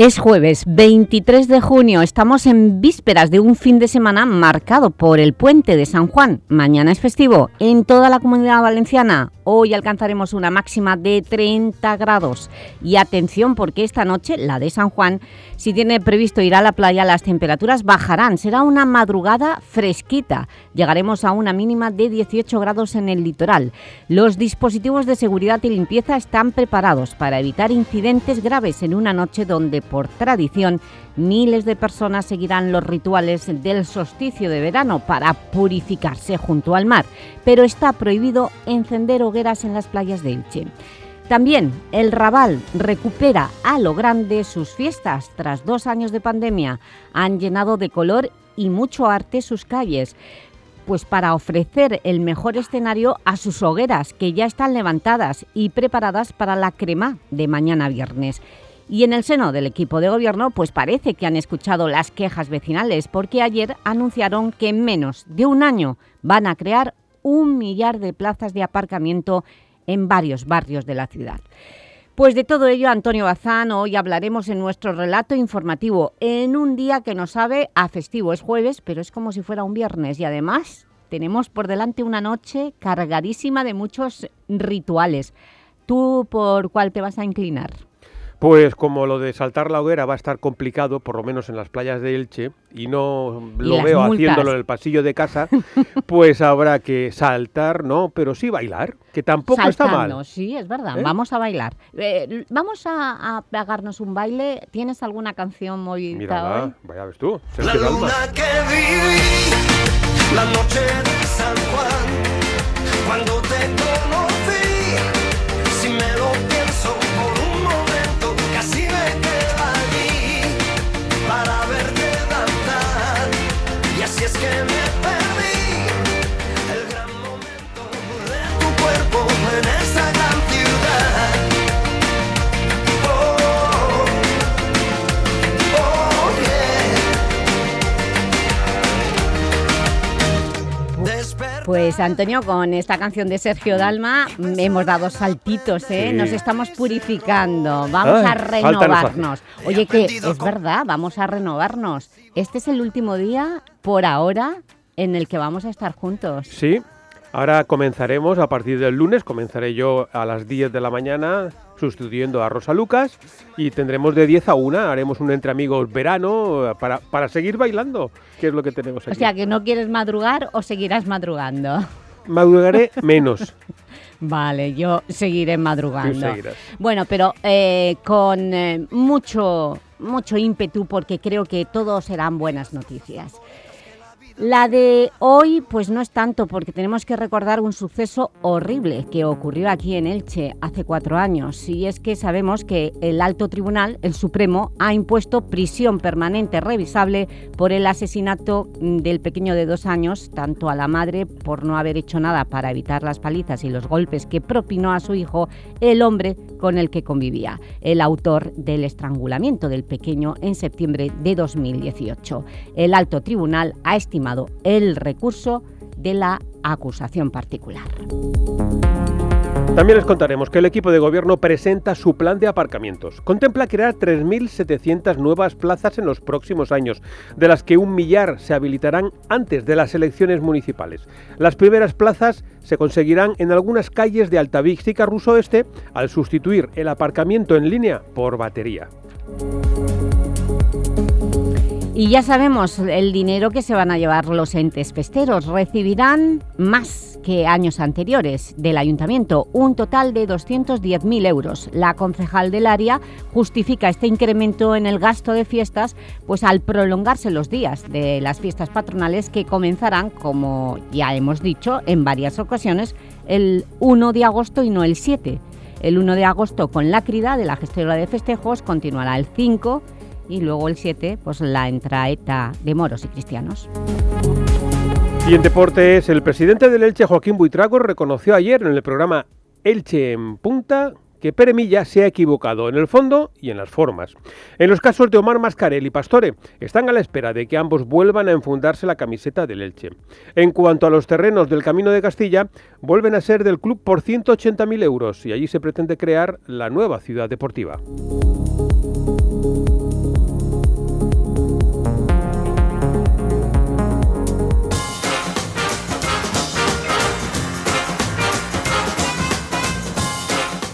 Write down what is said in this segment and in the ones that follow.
Es jueves 23 de junio, estamos en vísperas de un fin de semana marcado por el puente de San Juan. Mañana es festivo en toda la Comunidad Valenciana. Hoy alcanzaremos una máxima de 30 grados. Y atención porque esta noche, la de San Juan, si tiene previsto ir a la playa, las temperaturas bajarán. Será una madrugada fresquita. Llegaremos a una mínima de 18 grados en el litoral. Los dispositivos de seguridad y limpieza están preparados para evitar incidentes graves en una noche donde por tradición, miles de personas seguirán los rituales del solsticio de verano para purificarse junto al mar, pero está prohibido encender hogueras en las playas de Elche. También el Raval recupera a lo grande sus fiestas. Tras dos años de pandemia han llenado de color y mucho arte sus calles pues para ofrecer el mejor escenario a sus hogueras, que ya están levantadas y preparadas para la crema de mañana viernes. Y en el seno del equipo de gobierno, pues parece que han escuchado las quejas vecinales, porque ayer anunciaron que en menos de un año van a crear un millar de plazas de aparcamiento en varios barrios de la ciudad. Pues de todo ello, Antonio Bazán, hoy hablaremos en nuestro relato informativo, en un día que nos sabe a festivo. Es jueves, pero es como si fuera un viernes y además tenemos por delante una noche cargadísima de muchos rituales. ¿Tú por cuál te vas a inclinar? Pues como lo de saltar la hoguera va a estar complicado, por lo menos en las playas de Elche, y no lo veo haciéndolo en el pasillo de casa, pues habrá que saltar, no, pero sí bailar, que tampoco está mal. Sí, es verdad, ¿Eh? vamos a bailar. Eh, vamos a, a, pegarnos un baile. ¿Tienes alguna canción muy Mira, vaya ves tú, La luna que viví, la noche de San Juan, cuando te conocí, si me lo pienso Pues Antonio, con esta canción de Sergio Dalma hemos dado saltitos, ¿eh? Sí. Nos estamos purificando, vamos Ay, a renovarnos. Oye, que es verdad, vamos a renovarnos. Este es el último día por ahora en el que vamos a estar juntos. Sí, ahora comenzaremos a partir del lunes, comenzaré yo a las 10 de la mañana sustituyendo a Rosa Lucas y tendremos de 10 a 1, haremos un entre amigos verano para, para seguir bailando, que es lo que tenemos aquí. O sea, que no quieres madrugar o seguirás madrugando. Madrugaré menos. Vale, yo seguiré madrugando. Bueno, pero eh, con eh, mucho, mucho ímpetu porque creo que todo serán buenas noticias. La de hoy, pues no es tanto, porque tenemos que recordar un suceso horrible que ocurrió aquí en Elche hace cuatro años. Y es que sabemos que el Alto Tribunal, el Supremo, ha impuesto prisión permanente revisable por el asesinato del pequeño de dos años, tanto a la madre por no haber hecho nada para evitar las palizas y los golpes que propinó a su hijo el hombre con el que convivía, el autor del estrangulamiento del pequeño en septiembre de 2018. El Alto Tribunal ha estimado el recurso de la acusación particular. También les contaremos que el equipo de gobierno presenta su plan de aparcamientos. Contempla crear 3.700 nuevas plazas en los próximos años, de las que un millar se habilitarán antes de las elecciones municipales. Las primeras plazas se conseguirán en algunas calles de Altavix y Carruso Este al sustituir el aparcamiento en línea por batería. Y ya sabemos el dinero que se van a llevar los entes festeros. Recibirán más que años anteriores del Ayuntamiento, un total de 210.000 euros. La concejal del área justifica este incremento en el gasto de fiestas pues al prolongarse los días de las fiestas patronales que comenzarán, como ya hemos dicho en varias ocasiones, el 1 de agosto y no el 7. El 1 de agosto con la crida de la gestora de festejos continuará el 5 y luego el 7, pues la entraeta de moros y cristianos. Y en deportes, el presidente del Elche, Joaquín Buitrago, reconoció ayer en el programa Elche en punta que Pere Milla se ha equivocado en el fondo y en las formas. En los casos de Omar Mascarel y Pastore, están a la espera de que ambos vuelvan a enfundarse la camiseta del Elche. En cuanto a los terrenos del Camino de Castilla, vuelven a ser del club por 180.000 euros y allí se pretende crear la nueva ciudad deportiva.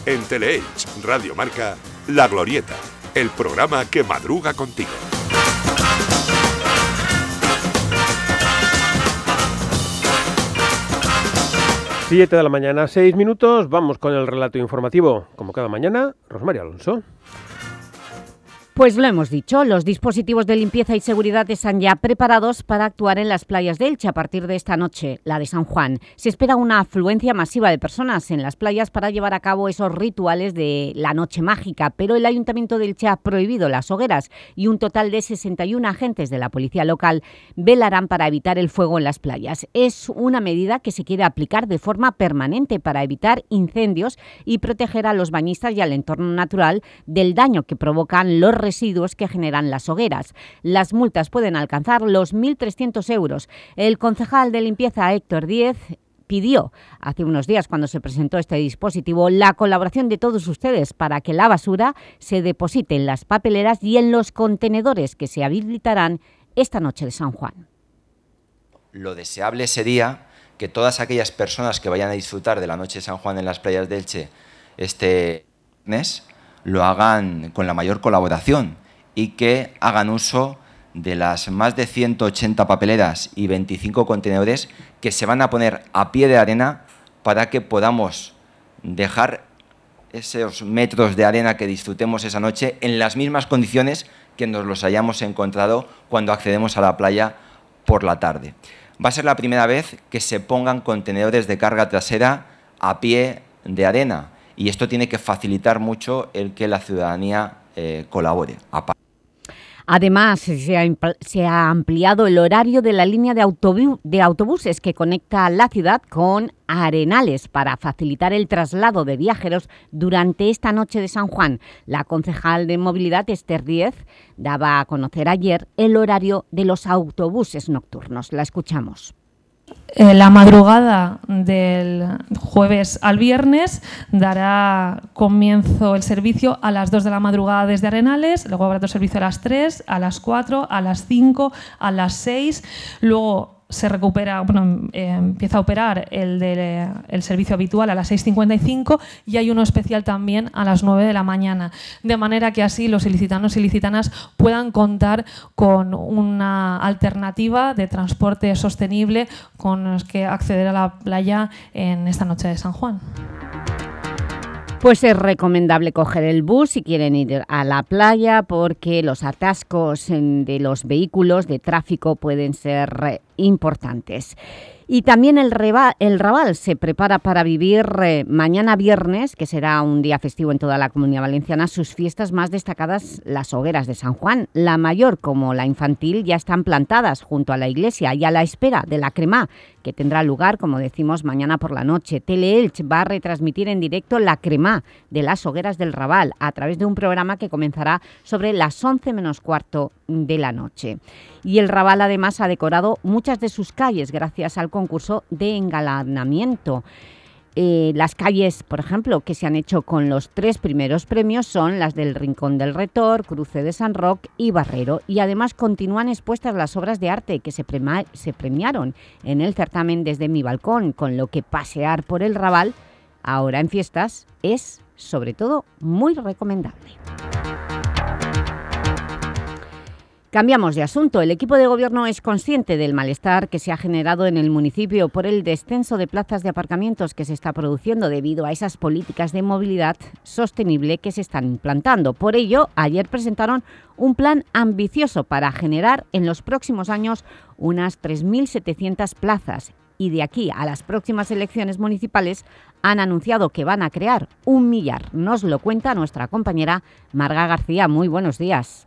En Teleelch, Radio Marca, La Glorieta, el programa que madruga contigo. Siete de la mañana, seis minutos, vamos con el relato informativo. Como cada mañana, Rosmaría Alonso. Pues lo hemos dicho, los dispositivos de limpieza y seguridad están ya preparados para actuar en las playas de Elche a partir de esta noche, la de San Juan. Se espera una afluencia masiva de personas en las playas para llevar a cabo esos rituales de la noche mágica, pero el Ayuntamiento de Elche ha prohibido las hogueras y un total de 61 agentes de la policía local velarán para evitar el fuego en las playas. Es una medida que se quiere aplicar de forma permanente para evitar incendios y proteger a los bañistas y al entorno natural del daño que provocan los residuos que generan las hogueras. Las multas pueden alcanzar los 1.300 euros. El concejal de limpieza Héctor Díez pidió hace unos días cuando se presentó este dispositivo la colaboración de todos ustedes para que la basura se deposite en las papeleras y en los contenedores que se habilitarán esta noche de San Juan. Lo deseable sería que todas aquellas personas que vayan a disfrutar de la noche de San Juan en las playas de Elche este mes lo hagan con la mayor colaboración y que hagan uso de las más de 180 papeleras y 25 contenedores que se van a poner a pie de arena para que podamos dejar esos metros de arena que disfrutemos esa noche en las mismas condiciones que nos los hayamos encontrado cuando accedemos a la playa por la tarde. Va a ser la primera vez que se pongan contenedores de carga trasera a pie de arena y esto tiene que facilitar mucho el que la ciudadanía eh, colabore. Además, se ha, ampliado el horario de la línea de, de, autobuses que conecta la ciudad con Arenales para facilitar el traslado de viajeros durante esta noche de San Juan. La concejal de Movilidad, Esther Díez, daba a conocer ayer el horario de los autobuses nocturnos. La escuchamos. Eh, la madrugada del jueves al viernes dará comienzo el servicio a las 2 de la madrugada desde Arenales, luego habrá otro servicio a las 3, a las 4, a las 5, a las 6, luego se recupera, bueno, eh, empieza a operar el del el servicio habitual a las 6.55 y hay uno especial también a las 9 de la mañana, de manera que así los ilicitanos y ilicitanas puedan contar con una alternativa de transporte sostenible con los que acceder a la playa en esta noche de San Juan. Pues es recomendable coger el bus si quieren ir a la playa porque los atascos de los vehículos de tráfico pueden ser importantes. Y también el, el, Raval se prepara para vivir eh, mañana viernes, que será un día festivo en toda la Comunidad Valenciana, sus fiestas más destacadas, las hogueras de San Juan. La mayor como la infantil ya están plantadas junto a la iglesia y a la espera de la crema, que tendrá lugar, como decimos, mañana por la noche. Teleelch va a retransmitir en directo la crema de las hogueras del Raval a través de un programa que comenzará sobre las 11 menos cuarto de la noche. Y el Raval además ha decorado muchas de sus calles gracias al concurso de engalanamiento. Eh, las calles, por ejemplo, que se han hecho con los tres primeros premios son las del Rincón del Retor, Cruce de San Roque y Barrero. Y además continúan expuestas las obras de arte que se, se premiaron en el certamen desde mi balcón, con lo que pasear por el Raval, ahora en fiestas, es sobre todo muy recomendable. Cambiamos de asunto. El equipo de gobierno es consciente del malestar que se ha generado en el municipio por el descenso de plazas de aparcamientos que se está produciendo debido a esas políticas de movilidad sostenible que se están implantando. Por ello, ayer presentaron un plan ambicioso para generar en los próximos años unas 3.700 plazas y de aquí a las próximas elecciones municipales han anunciado que van a crear un millar. Nos lo cuenta nuestra compañera Marga García. Muy buenos días.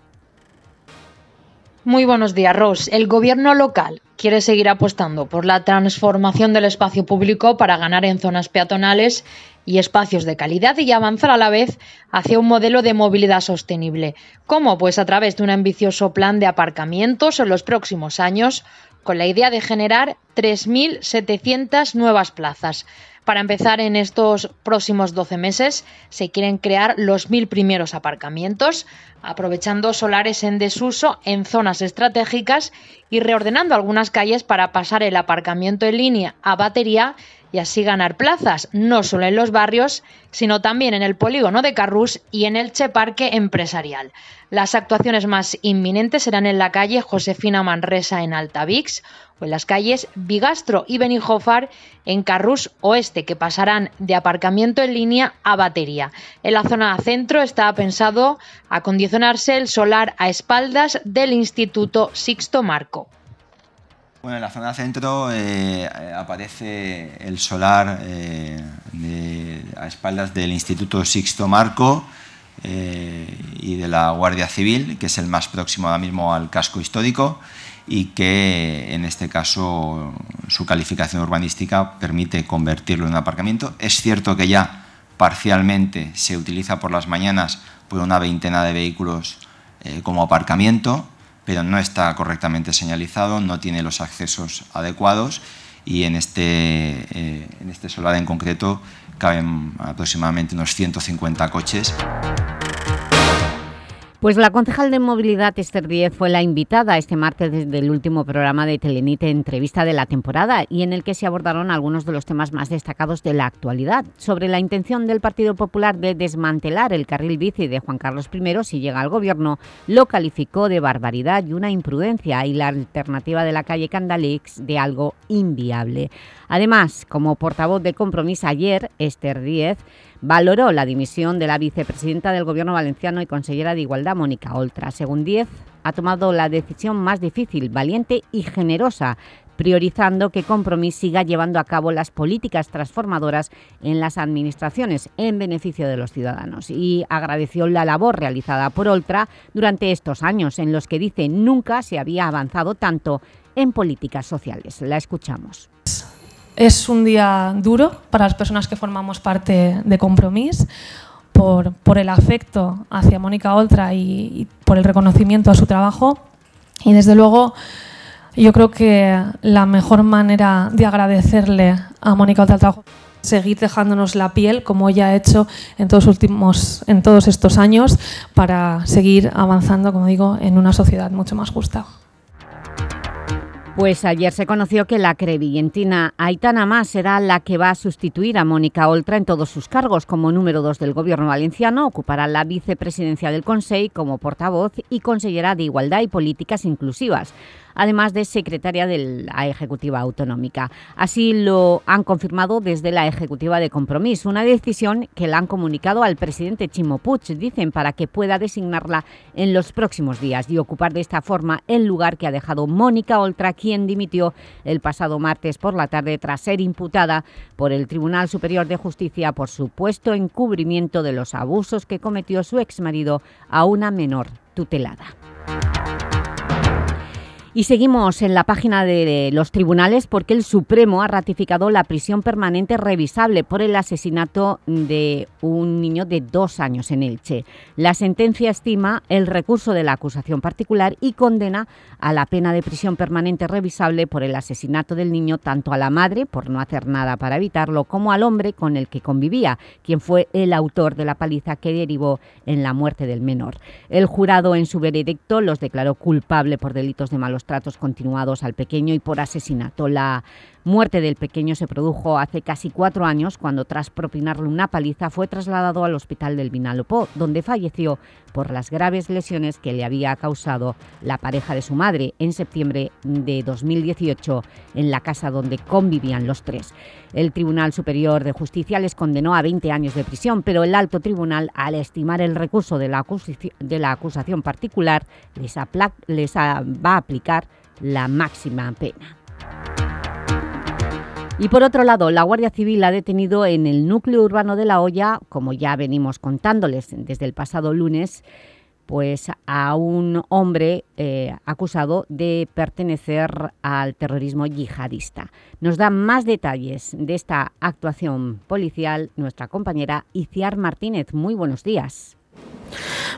Muy buenos días, Ros. El gobierno local quiere seguir apostando por la transformación del espacio público para ganar en zonas peatonales y espacios de calidad y avanzar a la vez hacia un modelo de movilidad sostenible. ¿Cómo? Pues a través de un ambicioso plan de aparcamientos en los próximos años con la idea de generar 3.700 nuevas plazas. Para empezar, en estos próximos 12 meses se quieren crear los mil primeros aparcamientos, aprovechando solares en desuso en zonas estratégicas y reordenando algunas calles para pasar el aparcamiento en línea a batería y así ganar plazas, no solo en los barrios, sino también en el polígono de Carrús y en el Che Parque Empresarial. Las actuaciones más inminentes serán en la calle Josefina Manresa en Altavix en las calles Bigastro y Benijofar en Carrús Oeste, que pasarán de aparcamiento en línea a batería. En la zona centro está pensado acondicionarse el solar a espaldas del Instituto Sixto Marco. Bueno, en la zona centro eh, aparece el solar eh, a espaldas del Instituto Sixto Marco eh, y de la Guardia Civil, que es el más próximo ahora mismo al casco histórico y que en este caso su calificación urbanística permite convertirlo en un aparcamiento. Es cierto que ya parcialmente se utiliza por las mañanas por una veintena de vehículos como aparcamiento, pero no está correctamente señalizado, no tiene los accesos adecuados y en este, eh, en este solar en concreto caben aproximadamente unos 150 coches. Pues la concejal de movilidad Esther Díez fue la invitada este martes desde el último programa de Telenite Entrevista de la temporada y en el que se abordaron algunos de los temas más destacados de la actualidad. Sobre la intención del Partido Popular de desmantelar el carril bici de Juan Carlos I si llega al gobierno, lo calificó de barbaridad y una imprudencia y la alternativa de la calle Candalix de algo inviable. Además, como portavoz de Compromís ayer, Esther Díez valoró la dimisión de la vicepresidenta del Gobierno valenciano y consellera de Igualdad, Mónica Oltra. Según Díez, ha tomado la decisión más difícil, valiente y generosa, priorizando que Compromís siga llevando a cabo las políticas transformadoras en las administraciones en beneficio de los ciudadanos y agradeció la labor realizada por Oltra durante estos años en los que dice nunca se había avanzado tanto en políticas sociales. La escuchamos. Es un día duro para las personas que formamos parte de Compromís por, por el afecto hacia Mónica Oltra y, por el reconocimiento a su trabajo. Y desde luego yo creo que la mejor manera de agradecerle a Mónica Oltra el trabajo seguir dejándonos la piel como ella ha hecho en todos, últimos, en todos estos años para seguir avanzando, como digo, en una sociedad mucho más justa. Pues ayer se conoció que la crevillentina Aitana Más será la que va a sustituir a Mónica Oltra en todos sus cargos. Como número dos del Gobierno valenciano, ocupará la vicepresidencia del Consejo como portavoz y consellera de Igualdad y Políticas Inclusivas además de secretaria de la Ejecutiva Autonómica. Así lo han confirmado desde la Ejecutiva de Compromís, una decisión que la han comunicado al presidente Chimo Puig, dicen, para que pueda designarla en los próximos días y ocupar de esta forma el lugar que ha dejado Mónica Oltra, quien dimitió el pasado martes por la tarde tras ser imputada por el Tribunal Superior de Justicia por supuesto encubrimiento de los abusos que cometió su exmarido a una menor tutelada. Y seguimos en la página de los tribunales porque el Supremo ha ratificado la prisión permanente revisable por el asesinato de un niño de dos años en Elche. La sentencia estima el recurso de la acusación particular y condena a la pena de prisión permanente revisable por el asesinato del niño tanto a la madre, por no hacer nada para evitarlo, como al hombre con el que convivía, quien fue el autor de la paliza que derivó en la muerte del menor. El jurado en su veredicto los declaró culpable por delitos de malos tratos continuados al pequeño y por asesinato. La muerte del pequeño se produjo hace casi cuatro años cuando tras propinarle una paliza fue trasladado al hospital del Vinalopó, donde falleció por las graves lesiones que le había causado la pareja de su madre en septiembre de 2018 en la casa donde convivían los tres. El Tribunal Superior de Justicia les condenó a 20 años de prisión, pero el alto tribunal, al estimar el recurso de la, acusación particular, les, les va a aplicar la máxima pena. Y por otro lado, la Guardia Civil ha detenido en el núcleo urbano de La Hoya, como ya venimos contándoles desde el pasado lunes, pues a un hombre eh, acusado de pertenecer al terrorismo yihadista. Nos da más detalles de esta actuación policial nuestra compañera Iciar Martínez. Muy buenos días.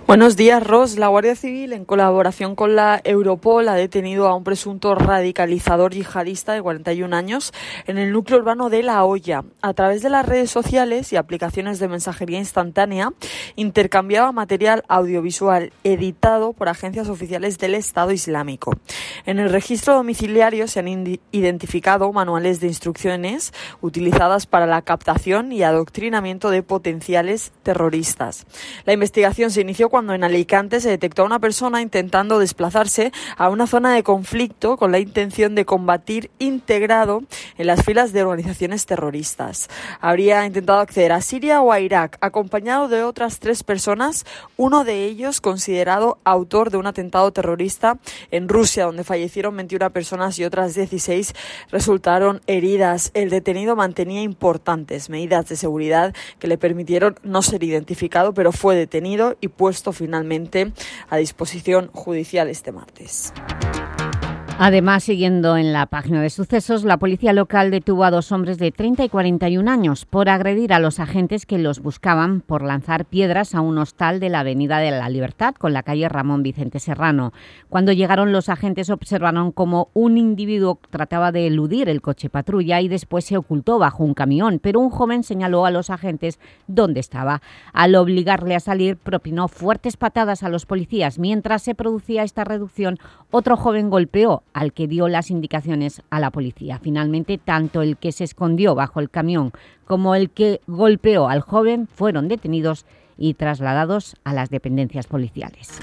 Buenos días, Ros. La Guardia Civil, en colaboración con la Europol, ha detenido a un presunto radicalizador yihadista de 41 años en el núcleo urbano de La Hoya. A través de las redes sociales y aplicaciones de mensajería instantánea, intercambiaba material audiovisual editado por agencias oficiales del Estado Islámico. En el registro domiciliario se han identificado manuales de instrucciones utilizadas para la captación y adoctrinamiento de potenciales terroristas. La investigación se inició cuando en Alicante se detectó a una persona intentando desplazarse a una zona de conflicto con la intención de combatir integrado en las filas de organizaciones terroristas. Habría intentado acceder a Siria o a Irak, acompañado de otras tres personas, uno de ellos considerado autor de un atentado terrorista en Rusia, donde fallecieron 21 personas y otras 16 resultaron heridas. El detenido mantenía importantes medidas de seguridad que le permitieron no ser identificado, pero fue detenido y puesto finalmente a disposición judicial este martes. Además, siguiendo en la página de sucesos, la policía local detuvo a dos hombres de 30 y 41 años por agredir a los agentes que los buscaban por lanzar piedras a un hostal de la Avenida de la Libertad con la calle Ramón Vicente Serrano. Cuando llegaron los agentes observaron como un individuo trataba de eludir el coche patrulla y después se ocultó bajo un camión, pero un joven señaló a los agentes dónde estaba. Al obligarle a salir, propinó fuertes patadas a los policías. Mientras se producía esta reducción, otro joven golpeó al que dio las indicaciones a la policía. Finalmente, tanto el que se escondió bajo el camión como el que golpeó al joven fueron detenidos y trasladados a las dependencias policiales.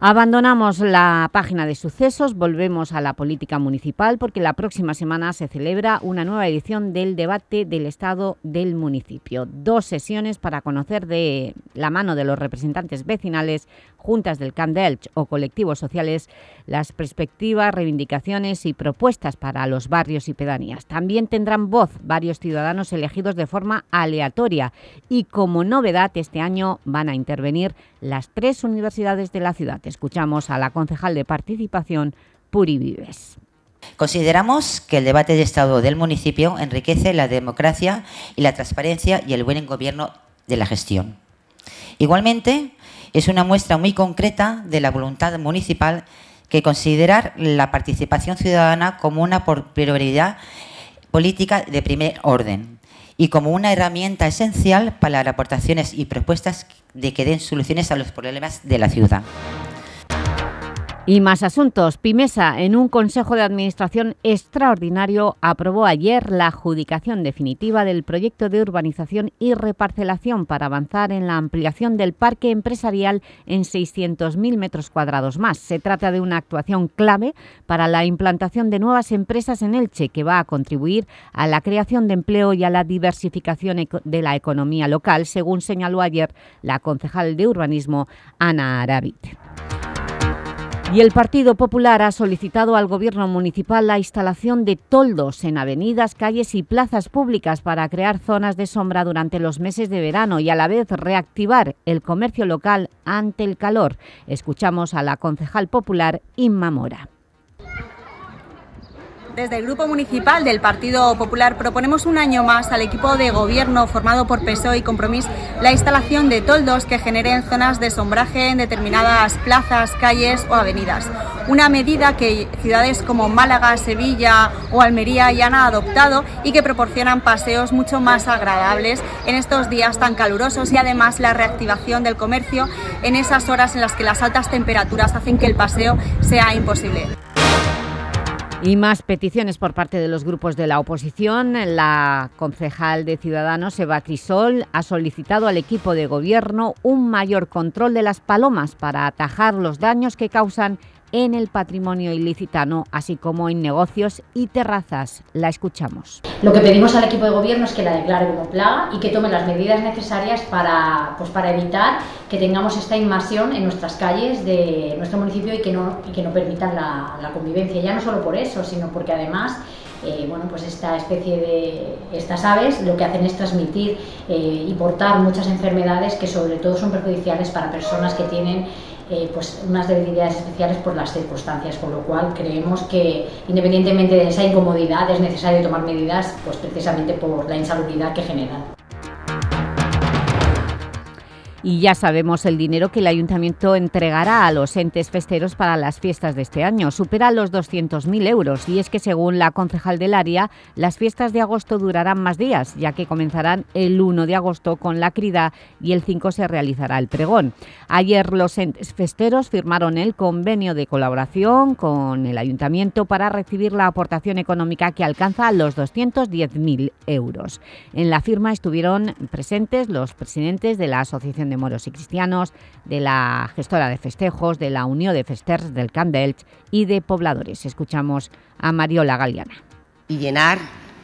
Abandonamos la página de sucesos, volvemos a la política municipal porque la próxima semana se celebra una nueva edición del debate del Estado del municipio. Dos sesiones para conocer de la mano de los representantes vecinales, juntas del Camp o colectivos sociales las perspectivas, reivindicaciones y propuestas para los barrios y pedanías. También tendrán voz varios ciudadanos elegidos de forma aleatoria y como novedad este año van a intervenir las tres universidades de la ciudad. Escuchamos a la concejal de participación, Puri Vives. Consideramos que el debate de Estado del municipio enriquece la democracia y la transparencia y el buen gobierno de la gestión. Igualmente, es una muestra muy concreta de la voluntad municipal que considerar la participación ciudadana como una prioridad política de primer orden y como una herramienta esencial para las aportaciones y propuestas de que den soluciones a los problemas de la ciudad. Y más asuntos. Pimesa, en un Consejo de Administración extraordinario, aprobó ayer la adjudicación definitiva del proyecto de urbanización y reparcelación para avanzar en la ampliación del parque empresarial en 600.000 metros cuadrados más. Se trata de una actuación clave para la implantación de nuevas empresas en Elche, que va a contribuir a la creación de empleo y a la diversificación de la economía local, según señaló ayer la concejal de Urbanismo, Ana Aravit. Y el Partido Popular ha solicitado al Gobierno municipal la instalación de toldos en avenidas, calles y plazas públicas para crear zonas de sombra durante los meses de verano y a la vez reactivar el comercio local ante el calor. Escuchamos a la concejal popular Inma Mora. Desde el Grupo Municipal del Partido Popular proponemos un año más al equipo de gobierno formado por PSOE y Compromís la instalación de toldos que generen zonas de sombraje en determinadas plazas, calles o avenidas. Una medida que ciudades como Málaga, Sevilla o Almería ya han adoptado y que proporcionan paseos mucho más agradables en estos días tan calurosos y además la reactivación del comercio en esas horas en las que las altas temperaturas hacen que el paseo sea imposible. Y más peticiones por parte de los grupos de la oposición. La concejal de Ciudadanos, Eva Crisol, ha solicitado al equipo de gobierno un mayor control de las palomas para atajar los daños que causan en el patrimonio ilicitano, así como en negocios y terrazas. La escuchamos. Lo que pedimos al equipo de gobierno es que la declare como plaga y que tome las medidas necesarias para, pues, para evitar que tengamos esta invasión en nuestras calles de nuestro municipio y que no, y que no permitan la, convivencia. Ya no solo por eso, sino porque además eh, bueno, pues esta especie de estas aves lo que hacen es transmitir eh, y portar muchas enfermedades que sobre todo son perjudiciales para personas que tienen eh, pues unas debilidades especiales por las circunstancias, con lo cual creemos que independientemente de esa incomodidad es necesario tomar medidas pues precisamente por la insalubridad que generan. Y ya sabemos el dinero que el Ayuntamiento entregará a los entes festeros para las fiestas de este año. Supera los 200.000 euros y es que según la concejal del área, las fiestas de agosto durarán más días, ya que comenzarán el 1 de agosto con la crida y el 5 se realizará el pregón. Ayer los entes festeros firmaron el convenio de colaboración con el Ayuntamiento para recibir la aportación económica que alcanza los 210.000 euros. En la firma estuvieron presentes los presidentes de la Asociación de Moros y Cristianos, de la gestora de festejos, de la Unión de Festers del Camp y de pobladores. Escuchamos a Mariola Galeana. Y llenar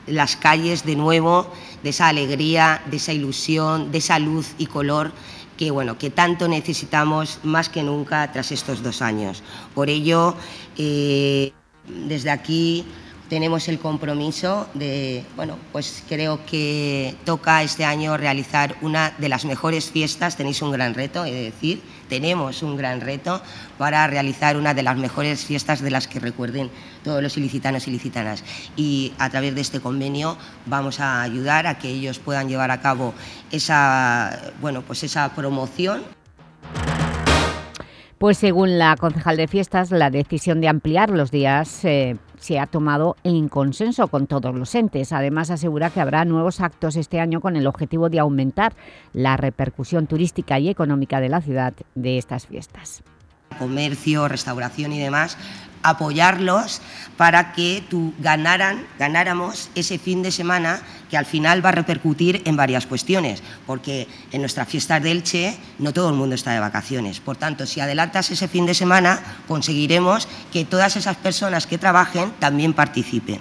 las calles de nuevo de esa alegría, de esa ilusión, de esa luz y color que, bueno, que tanto necesitamos más que nunca tras estos dos años. Por ello, eh, desde aquí tenemos el compromiso de, bueno, pues creo que toca este año realizar una de las mejores fiestas, tenéis un gran reto, he de decir, tenemos un gran reto para realizar una de las mejores fiestas de las que recuerden todos los ilicitanos y ilicitanas. Y a través de este convenio vamos a ayudar a que ellos puedan llevar a cabo esa, bueno, pues esa promoción. Pues según la concejal de fiestas, la decisión de ampliar los días eh, se ha tomado en consenso con todos los entes. Además, asegura que habrá nuevos actos este año con el objetivo de aumentar la repercusión turística y económica de la ciudad de estas fiestas. Comercio, restauración y demás, apoyarlos para que tú ganaran, ganáramos ese fin de semana que al final va a repercutir en varias cuestiones, porque en nuestras fiestas de Elche no todo el mundo está de vacaciones. Por tanto, si adelantas ese fin de semana, conseguiremos que todas esas personas que trabajen también participen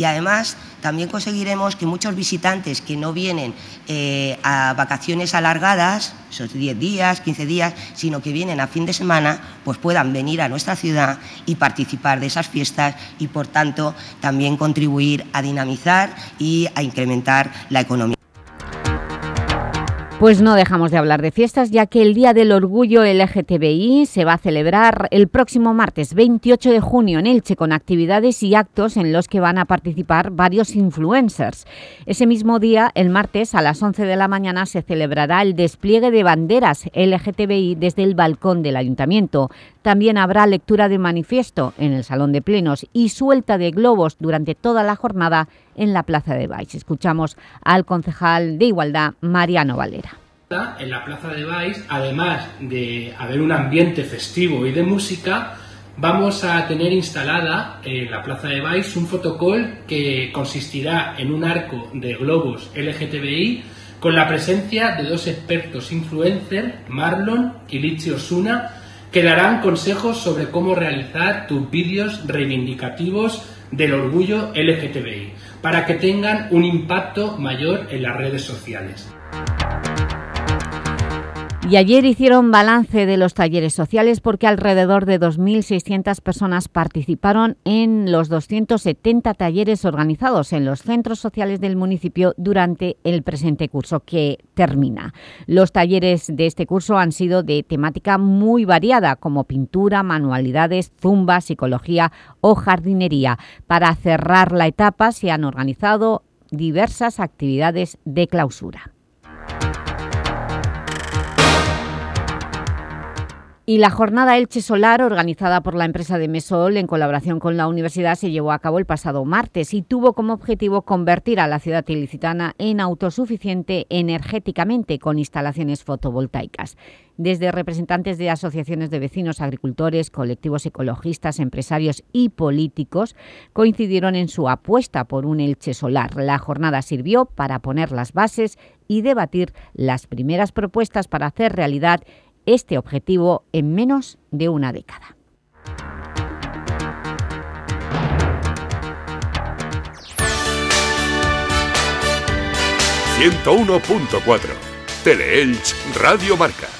y además también conseguiremos que muchos visitantes que no vienen eh, a vacaciones alargadas, esos 10 días, 15 días, sino que vienen a fin de semana, pues puedan venir a nuestra ciudad y participar de esas fiestas y, por tanto, también contribuir a dinamizar y a incrementar la economía. Pues no dejamos de hablar de fiestas, ya que el Día del Orgullo LGTBI se va a celebrar el próximo martes 28 de junio en Elche, con actividades y actos en los que van a participar varios influencers. Ese mismo día, el martes, a las 11 de la mañana, se celebrará el despliegue de banderas LGTBI desde el balcón del Ayuntamiento. También habrá lectura de manifiesto en el Salón de Plenos y suelta de globos durante toda la jornada en la Plaza de Baix. Escuchamos al concejal de Igualdad, Mariano Valera. En la Plaza de Baix, además de haber un ambiente festivo y de música, vamos a tener instalada en la Plaza de Baix un fotocall que consistirá en un arco de globos LGTBI con la presencia de dos expertos influencers, Marlon y Lichi Osuna, que darán consejos sobre cómo realizar tus vídeos reivindicativos del orgullo LGTBI para que tengan un impacto mayor en las redes sociales. Y ayer hicieron balance de los talleres sociales porque alrededor de 2.600 personas participaron en los 270 talleres organizados en los centros sociales del municipio durante el presente curso que termina. Los talleres de este curso han sido de temática muy variada como pintura, manualidades, zumba, psicología o jardinería. Para cerrar la etapa se han organizado diversas actividades de clausura. Y la jornada Elche Solar, organizada por la empresa de Mesol en colaboración con la universidad, se llevó a cabo el pasado martes y tuvo como objetivo convertir a la ciudad ilicitana en autosuficiente energéticamente con instalaciones fotovoltaicas. Desde representantes de asociaciones de vecinos, agricultores, colectivos ecologistas, empresarios y políticos coincidieron en su apuesta por un Elche Solar. La jornada sirvió para poner las bases y debatir las primeras propuestas para hacer realidad este objetivo en menos de una década. ...101.4... Teleelch Radio Marca.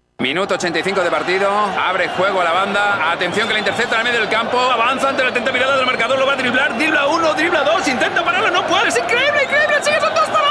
Minuto 85 de partido, abre juego a la banda, atención que la intercepta en el medio del campo, avanza ante la atenta mirada del marcador, lo va a driblar, dribla uno, dribla dos, intenta pararlo, no puede, es increíble, increíble, sigue, son dos parados,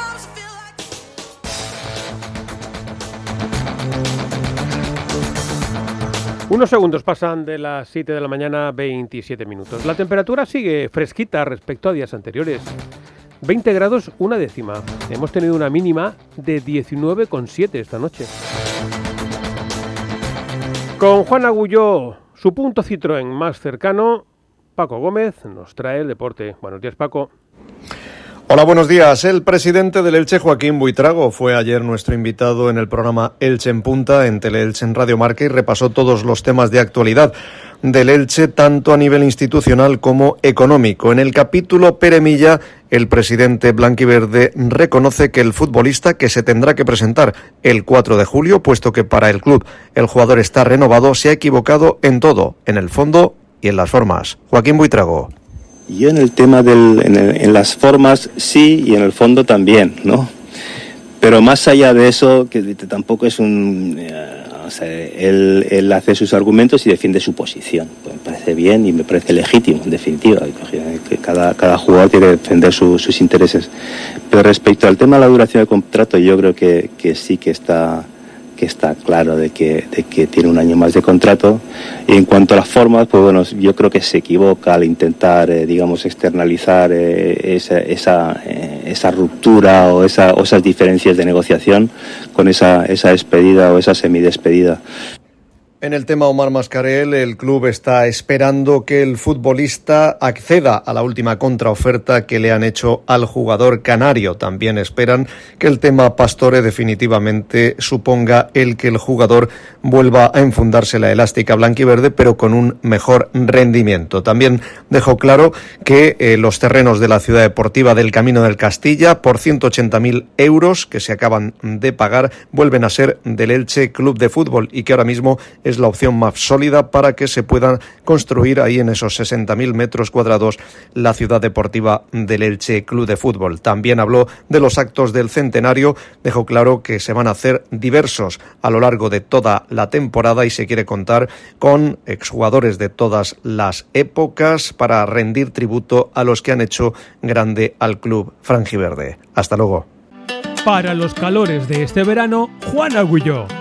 Unos segundos pasan de las 7 de la mañana, 27 minutos. La temperatura sigue fresquita respecto a días anteriores. 20 grados, una décima. Hemos tenido una mínima de 19,7 esta noche. Con Juan Agulló, su punto Citroën más cercano, Paco Gómez nos trae el deporte. Buenos días, Paco. Hola, buenos días. El presidente del Elche, Joaquín Buitrago, fue ayer nuestro invitado en el programa Elche en Punta en Teleelche en Radio Marca y repasó todos los temas de actualidad del Elche, tanto a nivel institucional como económico. En el capítulo Peremilla, el presidente Blanquiverde reconoce que el futbolista que se tendrá que presentar el 4 de julio, puesto que para el club el jugador está renovado, se ha equivocado en todo, en el fondo y en las formas. Joaquín Buitrago. Yo en el tema del, en, el- en las formas sí y en el fondo también, ¿no? Pero más allá de eso, que tampoco es un... eh, o sea, él, él hace sus argumentos y defiende su posición. Pues me parece bien y me parece legítimo, en definitiva. Que cada, cada jugador tiene que defender su- sus intereses. Pero respecto al tema de la duración del contrato, yo creo que, que sí que está que está claro de que, de que tiene un año más de contrato. Y en cuanto a las formas, pues bueno, yo creo que se equivoca al intentar, eh, digamos, externalizar eh, esa, eh, esa ruptura o, o esas diferencias de negociación con esa, esa despedida o esa semidespedida. En el tema Omar Mascarel, el club está esperando que el futbolista acceda a la última contraoferta que le han hecho al jugador canario. También esperan que el tema Pastore definitivamente suponga el que el jugador vuelva a enfundarse la elástica blanquiverde, pero con un mejor rendimiento. También dejó claro que eh, los terrenos de la ciudad deportiva del Camino del Castilla, por 180.000 euros que se acaban de pagar, vuelven a ser del Elche Club de Fútbol y que ahora mismo la opción más sólida para que se puedan construir ahí en esos 60.000 metros cuadrados la ciudad deportiva del Elche Club de Fútbol. También habló de los actos del centenario, dejó claro que se van a hacer diversos a lo largo de toda la temporada y se quiere contar con exjugadores de todas las épocas para rendir tributo a los que han hecho grande al club franjiverde. Hasta luego. Para los calores de este verano, Juan Agulló.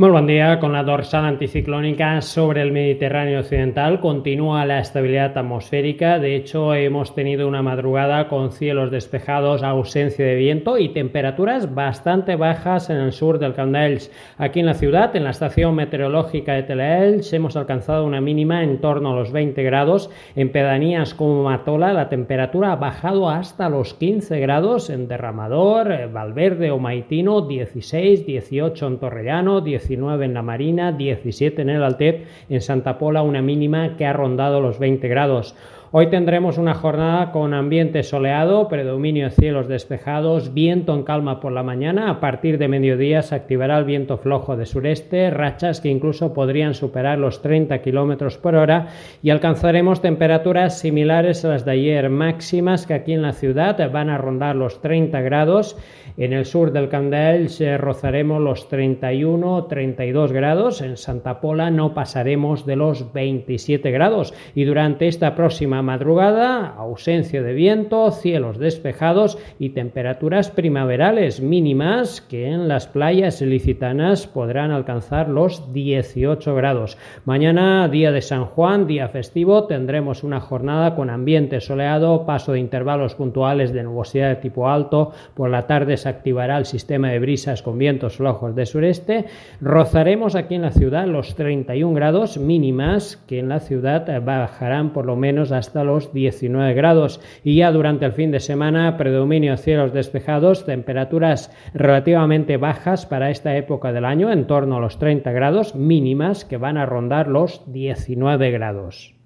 Muy buen día. Con la dorsal anticiclónica sobre el Mediterráneo occidental continúa la estabilidad atmosférica. De hecho, hemos tenido una madrugada con cielos despejados, ausencia de viento y temperaturas bastante bajas en el sur del Candelch. Aquí en la ciudad, en la estación meteorológica de Teleelch, hemos alcanzado una mínima en torno a los 20 grados. En pedanías como Matola, la temperatura ha bajado hasta los 15 grados. En Derramador, Valverde o Maitino, 16, 18 en Torrellano, 19 en la Marina, 17 en el Altep, en Santa Pola una mínima que ha rondado los 20 grados. Hoy tendremos una jornada con ambiente soleado, predominio de cielos despejados, viento en calma por la mañana. A partir de mediodía se activará el viento flojo de sureste, rachas que incluso podrían superar los 30 kilómetros por hora y alcanzaremos temperaturas similares a las de ayer, máximas que aquí en la ciudad van a rondar los 30 grados. En el sur del Candel se rozaremos los 31, 32 grados. En Santa Pola no pasaremos de los 27 grados. Y durante esta próxima madrugada, ausencia de viento, cielos despejados y temperaturas primaverales mínimas que en las playas ilicitanas podrán alcanzar los 18 grados. Mañana, día de San Juan, día festivo, tendremos una jornada con ambiente soleado, paso de intervalos puntuales de nubosidad de tipo alto. Por la tarde se activará el sistema de brisas con vientos flojos de sureste. Rozaremos aquí en la ciudad los 31 grados mínimas que en la ciudad bajarán por lo menos hasta los 19 grados. Y ya durante el fin de semana, predominio cielos despejados, temperaturas relativamente bajas para esta época del año, en torno a los 30 grados mínimas que van a rondar los 19 grados.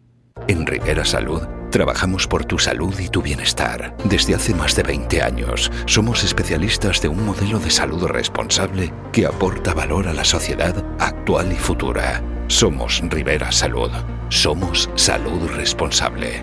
En Rivera Salud trabajamos por tu salud y tu bienestar. Desde hace más de 20 años somos especialistas de un modelo de salud responsable que aporta valor a la sociedad actual y futura. Somos Rivera Salud. Somos salud responsable.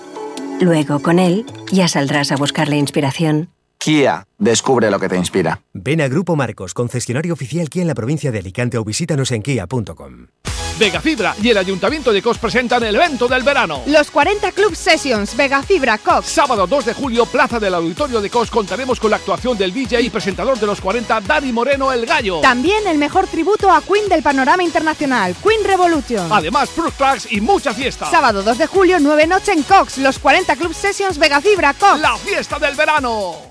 Luego, con él, ya saldrás a buscar la inspiración. Kia, descubre lo que te inspira. Ven a Grupo Marcos, concesionario oficial Kia en la provincia de Alicante o visítanos en kia.com. Vegafibra y el Ayuntamiento de Cos presentan el evento del verano. Los 40 Club Sessions Vegafibra Cox. Sábado 2 de julio, Plaza del Auditorio de Cos, contaremos con la actuación del DJ y presentador de los 40, Dani Moreno el Gallo. También el mejor tributo a Queen del panorama internacional, Queen Revolution. Además, Fruit Tracks y mucha fiesta. Sábado 2 de julio, 9 noche en Cox. Los 40 Club Sessions Vegafibra Cox. La fiesta del verano.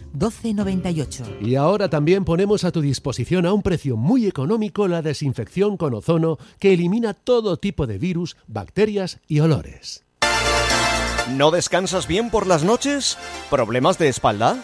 1298. Y ahora también ponemos a tu disposición a un precio muy económico la desinfección con ozono que elimina todo tipo de virus, bacterias y olores. ¿No descansas bien por las noches? ¿Problemas de espalda?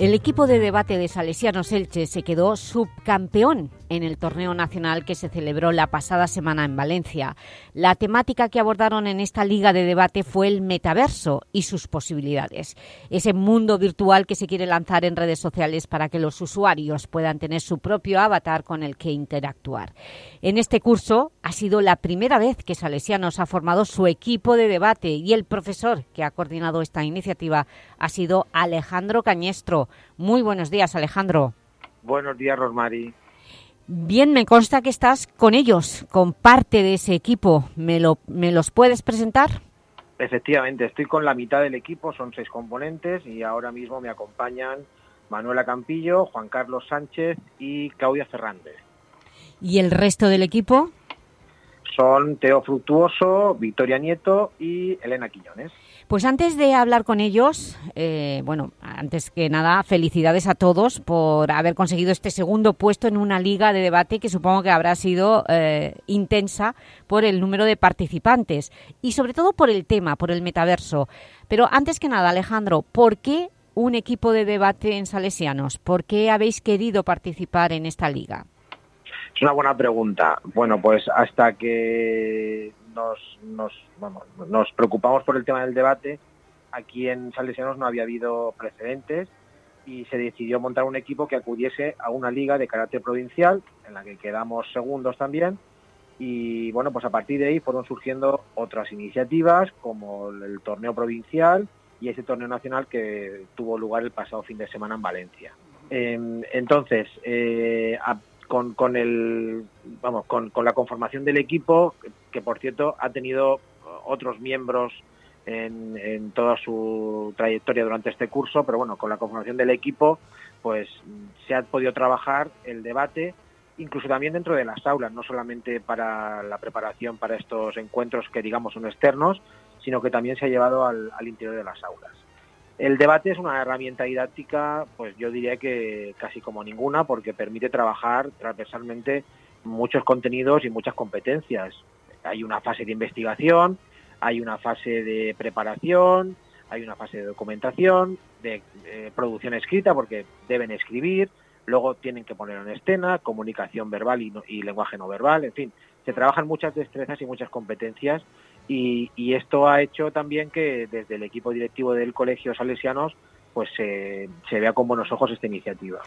El equipo de debate de Salesianos Elche se quedó subcampeón en el torneo nacional que se celebró la pasada semana en Valencia. La temática que abordaron en esta liga de debate fue el metaverso y sus posibilidades. Ese mundo virtual que se quiere lanzar en redes sociales para que los usuarios puedan tener su propio avatar con el que interactuar. En este curso ha sido la primera vez que Salesianos ha formado su equipo de debate y el profesor que ha coordinado esta iniciativa ha sido Alejandro Cañestro. Muy buenos días, Alejandro. Buenos días, Rosmary. Bien, me consta que estás con ellos, con parte de ese equipo. ¿Me, lo, ¿Me los puedes presentar? Efectivamente, estoy con la mitad del equipo, son seis componentes y ahora mismo me acompañan Manuela Campillo, Juan Carlos Sánchez y Claudia Fernández. ¿Y el resto del equipo? Son Teo Fructuoso, Victoria Nieto y Elena Quiñones. Pues antes de hablar con ellos, eh, bueno, antes que nada, felicidades a todos por haber conseguido este segundo puesto en una liga de debate que supongo que habrá sido eh, intensa por el número de participantes y sobre todo por el tema, por el metaverso. Pero antes que nada, Alejandro, ¿por qué un equipo de debate en Salesianos? ¿Por qué habéis querido participar en esta liga? Es una buena pregunta. Bueno, pues hasta que nos, nos, nos preocupamos por el tema del debate, aquí en Salesianos no había habido precedentes y se decidió montar un equipo que acudiese a una liga de carácter provincial, en la que quedamos segundos también, y bueno, pues a partir de ahí fueron surgiendo otras iniciativas, como el torneo provincial y ese torneo nacional que tuvo lugar el pasado fin de semana en Valencia. Em, entonces, eh, con, con, el, vamos, con, con, la conformación del equipo, que por cierto ha tenido otros miembros en, en, toda su trayectoria durante este curso, pero bueno, con la conformación del equipo, pues se ha podido trabajar el debate, incluso también dentro de las aulas, no solamente para la preparación para estos encuentros que digamos son externos, sino que también se ha llevado al, al interior de las aulas. El debate es una herramienta didáctica, pues yo diría que casi como ninguna, porque permite trabajar transversalmente muchos contenidos y muchas competencias. Hay una fase de investigación, hay una fase de preparación, hay una fase de documentación, de eh, producción escrita, porque deben escribir, luego tienen que poner en escena, comunicación verbal y, no, y lenguaje no verbal, en fin, se trabajan muchas destrezas y muchas competencias y, y, esto ha hecho también que desde el equipo directivo del Colegio Salesianos pues se, se vea con buenos ojos esta iniciativa.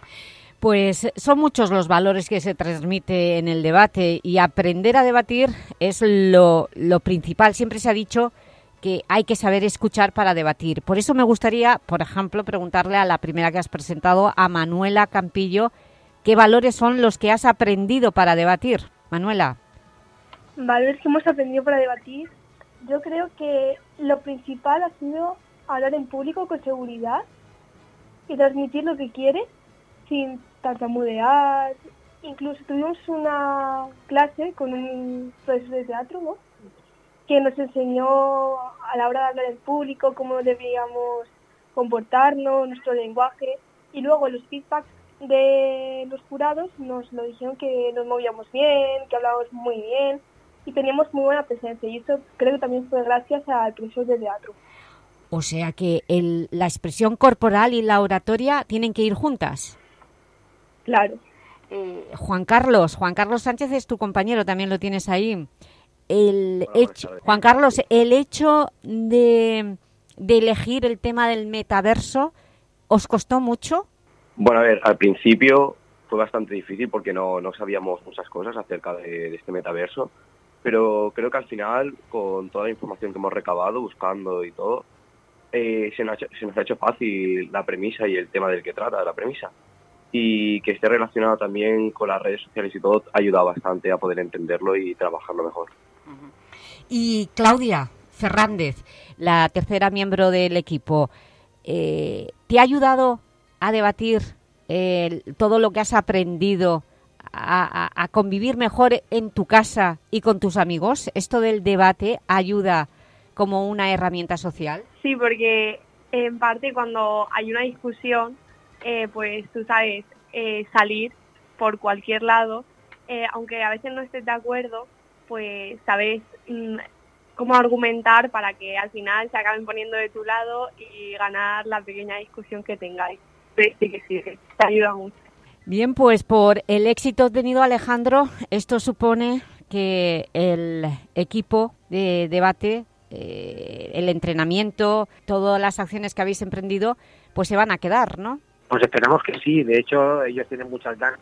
Pues son muchos los valores que se transmite en el debate y aprender a debatir es lo, lo principal. Siempre se ha dicho que hay que saber escuchar para debatir. Por eso me gustaría, por ejemplo, preguntarle a la primera que has presentado, a Manuela Campillo, ¿qué valores son los que has aprendido para debatir? Manuela. Valores que hemos aprendido para debatir yo creo que lo principal ha sido hablar en público con seguridad y transmitir lo que quieres sin tartamudear. Incluso tuvimos una clase con un profesor de teatro que nos enseñó a la hora de hablar en público cómo debíamos comportarnos, nuestro lenguaje y luego los feedbacks de los jurados nos lo dijeron que nos movíamos bien, que hablábamos muy bien y teníamos muy buena presencia y eso creo que también fue gracias al profesor de teatro. O sea que el, la expresión corporal y la oratoria tienen que ir juntas. Claro. Eh, Juan Carlos, Juan Carlos Sánchez es tu compañero, también lo tienes ahí. El hecho, Juan Carlos, el hecho de, de elegir el tema del metaverso, ¿os costó mucho? Bueno, a ver, al principio fue bastante difícil porque no, no sabíamos muchas cosas acerca de, de este metaverso pero creo que al final, con toda la información que hemos recabado, buscando y todo, eh, se, nos ha se, nos ha hecho, fácil la premisa y el tema del que trata la premisa. Y que esté relacionado también con las redes sociales y todo, ayuda bastante a poder entenderlo y trabajarlo mejor. Y Claudia Fernández, la tercera miembro del equipo, eh, ¿te ha ayudado a debatir todo lo que has aprendido a, convivir mejor en tu casa y con tus amigos? ¿Esto del debate ayuda como una herramienta social? Sí, porque en parte cuando hay una discusión, eh, pues tú sabes eh, salir por cualquier lado, eh, aunque a veces no estés de acuerdo, pues sabes mm, cómo argumentar para que al final se acaben poniendo de tu lado y ganar la pequeña discusión que tengáis. Sí, sí sí, te ayuda mucho. Bien, pues por el éxito tenido Alejandro, esto supone que el equipo de debate, eh, el entrenamiento, todas las acciones que habéis emprendido, pues se van a quedar, ¿no? Pues esperamos que sí, de hecho ellos tienen muchas ganas.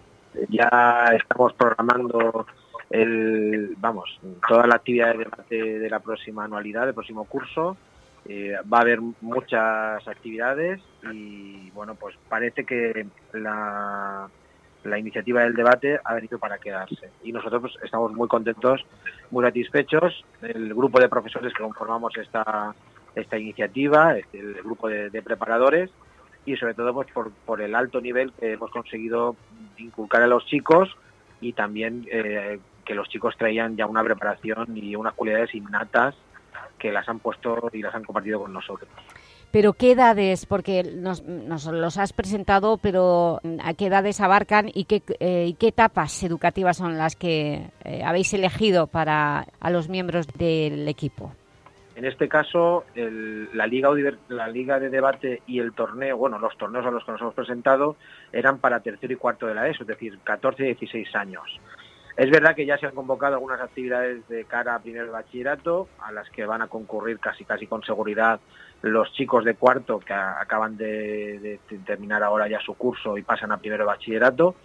Ya estamos programando el, vamos, toda la actividad de debate de la próxima anualidad, del próximo curso. Eh, va a haber muchas actividades y bueno, pues parece que la, la iniciativa del debate ha venido para quedarse. Y nosotros pues, estamos muy contentos, muy satisfechos. El grupo de profesores que conformamos esta, esta iniciativa, este, el grupo de, preparadores y sobre todo pues, por, por, el alto nivel que hemos conseguido inculcar a los chicos y también eh, que los chicos traían ya una preparación y unas cualidades innatas que las han puesto y las han compartido con nosotros. Pero ¿qué edades? Porque nos, los has presentado, pero ¿a qué edades abarcan y qué, eh, qué etapas educativas son las que eh, habéis elegido para a los miembros del equipo? En este caso, la, liga, la liga de debate y el torneo, bueno, los torneos a los que nos hemos presentado eran para tercero y cuarto de la ESO, es decir, 14 y 16 años. Es verdad que ya se han convocado algunas actividades de cara a primer bachillerato, a las que van a concurrir casi casi con seguridad los chicos de cuarto que acaban de, terminar ahora ya su curso y pasan a primero bachillerato.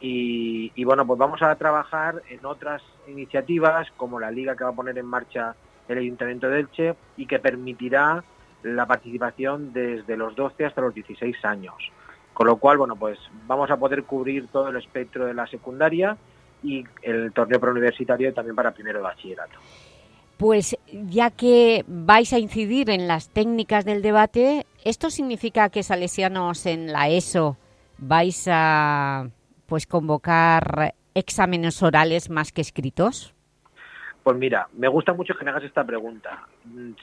Y, y, bueno, pues vamos a trabajar en otras iniciativas como la liga que va a poner en marcha el Ayuntamiento de Elche y que permitirá la participación desde los 12 hasta los 16 años. Con lo cual, bueno, pues vamos a poder cubrir todo el espectro de la secundaria y el torneo preuniversitario también para primero de bachillerato. Pues ya que vais a incidir en las técnicas del debate, ¿esto significa que salesianos en la ESO vais a pues convocar exámenes orales más que escritos? Pues mira, me gusta mucho que me hagas esta pregunta.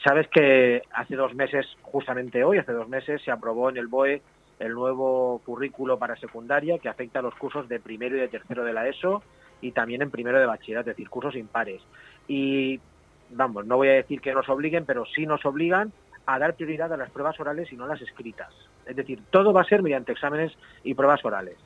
Sabes que hace dos meses, justamente hoy, hace dos meses, se aprobó en el BOE el nuevo currículo para secundaria que afecta a los cursos de primero y de tercero de la ESO y también en primero de bachillerato, es decir, cursos impares. Y vamos, no voy a decir que nos obliguen, pero sí nos obligan a dar prioridad a las pruebas orales y no las escritas. Es decir, todo va a ser mediante exámenes y pruebas orales.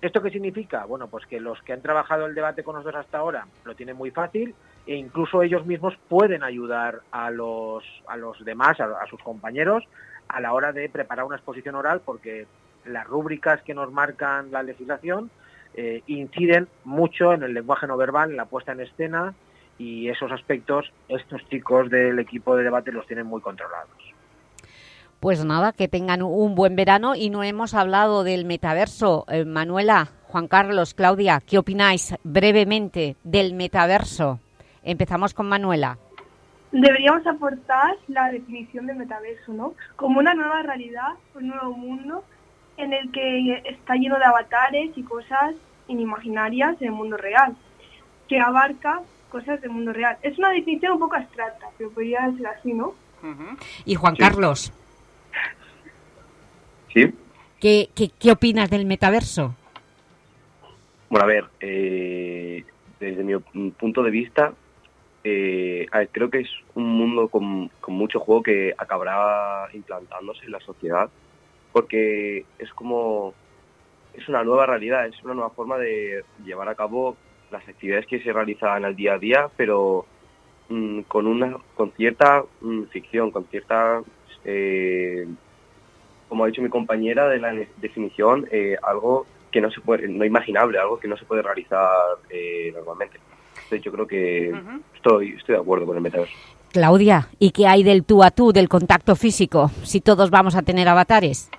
¿Esto qué significa? Bueno, pues que los que han trabajado el debate con nosotros hasta ahora lo tienen muy fácil e incluso ellos mismos pueden ayudar a los, a los demás, a, sus compañeros, a la hora de preparar una exposición oral porque las rúbricas que nos marcan la legislación eh, inciden mucho en el lenguaje no verbal, en la puesta en escena, y esos aspectos estos chicos del equipo de debate los tienen muy controlados. Pues nada, que tengan un buen verano y no hemos hablado del metaverso. Eh, Manuela, Juan Carlos, Claudia, ¿qué opináis brevemente del metaverso? Empezamos con Manuela. Deberíamos aportar la definición de metaverso, ¿no? Como una nueva realidad, un nuevo mundo en el que está lleno de avatares y cosas inimaginarias del mundo real, que abarca cosas del mundo real. Es una definición un poco abstracta, pero podría ser así, ¿no? Y Juan Carlos. Sí. ¿Qué, qué, opinas del metaverso? Bueno, a ver, eh, desde mi punto de vista, eh, creo que es un mundo con, con, mucho juego que acabará implantándose en la sociedad, porque es como, es una nueva realidad, es una nueva forma de llevar a cabo las actividades que se realizan al día a día, pero mm, con una con cierta mm, ficción, con cierta, eh, como ha dicho mi compañera de la definición, eh, algo que no se puede, no imaginable, algo que no se puede realizar eh, normalmente. Entonces yo creo que estoy, estoy de acuerdo con el metaverso. Claudia, ¿y qué hay del tú a tú, del contacto físico, si todos vamos a tener avatares?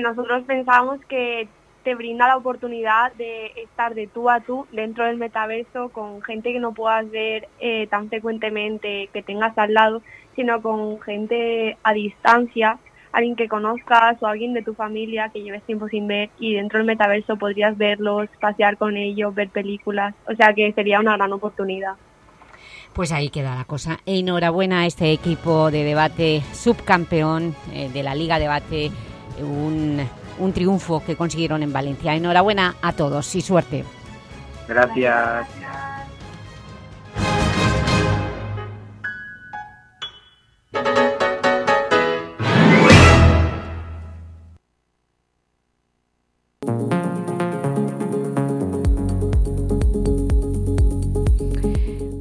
Nosotros pensamos que te brinda la oportunidad de estar de tú a tú dentro del metaverso con gente que no puedas ver eh, tan frecuentemente que tengas al lado, sino con gente a distancia alguien que conozcas o alguien de tu familia que lleves tiempo sin ver y dentro del metaverso podrías verlos, pasear con ellos, ver películas, o sea que sería una gran oportunidad. Pues ahí queda la cosa. Enhorabuena a este equipo de debate subcampeón eh, de la Liga Debate, un, un triunfo que consiguieron en Valencia. Enhorabuena a todos y suerte. Gracias.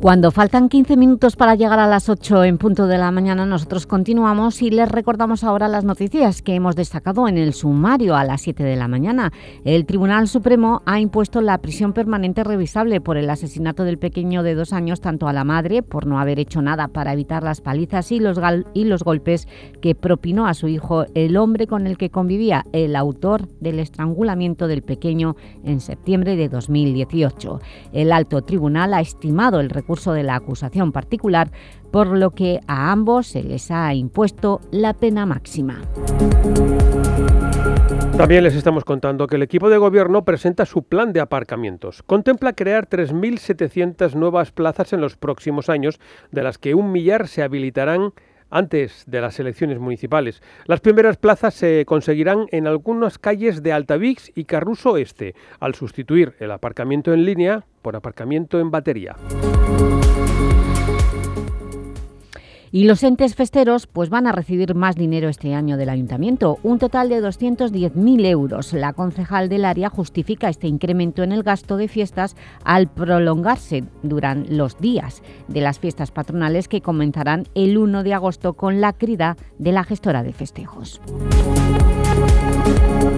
Cuando faltan 15 minutos para llegar a las 8 en punto de la mañana, nosotros continuamos y les recordamos ahora las noticias que hemos destacado en el sumario a las 7 de la mañana. El Tribunal Supremo ha impuesto la prisión permanente revisable por el asesinato del pequeño de dos años tanto a la madre, por no haber hecho nada para evitar las palizas y los, y los golpes que propinó a su hijo el hombre con el que convivía, el autor del estrangulamiento del pequeño en septiembre de 2018. El alto tribunal ha estimado el recurso de la acusación particular, por lo que a ambos se les ha impuesto la pena máxima. También les estamos contando que el equipo de gobierno presenta su plan de aparcamientos. Contempla crear 3.700 nuevas plazas en los próximos años, de las que un millar se habilitarán antes de las elecciones municipales. Las primeras plazas se conseguirán en algunas calles de Altavix y Carruso Este, al sustituir el aparcamiento en línea por aparcamiento en batería. Y los entes festeros pues van a recibir más dinero este año del Ayuntamiento, un total de 210.000 euros. La concejal del área justifica este incremento en el gasto de fiestas al prolongarse durante los días de las fiestas patronales que comenzarán el 1 de agosto con la crida de la gestora de festejos.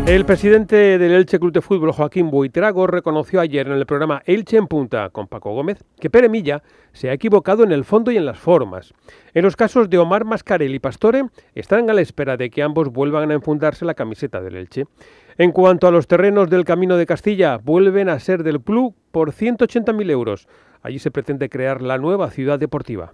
El presidente del Elche Club de Fútbol, Joaquín Buitrago, reconoció ayer en el programa Elche en Punta con Paco Gómez que Pere Milla se ha equivocado en el fondo y en las formas. En los casos de Omar Mascarel y Pastore, están a la espera de que ambos vuelvan a enfundarse la camiseta del Elche. En cuanto a los terrenos del Camino de Castilla, vuelven a ser del club por 180.000 euros. Allí se pretende crear la nueva ciudad deportiva.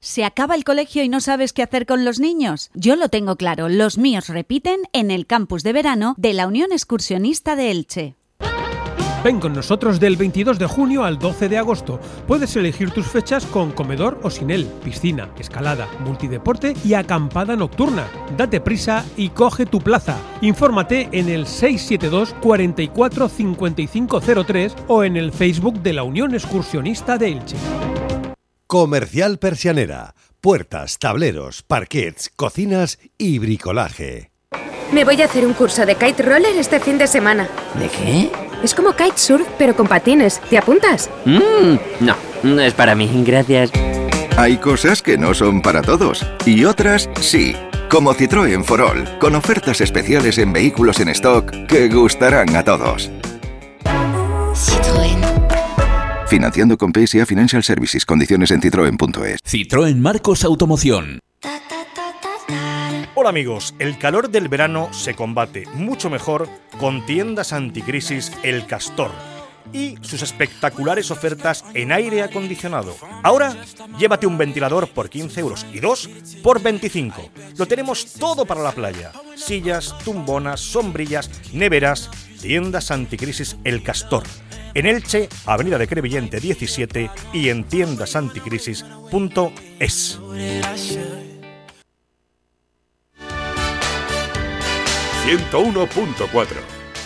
¿Se acaba el colegio y no sabes qué hacer con los niños? Yo lo tengo claro, los míos repiten en el campus de verano de la Unión Excursionista de Elche. Ven con nosotros del 22 de junio al 12 de agosto. Puedes elegir tus fechas con comedor o sin él, piscina, escalada, multideporte y acampada nocturna. Date prisa y coge tu plaza. Infórmate en el 672 44 5503 o en el Facebook de la Unión Excursionista de Elche. Comercial Persianera. Puertas, tableros, parquets, cocinas y bricolaje. Me voy a hacer un curso de kite roller este fin de semana. ¿De qué? Es como kitesurf, pero con patines. ¿Te apuntas? Mm, no, no es para mí, gracias. Hay cosas que no son para todos y otras sí. Como Citroën for All, con ofertas especiales en vehículos en stock que gustarán a todos. Financiando con PSA Financial Services. Condiciones en citroen.es. Citroën Marcos Automoción. Hola amigos, el calor del verano se combate mucho mejor con tiendas anticrisis El Castor y sus espectaculares ofertas en aire acondicionado. Ahora, llévate un ventilador por 15 euros y dos por 25. Lo tenemos todo para la playa. Sillas, tumbonas, sombrillas, neveras, tiendas anticrisis El Castor. En Elche, Avenida de Crevillente 17 y en tiendasanticrisis.es. 101.4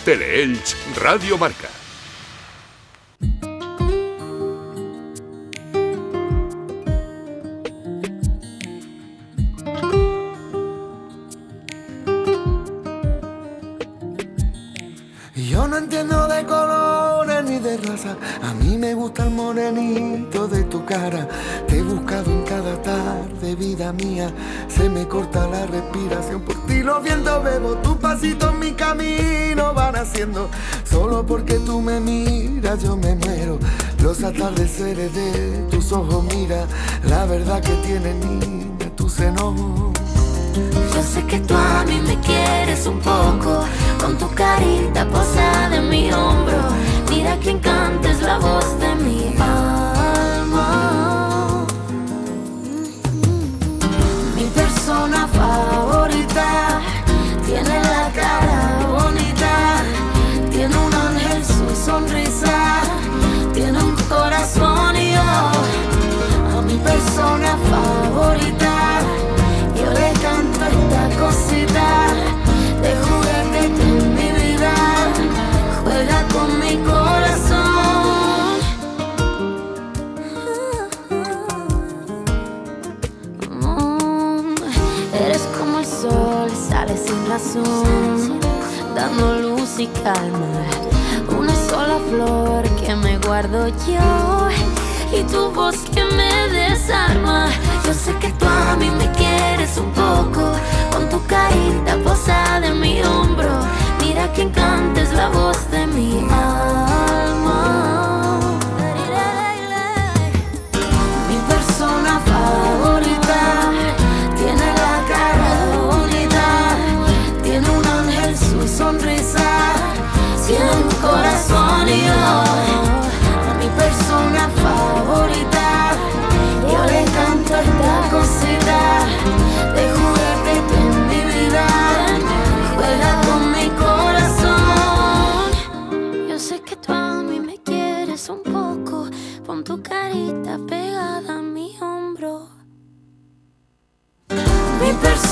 Teleelch Radio Marca. A mí me gusta el morenito de tu cara. Te he buscado en cada tarde, vida mía, se me corta la respiración por ti. Lo viendo, bebo, tu pasito en mi camino van haciendo. Solo porque tú me miras, yo me muero. Los atardeceres de tus ojos, mira, la verdad que tiene niña tu seno. Yo sé que tú a mí me quieres un poco, con tu carita posada en mi hombro. Mira quien canta la voz de mi alma. Mi persona favorita tiene la cara bonita, tiene un ángel su sonrisa, tiene un corazón y yo a mi persona favorita. Dando luz y calma. Una sola flor que me guardo yo y tu voz que me desarma. Yo sé que tú a mí me quieres un poco, con tu carita posada en mi hombro. Mira quien canta es la voz de mi alma.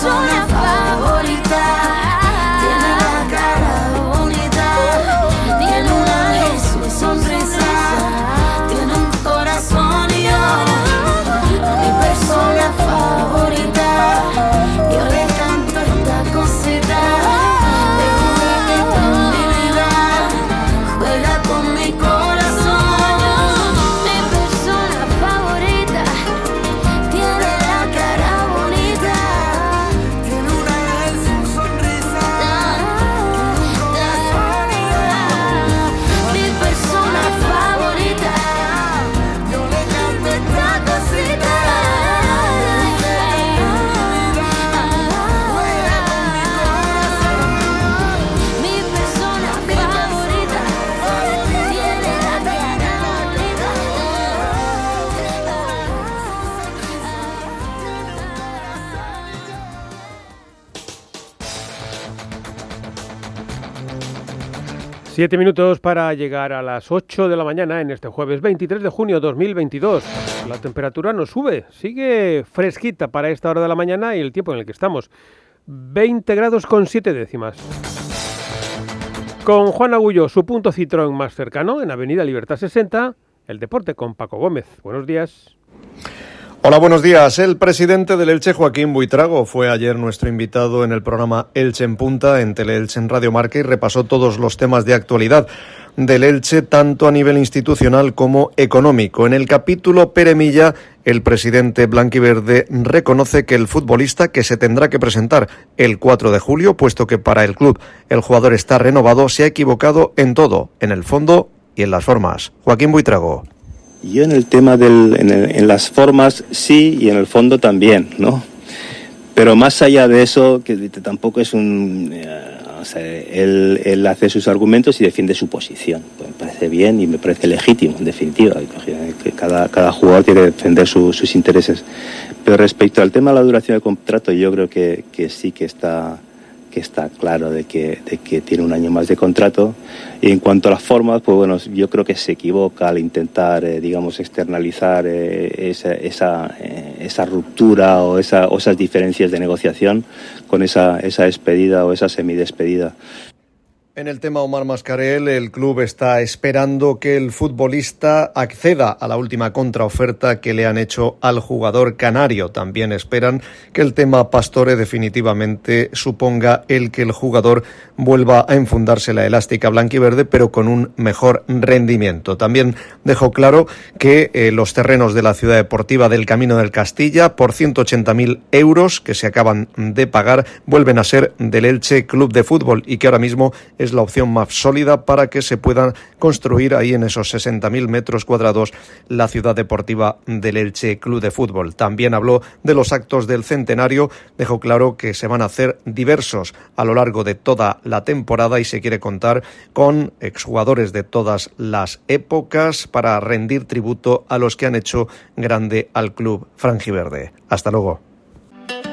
Mi persona favorita Siete minutos para llegar a las 8 de la mañana en este jueves 23 de junio 2022. La temperatura no sube, sigue fresquita para esta hora de la mañana y el tiempo en el que estamos. 20 grados con 7 décimas. Con Juan Agullo, su punto Citroën más cercano, en Avenida Libertad 60, el deporte con Paco Gómez. Buenos días. Hola, buenos días. El presidente del Elche, Joaquín Buitrago, fue ayer nuestro invitado en el programa Elche en Punta en Teleelche en Radio Marca y repasó todos los temas de actualidad del Elche, tanto a nivel institucional como económico. En el capítulo Peremilla, el presidente Blanquiverde reconoce que el futbolista que se tendrá que presentar el 4 de julio, puesto que para el club el jugador está renovado, se ha equivocado en todo, en el fondo y en las formas. Joaquín Buitrago. Yo en el tema del, en, el- en las formas sí y en el fondo también, ¿no? Pero más allá de eso, que tampoco es un... eh, o sea, él, él hace sus argumentos y defiende su posición. Pues me parece bien y me parece legítimo, en definitiva. Que cada, cada jugador tiene que defender su- sus intereses. Pero respecto al tema de la duración del contrato, yo creo que, que sí que está que está claro de que, de que tiene un año más de contrato. Y en cuanto a las formas, pues bueno, yo creo que se equivoca al intentar, eh, digamos, externalizar eh, esa, esa, eh, esa ruptura o, esa, o esas diferencias de negociación con esa, esa despedida o esa semidespedida. En el tema Omar Mascarel, el club está esperando que el futbolista acceda a la última contraoferta que le han hecho al jugador canario. También esperan que el tema Pastore definitivamente suponga el que el jugador vuelva a enfundarse la elástica blanquiverde, pero con un mejor rendimiento. También dejó claro que eh, los terrenos de la ciudad deportiva del Camino del Castilla, por 180.000 euros que se acaban de pagar, vuelven a ser del Elche Club de Fútbol y que ahora mismo es la opción más sólida para que se pueda construir ahí en esos 60.000 metros cuadrados la ciudad deportiva del Elche Club de Fútbol. También habló de los actos del centenario, dejó claro que se van a hacer diversos a lo largo de toda la temporada y se quiere contar con exjugadores de todas las épocas para rendir tributo a los que han hecho grande al club franjiverde. Hasta luego.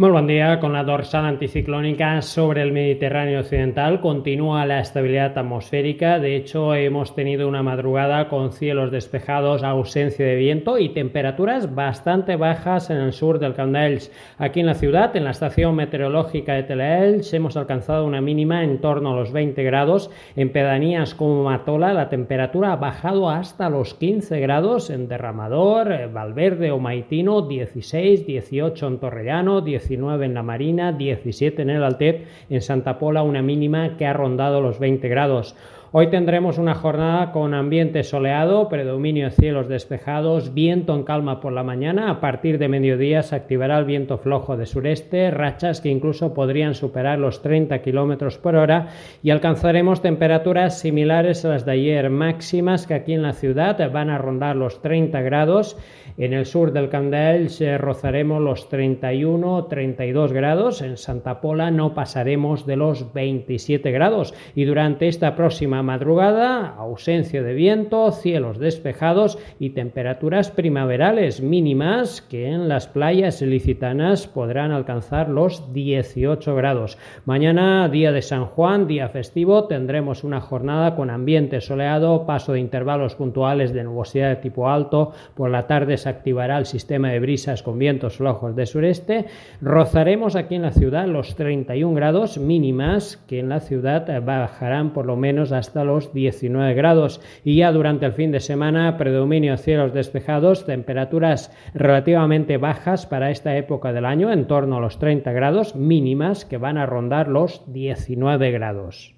Muy buen día. Con la dorsal anticiclónica sobre el Mediterráneo occidental continúa la estabilidad atmosférica. De hecho, hemos tenido una madrugada con cielos despejados, ausencia de viento y temperaturas bastante bajas en el sur del Candelch. Aquí en la ciudad, en la estación meteorológica de Teleelch, hemos alcanzado una mínima en torno a los 20 grados. En pedanías como Matola, la temperatura ha bajado hasta los 15 grados. En Derramador, eh, Valverde o Maitino, 16, 18 en Torrellano, 19 en la Marina, 17 en el Altet, en Santa Pola una mínima que ha rondado los 20 grados. Hoy tendremos una jornada con ambiente soleado, predominio de cielos despejados, viento en calma por la mañana. A partir de mediodía se activará el viento flojo de sureste, rachas que incluso podrían superar los 30 kilómetros por hora y alcanzaremos temperaturas similares a las de ayer, máximas que aquí en la ciudad van a rondar los 30 grados. En el sur del Candel se rozaremos los 31-32 grados. En Santa Pola no pasaremos de los 27 grados. Y durante esta próxima madrugada, ausencia de viento, cielos despejados y temperaturas primaverales mínimas que en las playas ilicitanas podrán alcanzar los 18 grados. Mañana, día de San Juan, día festivo, tendremos una jornada con ambiente soleado, paso de intervalos puntuales de nubosidad de tipo alto. Por la tarde se activará el sistema de brisas con vientos flojos de sureste. Rozaremos aquí en la ciudad los 31 grados mínimas que en la ciudad bajarán por lo menos hasta los 19 grados y ya durante el fin de semana predominio cielos despejados, temperaturas relativamente bajas para esta época del año en torno a los 30 grados mínimas que van a rondar los 19 grados.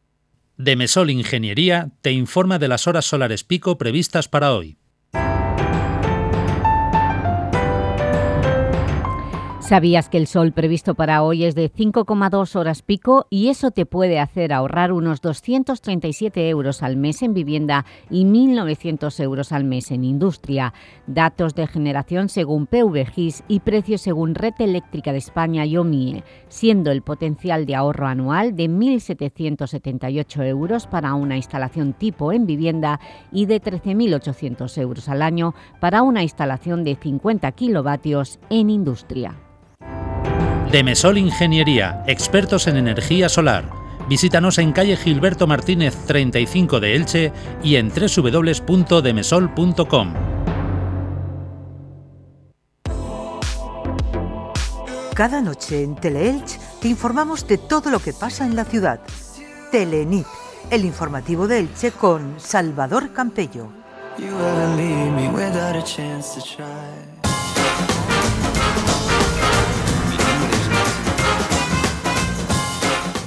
Demesol Ingeniería te informa de las horas solares pico previstas para hoy. ¿Sabías que el sol previsto para hoy es de 5,2 horas pico y eso te puede hacer ahorrar unos 237 euros al mes en vivienda y 1.900 euros al mes en industria? Datos de generación según PVGIS y precios según Red Eléctrica de España y OMIE, siendo el potencial de ahorro anual de 1.778 euros para una instalación tipo en vivienda y de 13.800 euros al año para una instalación de 50 kilovatios en industria. Demesol Ingeniería, expertos en energía solar. Visítanos en calle Gilberto Martínez 35 de Elche y en www.demesol.com. Cada noche en Teleelch te informamos de todo lo que pasa en la ciudad. Telenit, el informativo de Elche con Salvador Campello.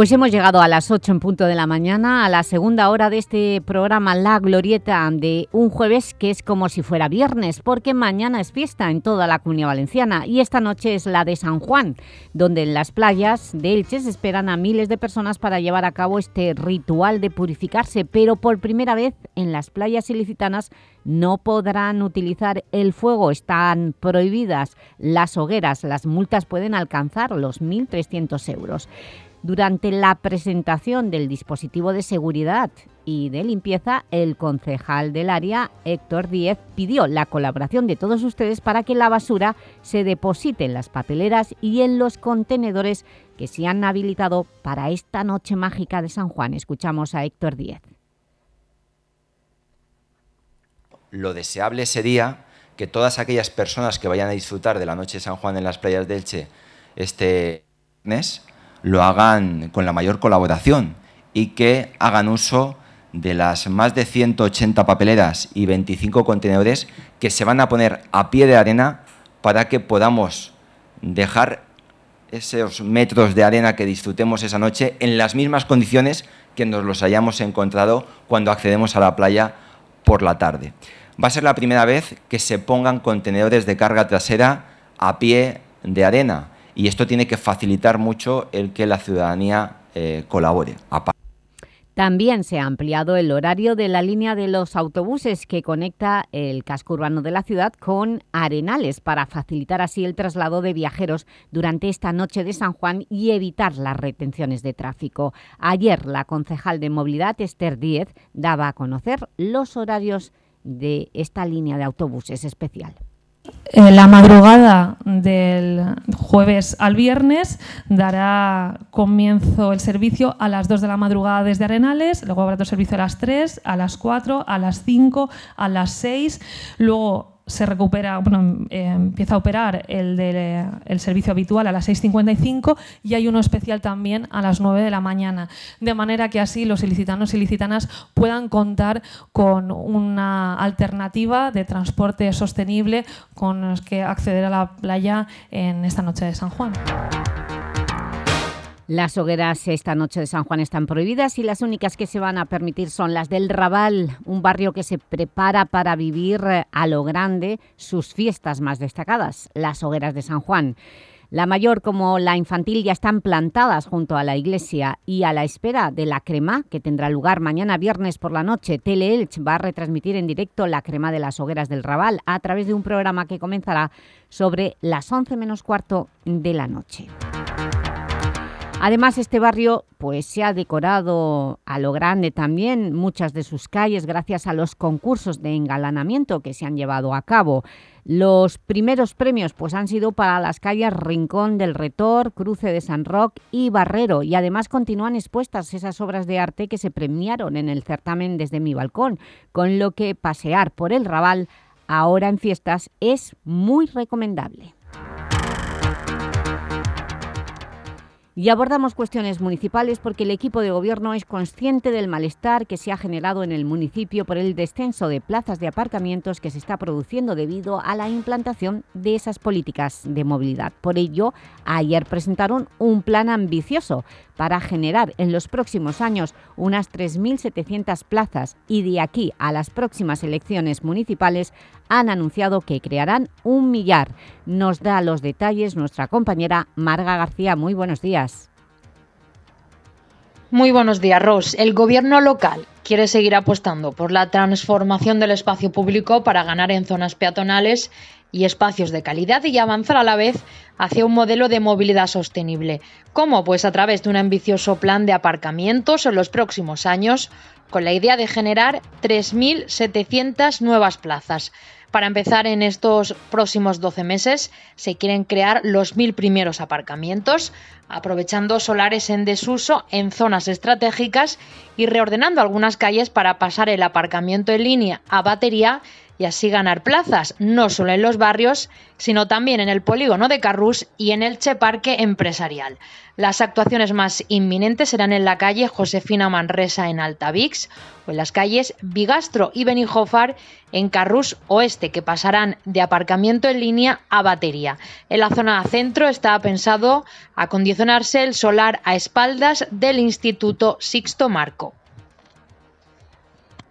Pues hemos llegado a las 8 en punto de la mañana, a la segunda hora de este programa La Glorieta de un jueves que es como si fuera viernes, porque mañana es fiesta en toda la Comunidad Valenciana y esta noche es la de San Juan, donde en las playas de Elche se esperan a miles de personas para llevar a cabo este ritual de purificarse, pero por primera vez en las playas ilicitanas no podrán utilizar el fuego, están prohibidas las hogueras, las multas pueden alcanzar los 1.300 euros. Durante la presentación del dispositivo de seguridad y de limpieza, el concejal del área, Héctor Díez, pidió la colaboración de todos ustedes para que la basura se deposite en las papeleras y en los contenedores que se han habilitado para esta noche mágica de San Juan. Escuchamos a Héctor Díez. Lo deseable sería que todas aquellas personas que vayan a disfrutar de la noche de San Juan en las playas de Elche este mes lo hagan con la mayor colaboración y que hagan uso de las más de 180 papeleras y 25 contenedores que se van a poner a pie de arena para que podamos dejar esos metros de arena que disfrutemos esa noche en las mismas condiciones que nos los hayamos encontrado cuando accedemos a la playa por la tarde. Va a ser la primera vez que se pongan contenedores de carga trasera a pie de arena y esto tiene que facilitar mucho el que la ciudadanía eh, colabore. También se ha ampliado el horario de la línea de los autobuses que conecta el casco urbano de la ciudad con Arenales para facilitar así el traslado de viajeros durante esta noche de San Juan y evitar las retenciones de tráfico. Ayer la concejal de movilidad Esther Díez daba a conocer los horarios de esta línea de autobuses especial. Eh, la madrugada del jueves al viernes dará comienzo el servicio a las 2 de la madrugada desde Arenales, luego habrá otro servicio a las 3, a las 4, a las 5, a las 6, luego se recupera, bueno, eh, empieza a operar el, de, el servicio habitual a las 6.55 y hay uno especial también a las 9 de la mañana, de manera que así los ilicitanos y ilicitanas puedan contar con una alternativa de transporte sostenible con los que acceder a la playa en esta noche de San Juan. Las hogueras esta noche de San Juan están prohibidas y las únicas que se van a permitir son las del Raval, un barrio que se prepara para vivir eh, a lo grande sus fiestas más destacadas, las hogueras de San Juan. La mayor como la infantil ya están plantadas junto a la iglesia y a la espera de la crema, que tendrá lugar mañana viernes por la noche. Teleelch va a retransmitir en directo la crema de las hogueras del Raval a través de un programa que comenzará sobre las 11 menos cuarto de la noche. Además, este barrio pues, se ha decorado a lo grande también muchas de sus calles gracias a los concursos de engalanamiento que se han llevado a cabo. Los primeros premios pues, han sido para las calles Rincón del Retor, Cruce de San Roque y Barrero y además continúan expuestas esas obras de arte que se premiaron en el certamen desde mi balcón, con lo que pasear por el Raval ahora en fiestas es muy recomendable. Y abordamos cuestiones municipales porque el equipo de gobierno es consciente del malestar que se ha generado en el municipio por el descenso de plazas de aparcamientos que se está produciendo debido a la implantación de esas políticas de movilidad. Por ello, ayer presentaron un plan ambicioso para generar en los próximos años unas 3.700 plazas y de aquí a las próximas elecciones municipales han anunciado que crearán un millar. Nos da los detalles nuestra compañera Marga García. Muy buenos días. Muy buenos días, Ros. El gobierno local quiere seguir apostando por la transformación del espacio público para ganar en zonas peatonales y espacios de calidad y avanzar a la vez hacia un modelo de movilidad sostenible. ¿Cómo? Pues a través de un ambicioso plan de aparcamientos en los próximos años con la idea de generar 3.700 nuevas plazas. Para empezar, en estos próximos 12 meses se quieren crear los mil primeros aparcamientos, aprovechando solares en desuso en zonas estratégicas y reordenando algunas calles para pasar el aparcamiento en línea a batería y así ganar plazas, no solo en los barrios, sino también en el polígono de Carrús y en el Che Parque Empresarial. Las actuaciones más inminentes serán en la calle Josefina Manresa en Altavix o en las calles Bigastro y Benijofar en Carrús Oeste, que pasarán de aparcamiento en línea a batería. En la zona centro está pensado acondicionarse el solar a espaldas del Instituto Sixto Marco.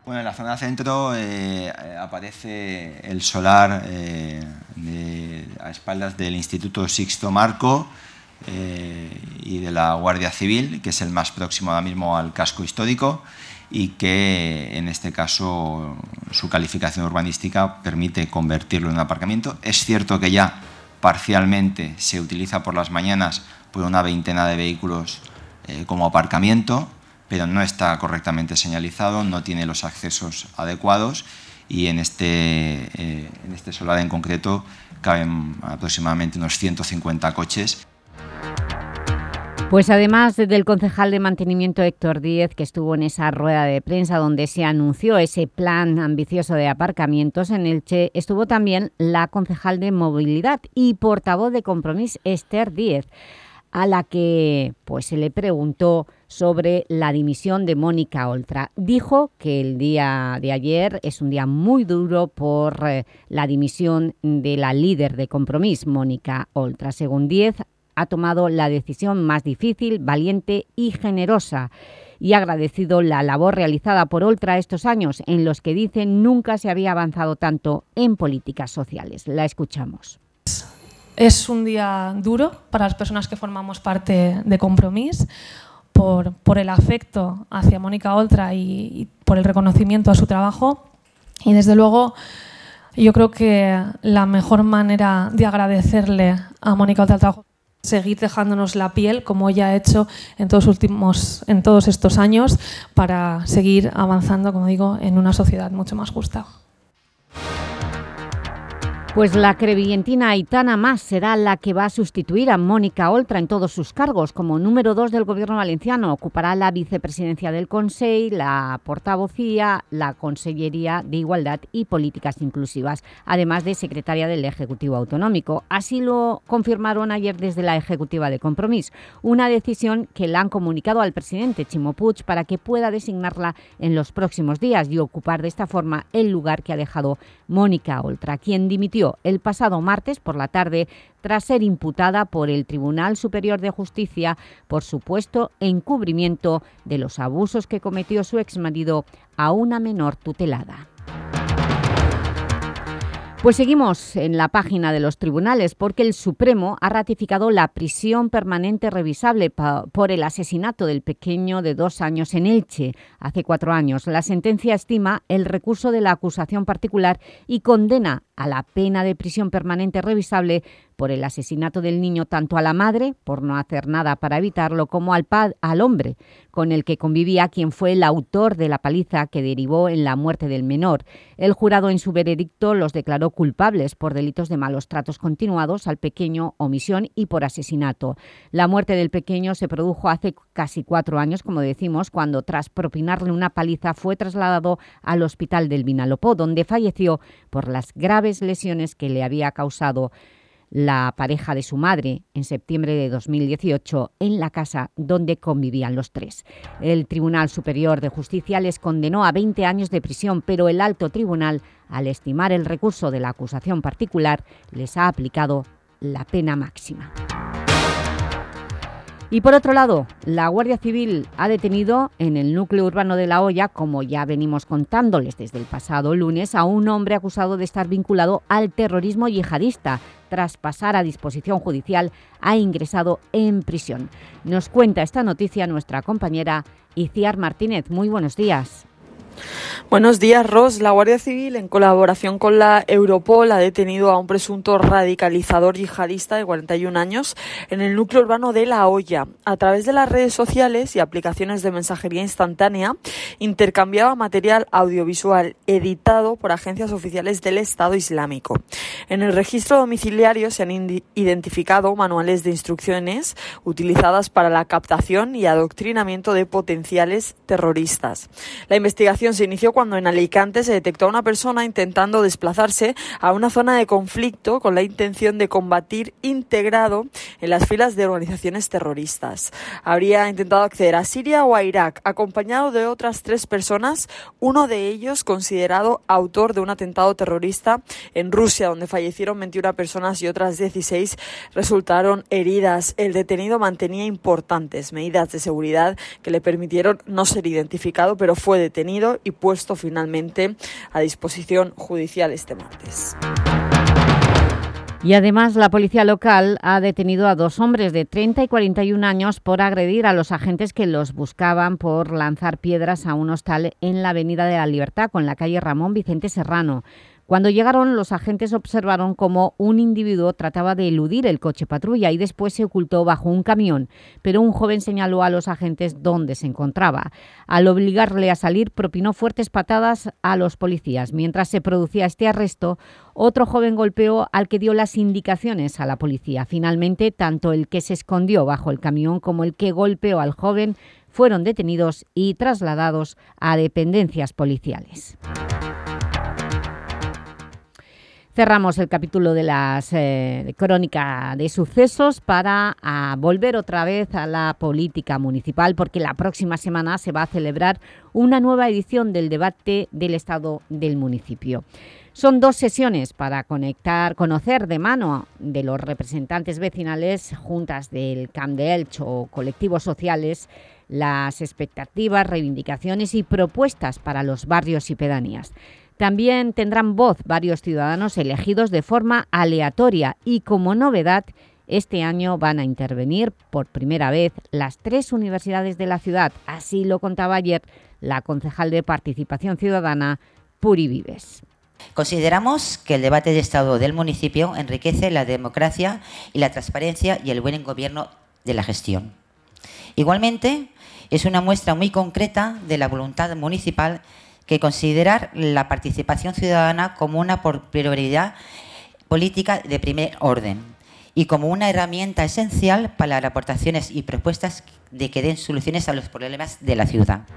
Bueno, en la zona centro eh, aparece el solar eh, a espaldas del Instituto Sixto Marco eh, y de la Guardia Civil, que es el más próximo ahora mismo al casco histórico y que en este caso su calificación urbanística permite convertirlo en un aparcamiento. Es cierto que ya parcialmente se utiliza por las mañanas por una veintena de vehículos como aparcamiento, pero no está correctamente señalizado, no tiene los accesos adecuados y en este, eh, en este solar en concreto caben aproximadamente unos 150 coches. Pues además del concejal de mantenimiento Héctor Díez, que estuvo en esa rueda de prensa donde se anunció ese plan ambicioso de aparcamientos en Elche, estuvo también la concejal de movilidad y portavoz de Compromís Esther Díez, a la que pues, se le preguntó sobre la dimisión de Mónica Oltra. Dijo que el día de ayer es un día muy duro por eh, la dimisión de la líder de Compromís, Mónica Oltra. Según Diez, ha tomado la decisión más difícil, valiente y generosa y ha agradecido la labor realizada por Oltra estos años en los que dice nunca se había avanzado tanto en políticas sociales. La escuchamos. Es un día duro para las personas que formamos parte de Compromís, por, el afecto hacia Mónica Oltra y, por el reconocimiento a su trabajo. Y desde luego yo creo que la mejor manera de agradecerle a Mónica Oltra el trabajo es seguir dejándonos la piel como ella ha hecho en todos, últimos, en todos estos años para seguir avanzando, como digo, en una sociedad mucho más justa. Pues la crevillentina Aitana Más será la que va a sustituir a Mónica Oltra en todos sus cargos. Como número dos del Gobierno valenciano ocupará la vicepresidencia del Consejo, la portavocía, la Consellería de Igualdad y Políticas Inclusivas, además de secretaria del Ejecutivo Autonómico. Así lo confirmaron ayer desde la Ejecutiva de Compromís, una decisión que le han comunicado al presidente Chimo Puig para que pueda designarla en los próximos días y ocupar de esta forma el lugar que ha dejado Mónica Oltra, quien dimitió el pasado martes por la tarde tras ser imputada por el Tribunal Superior de Justicia por supuesto encubrimiento de los abusos que cometió su exmarido a una menor tutelada. Pues seguimos en la página de los tribunales porque el Supremo ha ratificado la prisión permanente revisable por el asesinato del pequeño de dos años en Elche hace cuatro años. La sentencia estima el recurso de la acusación particular y condena a la pena de prisión permanente revisable por el asesinato del niño tanto a la madre, por no hacer nada para evitarlo, como al, al hombre con el que convivía quien fue el autor de la paliza que derivó en la muerte del menor. El jurado en su veredicto los declaró culpables por delitos de malos tratos continuados al pequeño, omisión y por asesinato. La muerte del pequeño se produjo hace casi cuatro años, como decimos, cuando tras propinarle una paliza fue trasladado al hospital del Vinalopó, donde falleció por las graves lesiones que le había causado la pareja de su madre en septiembre de 2018 en la casa donde convivían los tres. El Tribunal Superior de Justicia les condenó a 20 años de prisión, pero el alto tribunal, al estimar el recurso de la acusación particular, les ha aplicado la pena máxima. Y por otro lado, la Guardia Civil ha detenido en el núcleo urbano de La Hoya, como ya venimos contándoles desde el pasado lunes, a un hombre acusado de estar vinculado al terrorismo yihadista. Tras pasar a disposición judicial, ha ingresado en prisión. Nos cuenta esta noticia nuestra compañera Iciar Martínez. Muy buenos días. Buenos días, Ross. La Guardia Civil, en colaboración con la Europol, ha detenido a un presunto radicalizador yihadista de 41 años en el núcleo urbano de La Hoya. A través de las redes sociales y aplicaciones de mensajería instantánea, intercambiaba material audiovisual editado por agencias oficiales del Estado Islámico. En el registro domiciliario se han identificado manuales de instrucciones utilizadas para la captación y adoctrinamiento de potenciales terroristas. La investigación se inició cuando en Alicante se detectó a una persona intentando desplazarse a una zona de conflicto con la intención de combatir integrado en las filas de organizaciones terroristas. Habría intentado acceder a Siria o a Irak, acompañado de otras tres personas, uno de ellos considerado autor de un atentado terrorista en Rusia, donde fallecieron 21 personas y otras 16 resultaron heridas. El detenido mantenía importantes medidas de seguridad que le permitieron no ser identificado, pero fue detenido y puesto finalmente a disposición judicial este martes. Y además la policía local ha detenido a dos hombres de 30 y 41 años por agredir a los agentes que los buscaban por lanzar piedras a un hostal en la Avenida de la Libertad con la calle Ramón Vicente Serrano. Cuando llegaron, los agentes observaron cómo un individuo trataba de eludir el coche patrulla y después se ocultó bajo un camión, pero un joven señaló a los agentes dónde se encontraba. Al obligarle a salir, propinó fuertes patadas a los policías. Mientras se producía este arresto, otro joven golpeó al que dio las indicaciones a la policía. Finalmente, tanto el que se escondió bajo el camión como el que golpeó al joven fueron detenidos y trasladados a dependencias policiales. Cerramos el capítulo de las eh, crónica de sucesos para volver otra vez a la política municipal porque la próxima semana se va a celebrar una nueva edición del debate del Estado del municipio. Son dos sesiones para conectar, conocer de mano de los representantes vecinales, juntas del Camp de Elche o colectivos sociales, las expectativas, reivindicaciones y propuestas para los barrios y pedanías. También tendrán voz varios ciudadanos elegidos de forma aleatoria y como novedad este año van a intervenir por primera vez las tres universidades de la ciudad. Así lo contaba ayer la concejal de Participación Ciudadana, Puri Vives. Consideramos que el debate de Estado del municipio enriquece la democracia y la transparencia y el buen gobierno de la gestión. Igualmente, es una muestra muy concreta de la voluntad municipal que considerar la participación ciudadana como una prioridad política de primer orden y como una herramienta esencial para las aportaciones y propuestas de que den soluciones a los problemas de la ciudad.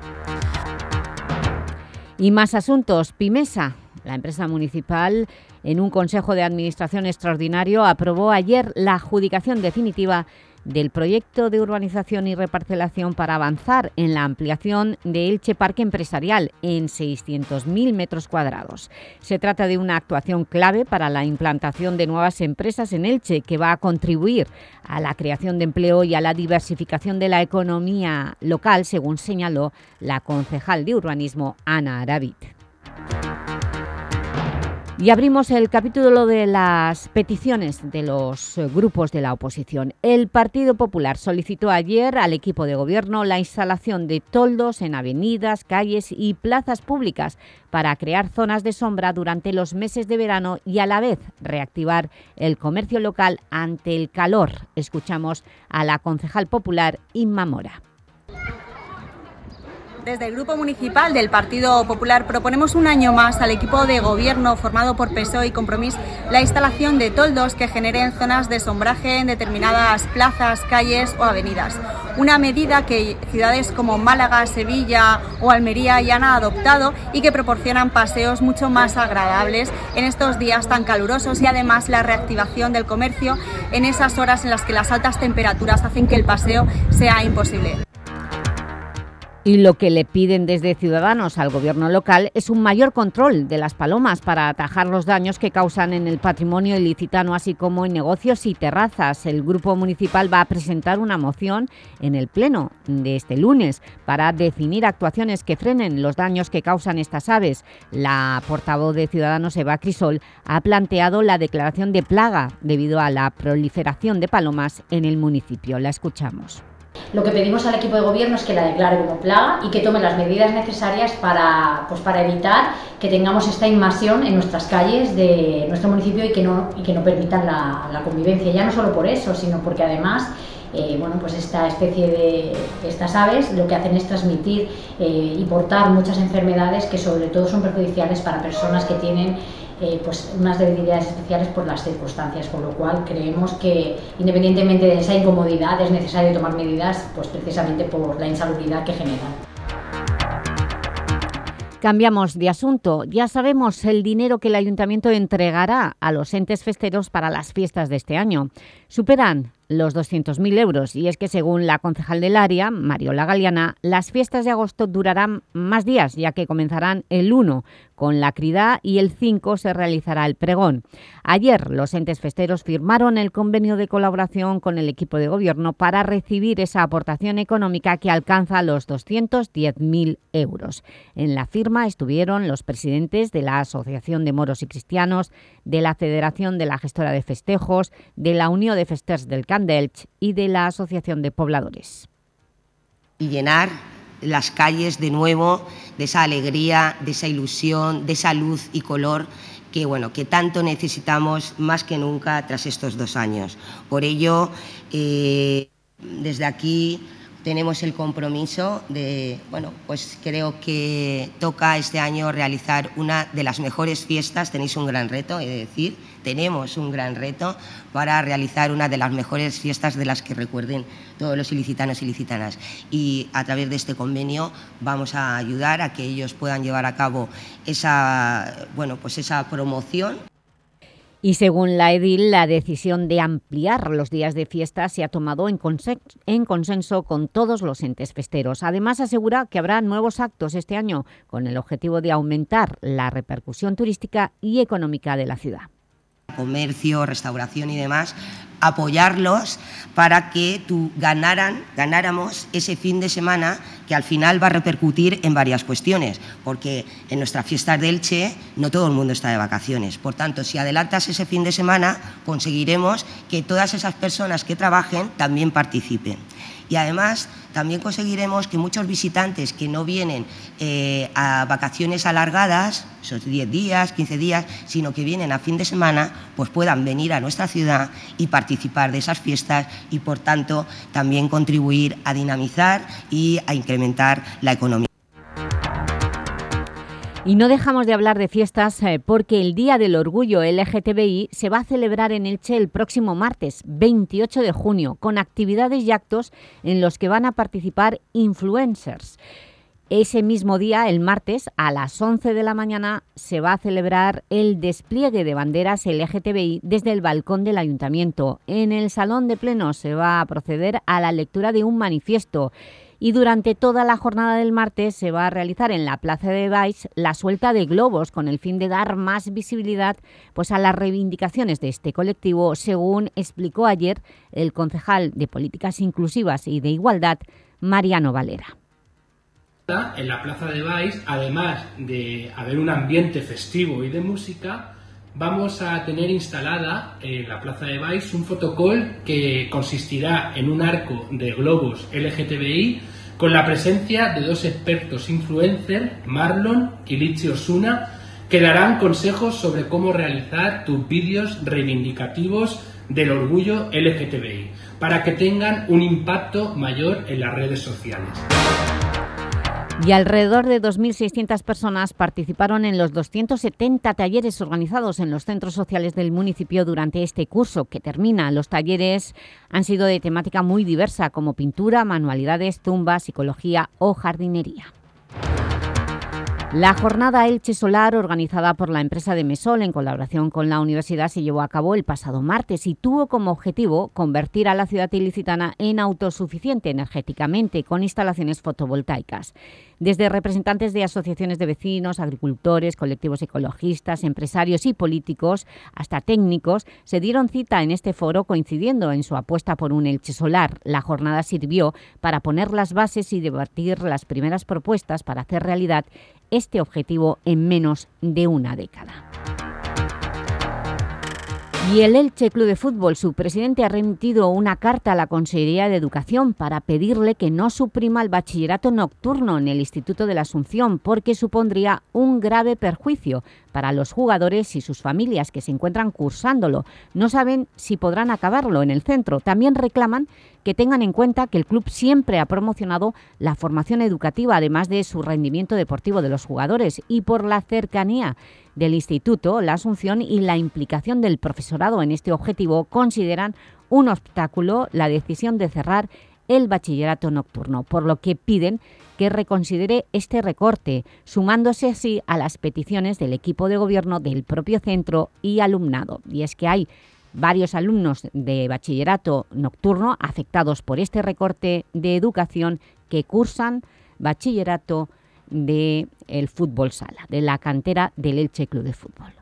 Y más asuntos. Pimesa, la empresa municipal, en un Consejo de Administración extraordinario, aprobó ayer la adjudicación definitiva del proyecto de urbanización y reparcelación para avanzar en la ampliación de Elche Parque Empresarial en 600.000 metros cuadrados. Se trata de una actuación clave para la implantación de nuevas empresas en Elche que va a contribuir a la creación de empleo y a la diversificación de la economía local, según señaló la concejal de urbanismo Ana Aravit. Y abrimos el capítulo de las peticiones de los grupos de la oposición. El Partido Popular solicitó ayer al equipo de gobierno la instalación de toldos en avenidas, calles y plazas públicas para crear zonas de sombra durante los meses de verano y a la vez reactivar el comercio local ante el calor. Escuchamos a la concejal popular Inma Mora. Desde el Grupo Municipal del Partido Popular proponemos un año más al equipo de gobierno formado por PSOE y Compromís la instalación de toldos que generen zonas de sombraje en determinadas plazas, calles o avenidas. Una medida que ciudades como Málaga, Sevilla o Almería ya han adoptado y que proporcionan paseos mucho más agradables en estos días tan calurosos y además la reactivación del comercio en esas horas en las que las altas temperaturas hacen que el paseo sea imposible. Y lo que le piden desde Ciudadanos al gobierno local es un mayor control de las palomas para atajar los daños que causan en el patrimonio ilicitano, así como en negocios y terrazas. El Grupo Municipal va a presentar una moción en el Pleno de este lunes para definir actuaciones que frenen los daños que causan estas aves. La portavoz de Ciudadanos, Eva Crisol, ha planteado la declaración de plaga debido a la proliferación de palomas en el municipio. La escuchamos Lo que pedimos al equipo de gobierno es que la declare como plaga y que tome las medidas necesarias para, pues, para evitar que tengamos esta invasión en nuestras calles de nuestro municipio y que no, y que no permitan la, convivencia. Ya no solo por eso, sino porque además eh, bueno, pues esta especie de estas aves lo que hacen es transmitir eh, y portar muchas enfermedades que sobre todo son perjudiciales para personas que tienen eh, pues unas debilidades especiales por las circunstancias, con lo cual creemos que independientemente de esa incomodidad es necesario tomar medidas pues precisamente por la insalubridad que generan. Cambiamos de asunto. Ya sabemos el dinero que el Ayuntamiento entregará a los entes festeros para las fiestas de este año. Superan los 200.000 euros. Y es que según la concejal del área, Mariola Galeana, las fiestas de agosto durarán más días, ya que comenzarán el 1 con la crida y el 5 se realizará el pregón. Ayer los entes festeros firmaron el convenio de colaboración con el equipo de gobierno para recibir esa aportación económica que alcanza los 210.000 euros. En la firma estuvieron los presidentes de la Asociación de Moros y Cristianos, de la Federación de la Gestora de Festejos, de la Unión de Festers del Candelch y de la Asociación de Pobladores. Y llenar las calles de nuevo de esa alegría, de esa ilusión, de esa luz y color que, bueno, que tanto necesitamos más que nunca tras estos dos años. Por ello, eh, desde aquí tenemos el compromiso de, bueno, pues creo que toca este año realizar una de las mejores fiestas, tenéis un gran reto, he de decir, tenemos un gran reto para realizar una de las mejores fiestas de las que recuerden todos los ilicitanos y ilicitanas. Y a través de este convenio vamos a ayudar a que ellos puedan llevar a cabo esa, bueno, pues esa promoción y según la EDIL, la decisión de ampliar los días de fiesta se ha tomado en, consenso con todos los entes festeros. Además, asegura que habrá nuevos actos este año con el objetivo de aumentar la repercusión turística y económica de la ciudad comercio, restauración y demás, apoyarlos para que tú ganaran, ganáramos ese fin de semana que al final va a repercutir en varias cuestiones, porque en nuestras fiestas de Elche no todo el mundo está de vacaciones. Por tanto, si adelantas ese fin de semana, conseguiremos que todas esas personas que trabajen también participen y además también conseguiremos que muchos visitantes que no vienen eh, a vacaciones alargadas, esos 10 días, 15 días, sino que vienen a fin de semana, pues puedan venir a nuestra ciudad y participar de esas fiestas y, por tanto, también contribuir a dinamizar y a incrementar la economía. Y no dejamos de hablar de fiestas eh, porque el Día del Orgullo LGTBI se va a celebrar en Elche el próximo martes, 28 de junio, con actividades y actos en los que van a participar influencers. Ese mismo día, el martes, a las 11 de la mañana, se va a celebrar el despliegue de banderas LGTBI desde el balcón del Ayuntamiento. En el Salón de Pleno se va a proceder a la lectura de un manifiesto y durante toda la jornada del martes se va a realizar en la Plaza de Baix la suelta de globos con el fin de dar más visibilidad pues, a las reivindicaciones de este colectivo, según explicó ayer el concejal de Políticas Inclusivas y de Igualdad, Mariano Valera. En la Plaza de Baix, además de haber un ambiente festivo y de música, vamos a tener instalada en la Plaza de Baix un fotocall que consistirá en un arco de globos LGTBI con la presencia de dos expertos influencers, Marlon y Lichi Osuna, que darán consejos sobre cómo realizar tus vídeos reivindicativos del orgullo LGTBI, para que tengan un impacto mayor en las redes sociales. Y alrededor de 2.600 personas participaron en los 270 talleres organizados en los centros sociales del municipio durante este curso que termina. Los talleres han sido de temática muy diversa como pintura, manualidades, zumba, psicología o jardinería. La jornada Elche Solar, organizada por la empresa de Mesol en colaboración con la universidad, se llevó a cabo el pasado martes y tuvo como objetivo convertir a la ciudad ilicitana en autosuficiente energéticamente con instalaciones fotovoltaicas. Desde representantes de asociaciones de vecinos, agricultores, colectivos ecologistas, empresarios y políticos, hasta técnicos, se dieron cita en este foro coincidiendo en su apuesta por un Elche solar. La jornada sirvió para poner las bases y debatir las primeras propuestas para hacer realidad este objetivo en menos de una década. Y el Elche Club de Fútbol, su presidente ha remitido una carta a la Consejería de Educación para pedirle que no suprima el bachillerato nocturno en el Instituto de la Asunción porque supondría un grave perjuicio para los jugadores y sus familias que se encuentran cursándolo. No saben si podrán acabarlo en el centro. También reclaman que tengan en cuenta que el club siempre ha promocionado la formación educativa, además de su rendimiento deportivo de los jugadores y por la cercanía del Instituto, la Asunción y la implicación del profesorado en este objetivo consideran un obstáculo la decisión de cerrar el bachillerato nocturno, por lo que piden que reconsidere este recorte, sumándose así a las peticiones del equipo de gobierno del propio centro y alumnado. Y es que hay varios alumnos de bachillerato nocturno afectados por este recorte de educación que cursan bachillerato del el fútbol sala, de la cantera del Elche Club de Fútbol.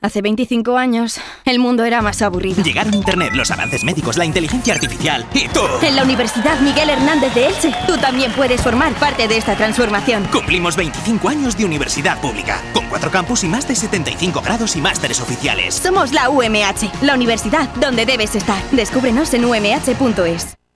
Hace 25 años, el mundo era más aburrido. Llegaron Internet, los avances médicos, la inteligencia artificial y tú. En la Universidad Miguel Hernández de Elche, tú también puedes formar parte de esta transformación. Cumplimos 25 años de universidad pública, con cuatro campus y más de 75 grados y másteres oficiales. Somos la UMH, la universidad donde debes estar. Descúbrenos en umh.es.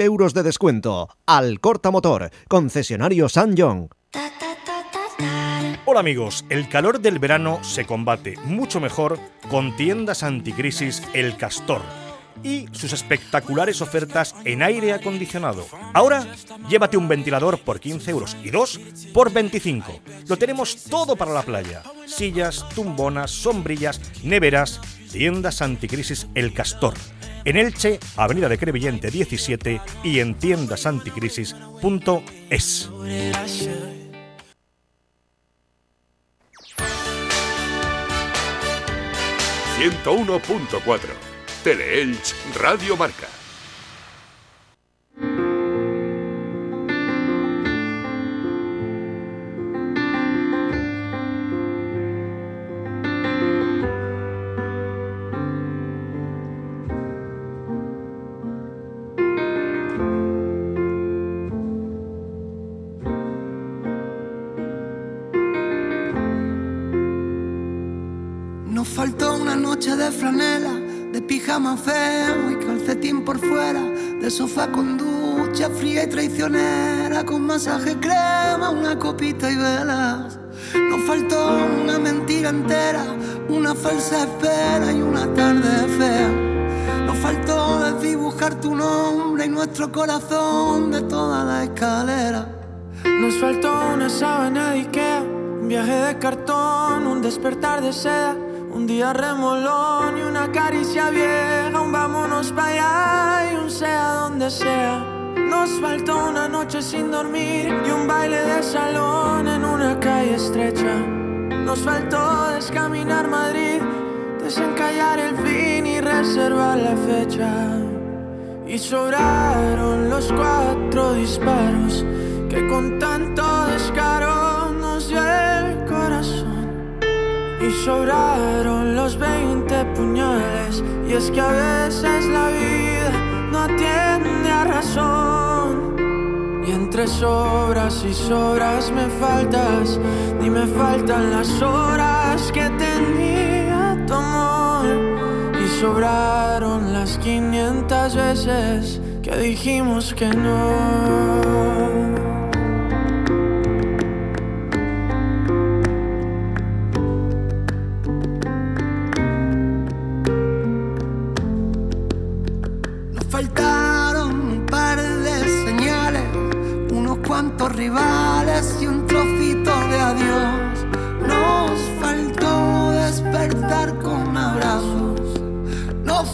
euros de descuento. Al Corta Motor, concesionario San John. Hola amigos, el calor del verano se combate mucho mejor con tiendas anticrisis El Castor y sus espectaculares ofertas en aire acondicionado. Ahora, llévate un ventilador por 15 euros y dos por 25. Lo tenemos todo para la playa. Sillas, tumbonas, sombrillas, neveras, tiendas anticrisis El Castor. En Elche, Avenida de Crevillente 17 y en tiendasanticrisis.es. ...101.4... Teleelch Radio Marca. Fuera, de sofá con ducha fría y traicionera, con masaje crema, una copita y velas. Nos faltó una mentira entera, una falsa espera y una tarde fea. Nos faltó desdibujar tu nombre y nuestro corazón de toda la escalera. Nos faltó una sábana de Ikea, un viaje de cartón, un despertar de seda, un día remolón y una caricia vieja, un vámonos para allá y un sea donde sea. Nos faltó una noche sin dormir y un baile de salón en una calle estrecha. Nos faltó descaminar Madrid, desencallar el fin y reservar la fecha. Y sobraron los cuatro disparos que con tanto descaro y sobraron los 20 puñales. Y es que a veces la vida no atiende a razón. Y entre sobras y sobras me faltas. Ni me faltan las horas que tenía tu amor. Y sobraron las 500 veces que dijimos que no.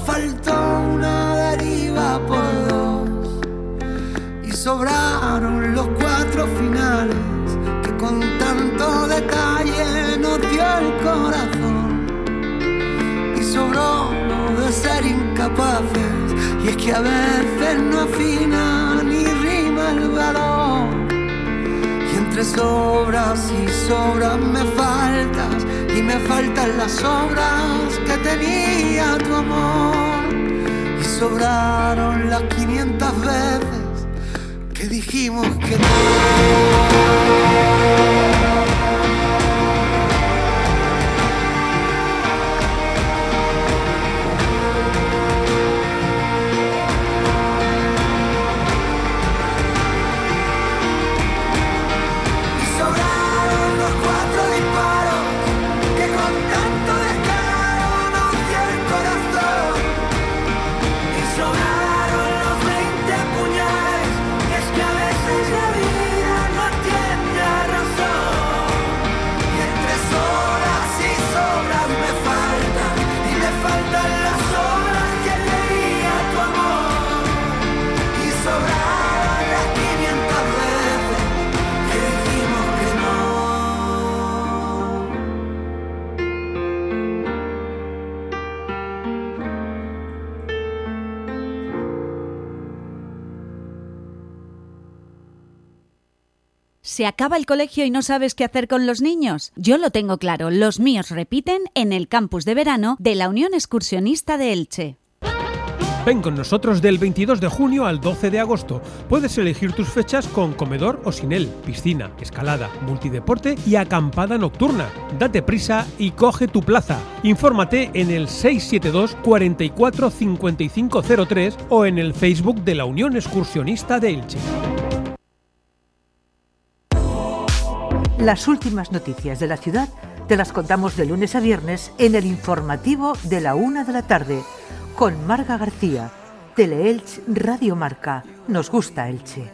Faltó una deriva por dos. Y sobraron los cuatro finales que con tanto detalle nos dio el corazón y sobró lo de ser incapaces. Y es que a veces no afina ni rima el valor. Y entre sobras y sobras me faltas, y me faltan las obras que tenía tu amor. Y sobraron las 500 veces que dijimos que no. ¿Se acaba el colegio y no sabes qué hacer con los niños? Yo lo tengo claro, los míos repiten en el campus de verano de la Unión Excursionista de Elche. Ven con nosotros del 22 de junio al 12 de agosto. Puedes elegir tus fechas con comedor o sin él, piscina, escalada, multideporte y acampada nocturna. Date prisa y coge tu plaza. Infórmate en el 672 44 5503 o en el Facebook de la Unión Excursionista de Elche. Las últimas noticias de la ciudad te las contamos de lunes a viernes en el informativo de la una de la tarde con Marga García. Teleelch Radio Marca. Nos gusta Elche.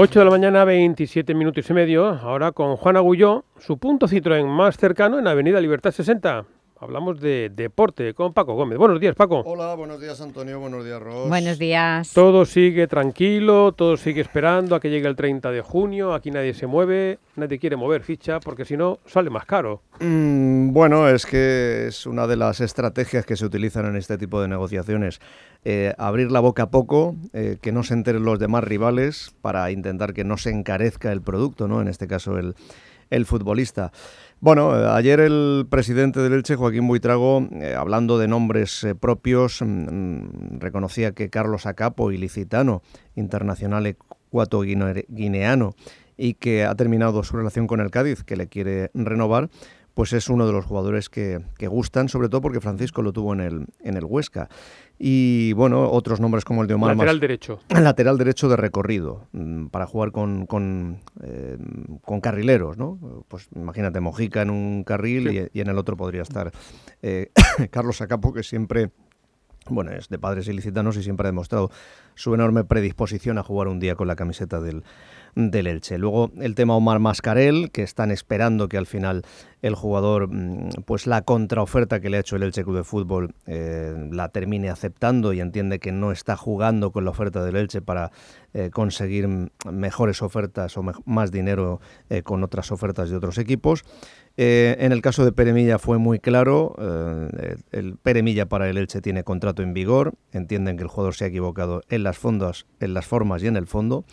Got a chance to try. Ocho de la mañana, 27 minutos y medio. Ahora con Juan Agulló, su punto Citroën más cercano en Avenida Libertad 60. Hablamos de deporte con Paco Gómez. Buenos días, Paco. Hola, buenos días Antonio, buenos días Ros. Buenos días. Todo sigue tranquilo, todo sigue esperando a que llegue el 30 de junio. Aquí nadie se mueve, nadie quiere mover ficha porque si no sale más caro. Mm, bueno, es que es una de las estrategias que se utilizan en este tipo de negociaciones. Eh, abrir la boca poco, eh, que no se enteren los demás rivales para intentar que no se encarezca el producto, ¿no? En este caso el, el futbolista. Bueno, ayer el presidente del Elche, Joaquín Buitrago, eh, hablando de nombres eh, propios, mm, reconocía que Carlos Acapo, ilicitano, internacional ecuatoguineano, y que ha terminado su relación con el Cádiz, que le quiere renovar, pues es uno de los jugadores que, que gustan, sobre todo porque Francisco lo tuvo en el, en el Huesca. Y bueno, otros nombres como el de Omar Lateral Mas- derecho. Lateral derecho de recorrido, mm, para jugar con, con, eh, con carrileros, ¿no? Pues imagínate, Mojica en un carril Sí. y, y en el otro podría estar eh, Carlos Acapo, que siempre, bueno, es de padres ilicitanos y siempre ha demostrado su enorme predisposición a jugar un día con la camiseta del, del Elche. Luego el tema Omar Mascarel, que están esperando que al final el jugador, mm, pues la contraoferta que le ha hecho el Elche Club de Fútbol eh, la termine aceptando y entiende que no está jugando con la oferta del Elche para eh, conseguir mejores ofertas o más dinero eh, con otras ofertas de otros equipos. en el caso de Peremilla fue muy claro, el Peremilla para el Elche tiene contrato en vigor, entienden que el jugador se ha equivocado en las, fondas, en las formas y en el fondo,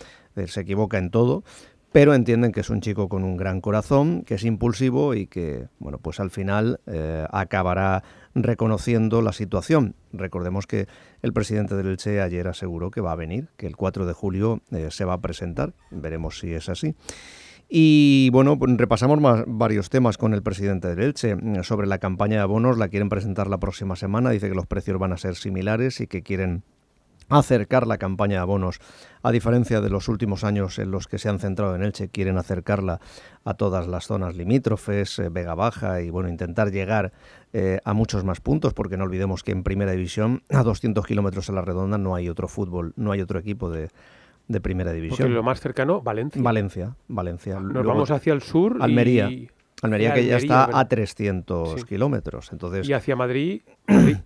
se equivoca en todo, pero entienden que es un chico con un gran corazón, que es impulsivo y que, bueno, pues al final eh, acabará reconociendo la situación. Recordemos que el presidente del Elche ayer aseguró que va a venir, que el 4 de julio eh, se va a presentar, veremos si es así. Y bueno, pues repasamos varios temas con el presidente del Elche. Sobre la campaña de abonos, la quieren presentar la próxima semana, dice que los precios van a ser similares y que quieren acercar la campaña de abonos, a diferencia de los últimos años en los que se han centrado en Elche, quieren acercarla a todas las zonas limítrofes, eh, Vega Baja y bueno, intentar llegar eh, a muchos más puntos, porque no olvidemos que en Primera División, a 200 kilómetros a la redonda, no hay otro fútbol, no hay otro equipo de, Primera División. Porque lo más cercano, Valencia. Valencia, Valencia. Nos vamos hacia el sur. Almería. Almería, que ya está a 300 kilómetros. Entonces, y hacia Madrid, Madrid.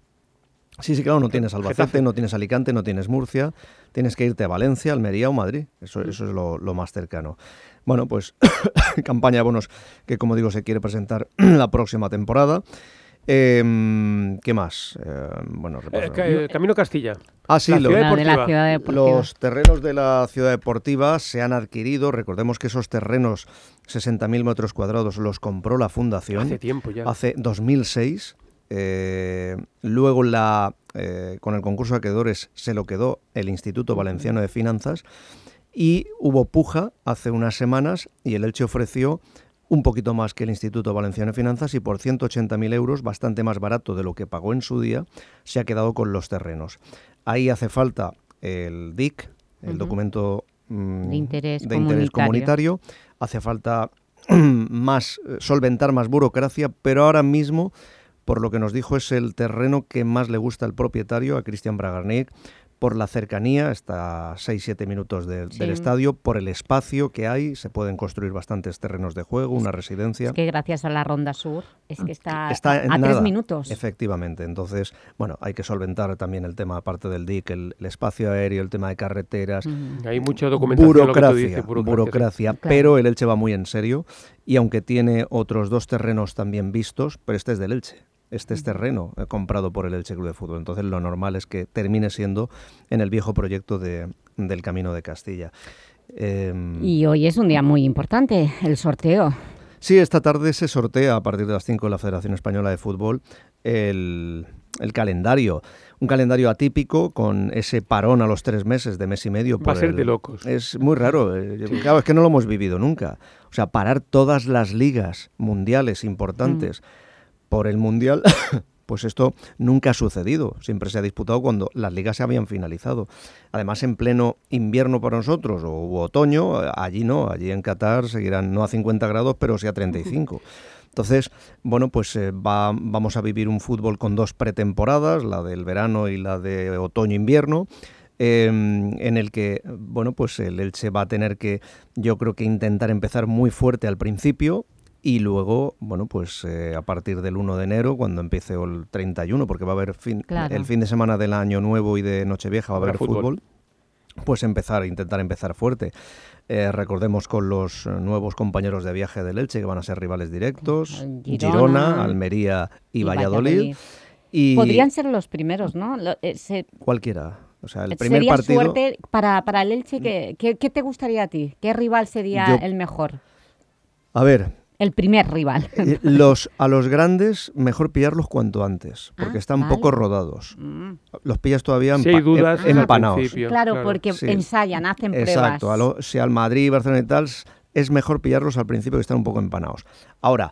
Sí, sí, claro, no tienes Albacete, no tienes Alicante, no tienes Murcia, tienes que irte a Valencia, Almería o Madrid, eso, eso es lo, más cercano. Bueno, pues campaña de bonos que como digo se quiere presentar la próxima temporada. Em, ¿Qué más? Eh, bueno, eh, Camino Castilla. Ah, sí, la ciudad de la ciudad deportiva. los terrenos de la ciudad deportiva se han adquirido. Recordemos que esos terrenos, 60.000 metros cuadrados, los compró la fundación. Hace tiempo ya. Hace 2006. Eh, luego la, eh, con el concurso de acreedores se lo quedó el Instituto Valenciano de Finanzas y hubo puja hace unas semanas y el Elche ofreció un poquito más que el Instituto Valenciano de Finanzas y por 180.000 euros, bastante más barato de lo que pagó en su día, se ha quedado con los terrenos. Ahí hace falta el DIC, el documento mm, de, interés, comunitario. hace falta más eh, solventar más burocracia, pero ahora mismo por lo que nos dijo es el terreno que más le gusta al propietario, a Cristian Bragarnik, por la cercanía, está a 6-7 minutos del estadio, por el espacio que hay, se pueden construir bastantes terrenos de juego, una residencia. Es que gracias a la Ronda Sur es que está, a 3 minutos. Efectivamente, entonces, bueno, hay que solventar también el tema, aparte del DIC, el, espacio aéreo, el tema de carreteras. Hay mucha documentación, burocracia, burocracia, pero el Elche va muy en serio y aunque tiene otros dos terrenos también vistos, pero este es del Elche este es terreno eh, comprado por el Elche Club de Fútbol. Entonces lo normal es que termine siendo en el viejo proyecto de, del Camino de Castilla. Em, y hoy es un día muy importante, el sorteo. Sí, esta tarde se sortea a partir de las 5 de la Federación Española de Fútbol el, el calendario. Un calendario atípico con ese parón a los tres meses de mes y medio. Va a ser de locos. Es muy raro. Eh, claro, es que no lo hemos vivido nunca. O sea, parar todas las ligas mundiales importantes. Mm por el Mundial, pues esto nunca ha sucedido. Siempre se ha disputado cuando las ligas se habían finalizado. Además, en pleno invierno para nosotros o otoño, allí no, allí en Qatar seguirán no a 50 grados, pero sí a 35. Entonces, bueno, pues eh, va, vamos a vivir un fútbol con dos pretemporadas, la del verano y la de otoño-invierno. Em, en el que, bueno, pues el Elche va a tener que, yo creo que intentar empezar muy fuerte al principio, y luego, bueno, pues eh, a partir del 1 de enero, cuando empiece el 31, porque va a haber fin, el fin de semana del Año Nuevo y de Nochevieja, va a haber fútbol. pues empezar, intentar empezar fuerte. Eh, recordemos con los nuevos compañeros de viaje del Elche, que van a ser rivales directos, Girona, Almería y, Valladolid. Y Podrían ser los primeros, ¿no? Eh, Cualquiera. O sea, el primer sería partido... suerte para, para el Elche. ¿qué, ¿qué, te gustaría a ti? ¿Qué rival sería el mejor? A ver, el primer rival. Eh, los, a los grandes mejor pillarlos cuanto antes, porque ah, están poco rodados. Mm. Los pillas todavía si dudas, empanados. Claro, porque ensayan, hacen pruebas. Exacto, si al Madrid, Barcelona y tal, es mejor pillarlos al principio que están un poco empanados. Ahora,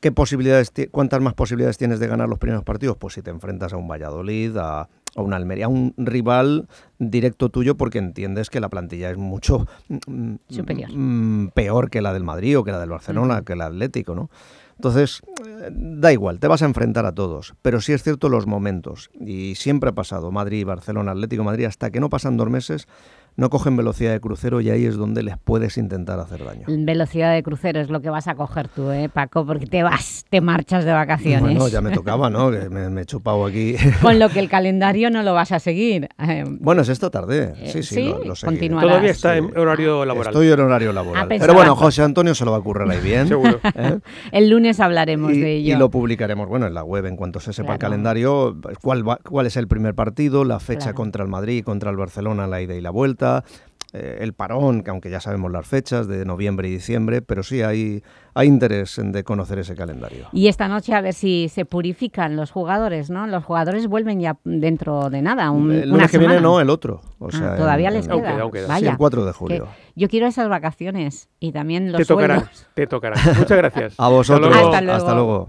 ¿qué posibilidades, ¿cuántas más posibilidades tienes de ganar los primeros partidos? Pues si te enfrentas a un Valladolid, a, a un Almería, un rival directo tuyo porque entiendes que la plantilla es mucho mm, Superior. Mm, peor que la del Madrid o que la del Barcelona, que el Atlético, ¿no? Entonces, eh, da igual, te vas a enfrentar a todos, pero sí es cierto los momentos, y siempre ha pasado, Madrid, Barcelona, Atlético, Madrid, hasta que no pasan dos meses, no cogen velocidad de crucero y ahí es donde les puedes intentar hacer daño. Velocidad de crucero es lo que vas a coger tú, ¿eh, Paco? Porque te vas, te marchas de vacaciones. Bueno, ya me tocaba, ¿no? Que me, he chupado aquí. Con lo que el calendario no lo vas a seguir. Eh, bueno, es esta tarde. Sí, sí, ¿sí? lo, sé. Todavía está en horario laboral. Estoy en horario laboral. Pero bueno, José Antonio se lo va a ocurrir ahí bien. Seguro. ¿eh? El lunes hablaremos de ello. Y lo publicaremos, bueno, en la web en cuanto se sepa el calendario, cuál, cuál es el primer partido, la fecha contra el Madrid, contra el Barcelona, la ida y la vuelta, eh, el parón, que aunque ya sabemos las fechas de noviembre y diciembre, pero sí hay, hay interés en de conocer ese calendario. Y esta noche a ver si se purifican los jugadores, ¿no? Los jugadores vuelven ya dentro de nada, un, El lunes que viene no, el otro. O Ah, todavía en- les en- queda. aunque queda. Vaya, Sí, el 4 de julio. que yo quiero esas vacaciones y también los Te tocarán, sueldos. te tocarán. Muchas gracias. A vosotros. Hasta luego. Hasta luego.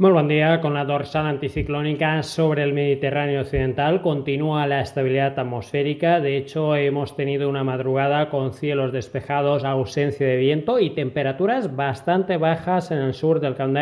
Muy buen día. Con la dorsal anticiclónica sobre el Mediterráneo occidental continúa la estabilidad atmosférica. De hecho, hemos tenido una madrugada con cielos despejados, ausencia de viento y temperaturas bastante bajas en el sur del Camp.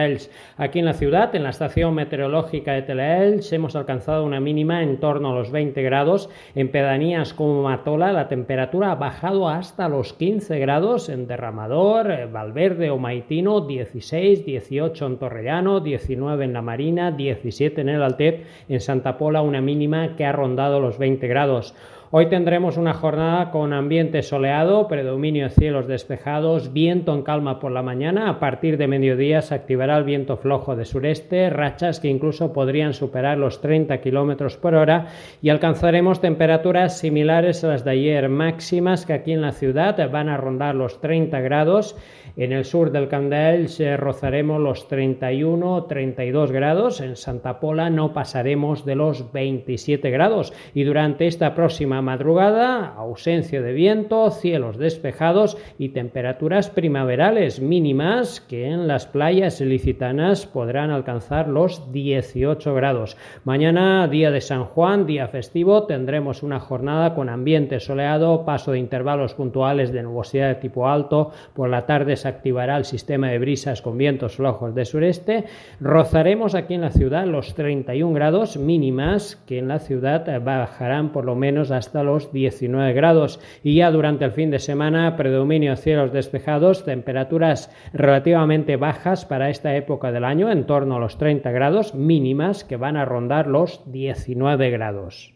Aquí en la ciudad, en la estación meteorológica de Teleelch, hemos alcanzado una mínima en torno a los 20 grados. En pedanías como Matola, la temperatura ha bajado hasta los 15 grados en Derramador, Valverde o Maitino, 16, 18 en Torrellano, 19 en La Marina, 17 en el Altep, en Santa Pola una mínima que ha rondado los 20 grados. Hoy tendremos una jornada con ambiente soleado, predominio cielos despejados, viento en calma por la mañana. A partir de mediodía se activará el viento flojo de sureste, rachas que incluso podrían superar los 30 kilómetros por hora y alcanzaremos temperaturas similares a las de ayer, máximas que aquí en la ciudad van a rondar los 30 grados. En el sur del Camp d'Elx eh, rozaremos los 31-32 grados. En Santa Pola no pasaremos de los 27 grados. Y durante esta próxima madrugada, ausencia de viento, cielos despejados y temperaturas primaverales mínimas que en las playas ilicitanas podrán alcanzar los 18 grados. Mañana, día de San Juan, día festivo, tendremos una jornada con ambiente soleado, paso de intervalos puntuales de nubosidad de tipo alto. Por la tarde se activará el sistema de brisas con vientos flojos de sureste. Rozaremos aquí en la ciudad los 31 grados mínimas que en la ciudad bajarán por lo menos hasta los 19 grados. Y ya durante el fin de semana, predominio cielos despejados, temperaturas relativamente bajas para esta época del año, en torno a los 30 grados mínimas que van a rondar los 19 grados.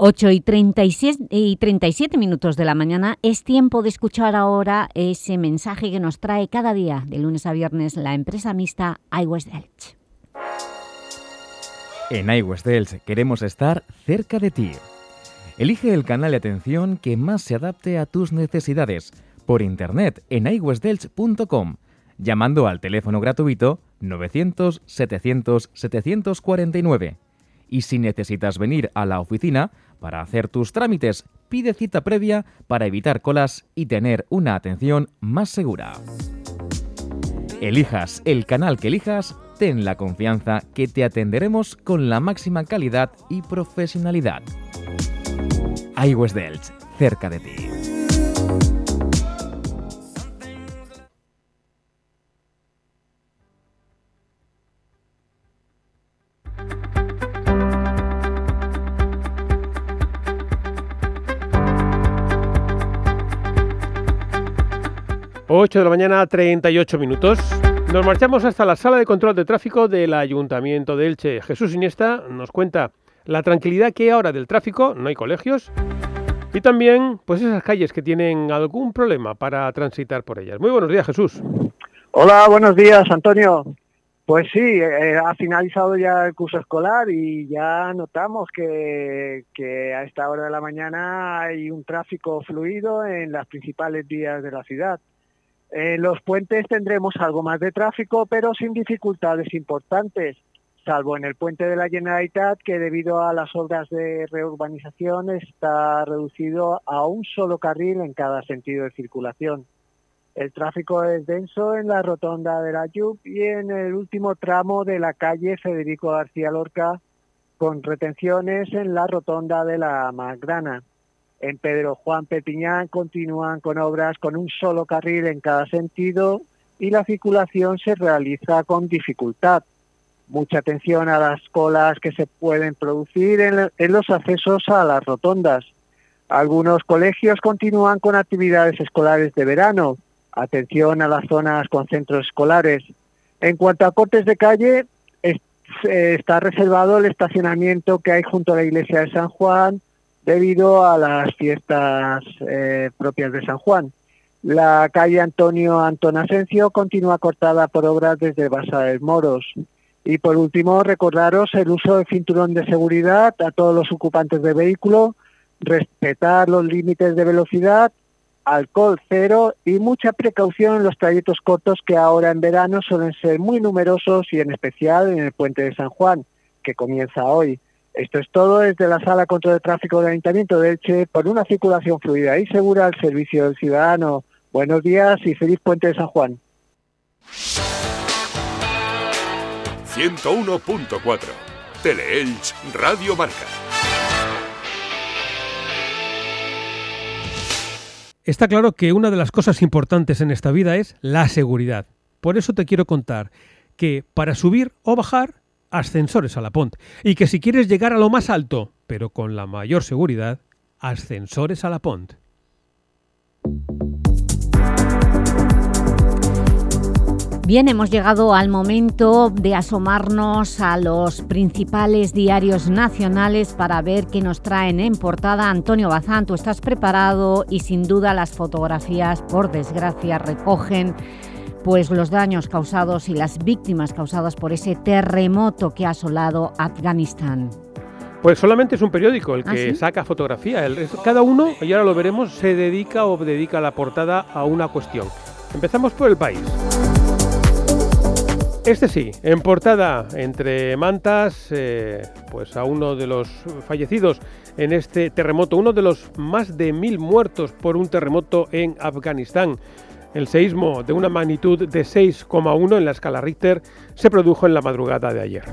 8 y 36 y 37 minutos de la mañana es tiempo de escuchar ahora ese mensaje que nos trae cada día, de lunes a viernes, la empresa mixta iWest Elch. En iWest Elch queremos estar cerca de ti. Elige el canal de atención que más se adapte a tus necesidades por internet en iwestdelch.com, llamando al teléfono gratuito 900 700 749. Y si necesitas venir a la oficina para hacer tus trámites, pide cita previa para evitar colas y tener una atención más segura. Elijas el canal que elijas, ten la confianza que te atenderemos con la máxima calidad y profesionalidad. iWest Delch, cerca de ti. Ocho de la mañana, 38 minutos. Nos marchamos hasta la sala de control de tráfico del Ayuntamiento de Elche. Jesús Iniesta nos cuenta la tranquilidad que hay ahora del tráfico, no hay colegios, y también pues esas calles que tienen algún problema para transitar por ellas. Muy buenos días, Jesús. Hola, buenos días, Antonio. Pues sí, eh, ha finalizado ya el curso escolar y ya notamos que, a esta hora de la mañana hay un tráfico fluido en las principales vías de la ciudad. En los puentes tendremos algo más de tráfico, pero sin dificultades importantes, salvo en el puente de la Generalitat, que debido a las obras de reurbanización está reducido a un solo carril en cada sentido de circulación. El tráfico es denso en la rotonda de la Yup y en el último tramo de la calle Federico García Lorca, con retenciones en la rotonda de la Magrana. En Pedro Juan Pepiñán continúan con obras con un solo carril en cada sentido y la circulación se realiza con dificultad. Mucha atención a las colas que se pueden producir en, los accesos a las rotondas. Algunos colegios continúan con actividades escolares de verano. Atención a las zonas con centros escolares. En cuanto a cortes de calle, está reservado el estacionamiento que hay junto a la iglesia de San Juan, debido a las fiestas eh, propias de San Juan. La calle Antonio Antón continúa cortada por obras desde Basa del Moros. Y por último, recordaros el uso del cinturón de seguridad a todos los ocupantes de vehículo, respetar los límites de velocidad, alcohol cero y mucha precaución en los trayectos cortos que ahora en verano suelen ser muy numerosos y en especial en el puente de San Juan, que comienza hoy. Esto es todo desde la Sala Control de Tráfico del Ayuntamiento de Elche por una circulación fluida y segura al servicio del ciudadano. Buenos días y feliz puente de San Juan. 101.4 Teleelch Radio Marca. Está claro que una de las cosas importantes en esta vida es la seguridad. Por eso te quiero contar que para subir o bajar ascensores a la Pont. Y que si quieres llegar a lo más alto, pero con la mayor seguridad, ascensores a la Pont. Bien, hemos llegado al momento de asomarnos a los principales diarios nacionales para ver qué nos traen en portada. Antonio Bazán, tú estás preparado y sin duda las fotografías, por desgracia, recogen pues los daños causados y las víctimas causadas por ese terremoto que ha asolado Afganistán. Pues solamente es un periódico el ¿Ah, que sí? saca fotografía. El- cada uno, y ahora lo veremos, se dedica o dedica la portada a una cuestión. Empezamos por el país. Este sí, en portada, entre mantas, eh, pues a uno de los fallecidos en este terremoto, uno de los más de mil muertos por un terremoto en Afganistán. El seísmo de una magnitud de 6,1 en la escala Richter se produjo en la madrugada de ayer.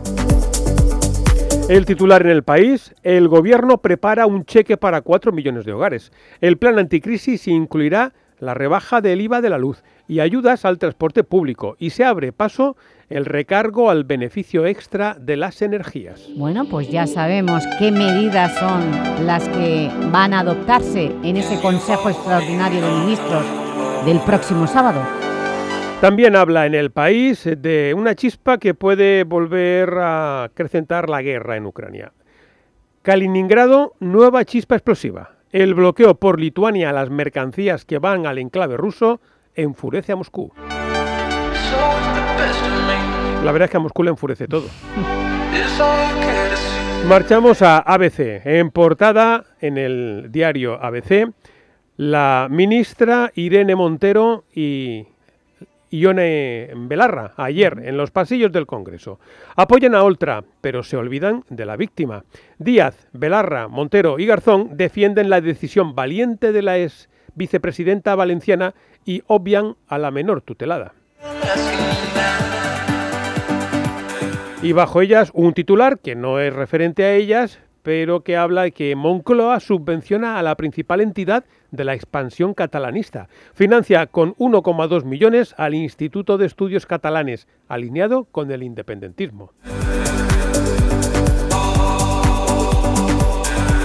El titular en el país, el gobierno prepara un cheque para 4 millones de hogares. El plan anticrisis incluirá la rebaja del IVA de la luz y ayudas al transporte público y se abre paso el recargo al beneficio extra de las energías. Bueno, pues ya sabemos qué medidas son las que van a adoptarse en ese Consejo Extraordinario de Ministros del próximo sábado. También habla en el país de una chispa que puede volver a acrecentar la guerra en Ucrania. Kaliningrado, nueva chispa explosiva. El bloqueo por Lituania a las mercancías que van al enclave ruso enfurece a Moscú. La verdad es que a Moscú le enfurece todo. Marchamos a ABC. En portada, en el diario ABC, la ministra Irene Montero y Ione Belarra, ayer en los pasillos del Congreso. Apoyan a Oltra, pero se olvidan de la víctima. Díaz, Belarra, Montero y Garzón defienden la decisión valiente de la ex vicepresidenta valenciana y obvian a la menor tutelada. Y bajo ellas un titular que no es referente a ellas, pero que habla de que Moncloa subvenciona a la principal entidad de la expansión catalanista. Financia con 1,2 millones al Instituto de Estudios Catalanes, alineado con el independentismo.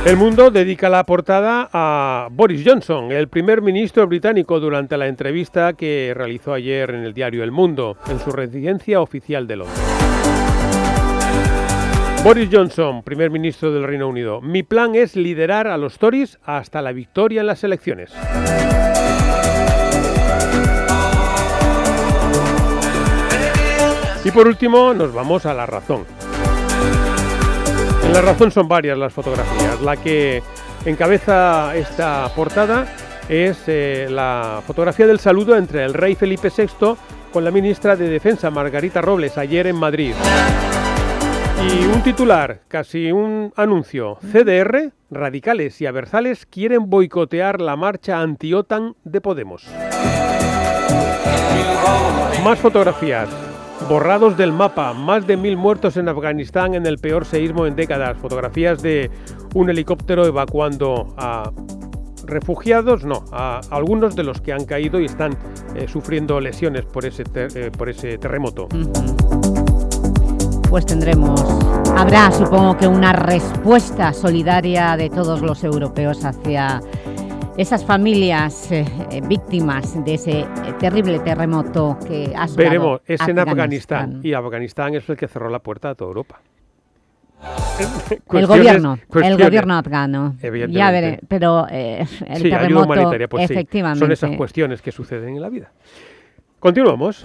El mundo dedica la portada a Boris Johnson, el primer ministro británico, durante la entrevista que realizó ayer en el diario El Mundo, en su residencia oficial de Londres. Boris Johnson, primer ministro del Reino Unido. Mi plan es liderar a los Tories hasta la victoria en las elecciones. Y por último, nos vamos a la razón. En la razón son varias las fotografías. La que encabeza esta portada es eh, la fotografía del saludo entre el rey Felipe VI con la ministra de Defensa Margarita Robles ayer en Madrid. Y un titular, casi un anuncio. CDR, radicales y aversales quieren boicotear la marcha anti-OTAN de Podemos. Más fotografías borrados del mapa, más de mil muertos en Afganistán en el peor seísmo en décadas, fotografías de un helicóptero evacuando a refugiados, no, a algunos de los que han caído y están eh, sufriendo lesiones por ese, eh, por ese terremoto. Pues tendremos, habrá supongo que una respuesta solidaria de todos los europeos hacia esas familias eh, eh, víctimas de ese eh, terrible terremoto que ha Veremos, es en Afganistán. y Afganistán es el que cerró la puerta a toda Europa. el gobierno, el gobierno afgano. Ya veré, pero el terremoto, pues efectivamente. son esas cuestiones que suceden en la vida. Continuamos.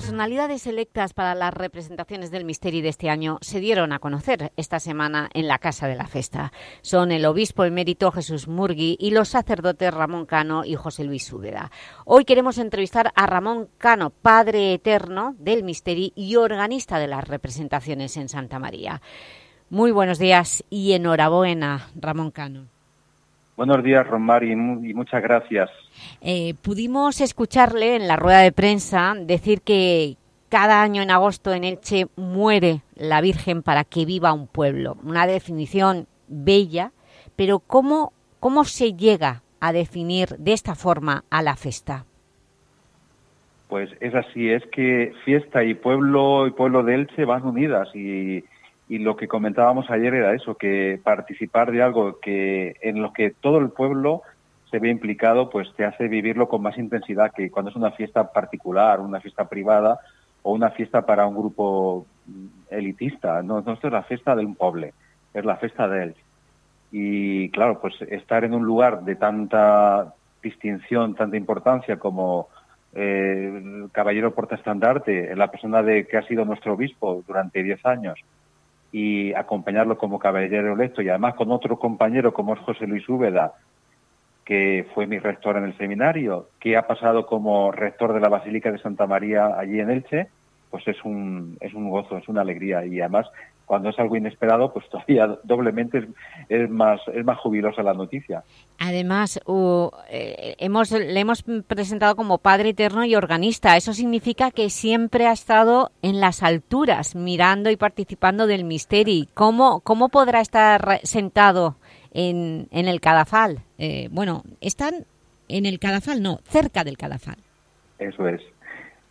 Personalidades electas para las representaciones del Misteri de este año se dieron a conocer esta semana en la Casa de la Festa. Son el obispo emérito Jesús Murgui y los sacerdotes Ramón Cano y José Luis Úbeda. Hoy queremos entrevistar a Ramón Cano, padre eterno del Misteri y organista de las representaciones en Santa María. Muy buenos días y enhorabuena, Ramón Cano. Buenos días, Romari, y muchas gracias. Eh, pudimos escucharle en la rueda de prensa decir que cada año en agosto en Elche muere la Virgen para que viva un pueblo. Una definición bella, pero ¿cómo, cómo se llega a definir de esta forma a la festa? Pues es así, es que fiesta y pueblo y pueblo de Elche van unidas y y lo que comentábamos ayer era eso, que participar de algo que en lo que todo el pueblo se ve implicado, pues te hace vivirlo con más intensidad que cuando es una fiesta particular, una fiesta privada o una fiesta para un grupo elitista. No, no esto es la fiesta de un pueblo, es la fiesta de él. Y claro, pues estar en un lugar de tanta distinción, tanta importancia como eh, el caballero portaestandarte, la persona de que ha sido nuestro obispo durante 10 años, y acompañarlo como caballero electo y además con otro compañero como es José Luis Úbeda, que fue mi rector en el seminario, que ha pasado como rector de la Basílica de Santa María allí en Elche, pues es un, es un gozo, es una alegría. Y además cuando es algo inesperado, pues todavía doblemente es, más, es más jubilosa la noticia. Además, eh, hemos, le hemos presentado como padre eterno y organista. Eso significa que siempre ha estado en las alturas, mirando y participando del misterio. ¿Cómo, cómo podrá estar sentado en, en el cadafal? Eh, bueno, están en el cadafal, no, cerca del cadafal. Eso es.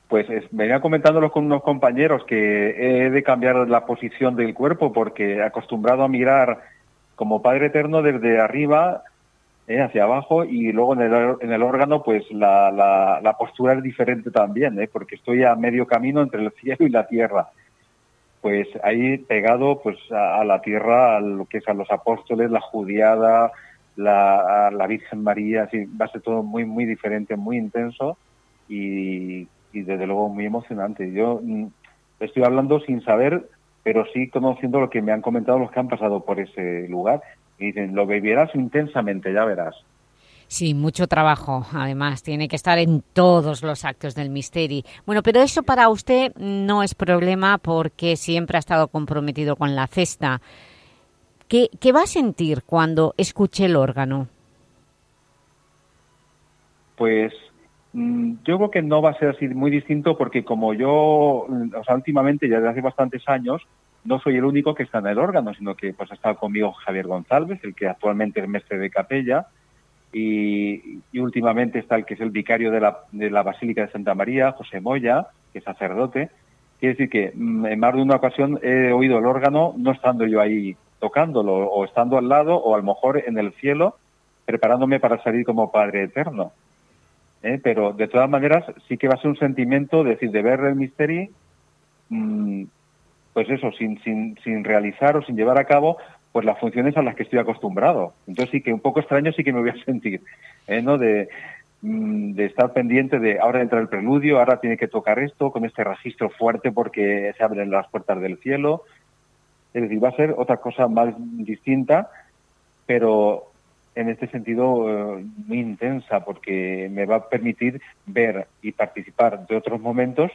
Pues venía comentándolo con unos compañeros que he de cambiar la posición del cuerpo porque acostumbrado a mirar como Padre Eterno desde arriba eh, hacia abajo y luego en el, en el órgano pues la, la, postura es diferente también, eh, porque estoy a medio camino entre el cielo y la tierra. Pues ahí pegado pues a, la tierra, a lo que es a los apóstoles, la judiada, la, la Virgen María, así, va a ser todo muy, muy diferente, muy intenso y y desde luego muy emocionante. Yo mm, estoy hablando sin saber pero sí conociendo lo que me han comentado los que han pasado por ese lugar. Y dicen, lo vivirás intensamente, ya verás. Sí, mucho trabajo, además, tiene que estar en todos los actos del Misteri. Bueno, pero eso para usted no es problema porque siempre ha estado comprometido con la cesta. ¿Qué, qué va a sentir cuando escuche el órgano? Pues yo creo que no va a ser así muy distinto porque como yo, mm, o sea, últimamente, ya desde hace bastantes años, no soy el único que está en el órgano, sino que pues ha estado conmigo Javier González, el que actualmente es mestre de capella, y, últimamente está el que es el vicario de la, de la Basílica de Santa María, José Moya, que es sacerdote. Quiere decir que mm, en más de una ocasión he oído el órgano no estando yo ahí tocándolo o estando al lado o a lo mejor en el cielo preparándome para salir como Padre Eterno. ¿Eh? Pero de todas maneras sí que va a ser un sentimiento de decir, de ver el misterio, mm, pues eso, sin, sin, sin realizar o sin llevar a cabo, pues las funciones a las que estoy acostumbrado. Entonces sí que un poco extraño sí que me voy a sentir, ¿eh? ¿no? De, mm, de estar pendiente de ahora entra el preludio, ahora tiene que tocar esto con este registro fuerte porque se abren las puertas del cielo. Es decir, va a ser otra cosa más distinta, pero en este sentido eh, muy intensa porque me va a permitir ver y participar de otros momentos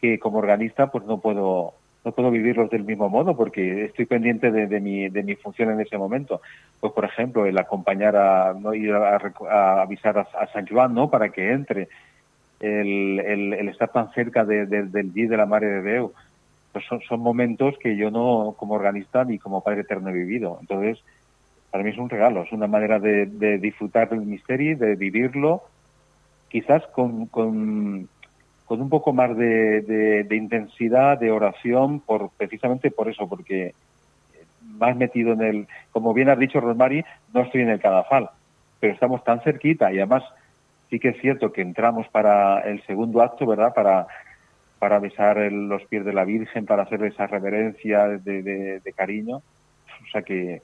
que como organista pues no puedo no puedo vivirlos del mismo modo porque estoy pendiente de, mi, de mi función en ese momento. Pues, por ejemplo, el acompañar a, ¿no? ir a, avisar a, San Juan, ¿no? Para que entre, el, el, estar tan cerca del día de la Madre de Dios, pues son, son momentos que yo no, como organista ni como Padre Eterno he vivido. Entonces, para mí es un regalo, es una manera de, de disfrutar del misterio, de vivirlo, quizás con, con con un poco más de, intensidad, de oración, por precisamente por eso, porque más metido en el, como bien has dicho Rosmary, no estoy en el cadafal, pero estamos tan cerquita y además sí que es cierto que entramos para el segundo acto, ¿verdad? Para, para besar los pies de la Virgen, para hacer esa reverencia de, cariño. O sea que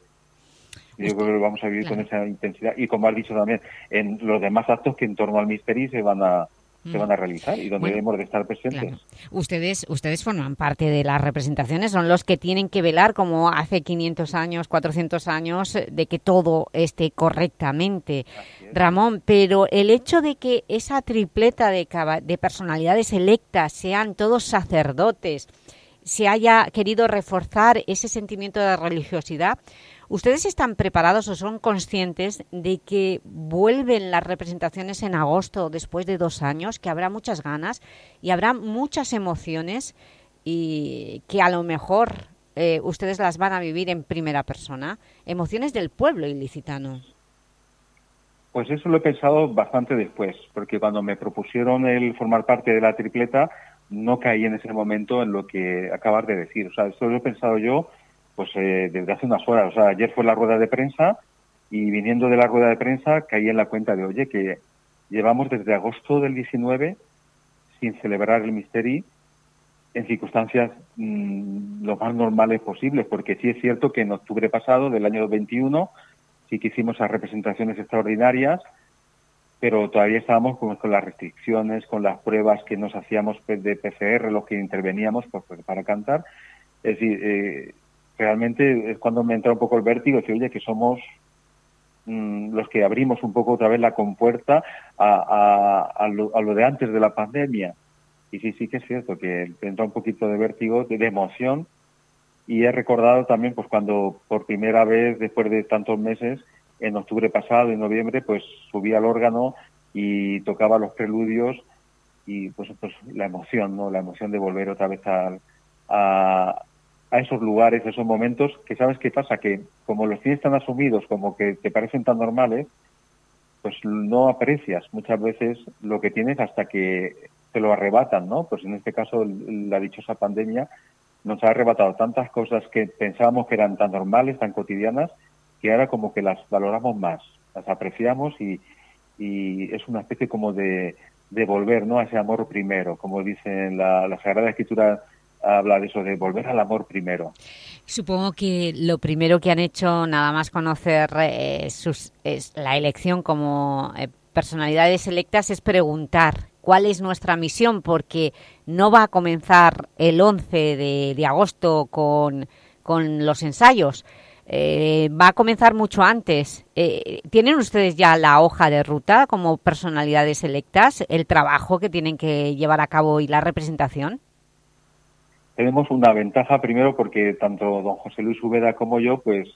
yo creo que vamos a vivir con esa intensidad. Y como has dicho también, en los demás actos que en torno al misterio se van a, se van a realizar y donde debemos de estar presentes. Ustedes, ustedes forman parte de las representaciones, son los que tienen que velar, como hace 500 años, 400 años, de que todo esté correctamente. Ramón, pero el hecho de que esa tripleta de, de personalidades electas sean todos sacerdotes, se haya querido reforzar ese sentimiento de religiosidad, ¿Ustedes están preparados o son conscientes de que vuelven las representaciones en agosto después de dos años, que habrá muchas ganas y habrá muchas emociones y que a lo mejor eh, ustedes las van a vivir en primera persona? Emociones del pueblo ilicitano. Pues eso lo he pensado bastante después, porque cuando me propusieron el formar parte de la tripleta, no caí en ese momento en lo que acabas de decir. O sea, esto lo he pensado yo pues eh, desde hace unas horas. O sea, ayer fue la rueda de prensa y viniendo de la rueda de prensa caí en la cuenta de, oye, que llevamos desde agosto del 19 sin celebrar el misterio en circunstancias mm, lo más normales posibles, porque sí es cierto que en octubre pasado del año 21 sí que hicimos las representaciones extraordinarias, pero todavía estábamos con, las restricciones, con las pruebas que nos hacíamos de PCR, los que interveníamos pues, pues, para cantar. Es decir, eh, realmente es cuando me entra un poco el vértigo, que oye, que somos mm, los que abrimos un poco otra vez la compuerta a, a, lo, de antes de la pandemia. Y sí, sí que es cierto que entra un poquito de vértigo, de, emoción, y he recordado también pues cuando por primera vez, después de tantos meses, en octubre pasado, en noviembre, pues subí al órgano y tocaba los preludios y pues, pues la emoción, ¿no? La emoción de volver otra vez a, a esos lugares, a esos momentos, que sabes qué pasa, que como los tienes tan asumidos, como que te parecen tan normales, pues no aprecias muchas veces lo que tienes hasta que te lo arrebatan, ¿no? Pues en este caso la dichosa pandemia nos ha arrebatado tantas cosas que pensábamos que eran tan normales, tan cotidianas, que ahora como que las valoramos más, las apreciamos y, es una especie como de, de volver, ¿no? A ese amor primero, como dice la Sagrada Escritura habla de eso, de volver al amor primero. Supongo que lo primero que han hecho, nada más conocer eh, sus, la elección como eh, personalidades electas, es preguntar cuál es nuestra misión, porque no va a comenzar el 11 de, agosto con, los ensayos, eh, va a comenzar mucho antes. ¿Tienen ustedes ya la hoja de ruta como personalidades electas, el trabajo que tienen que llevar a cabo y la representación? Tenemos una ventaja primero porque tanto don José Luis Ubeda como yo pues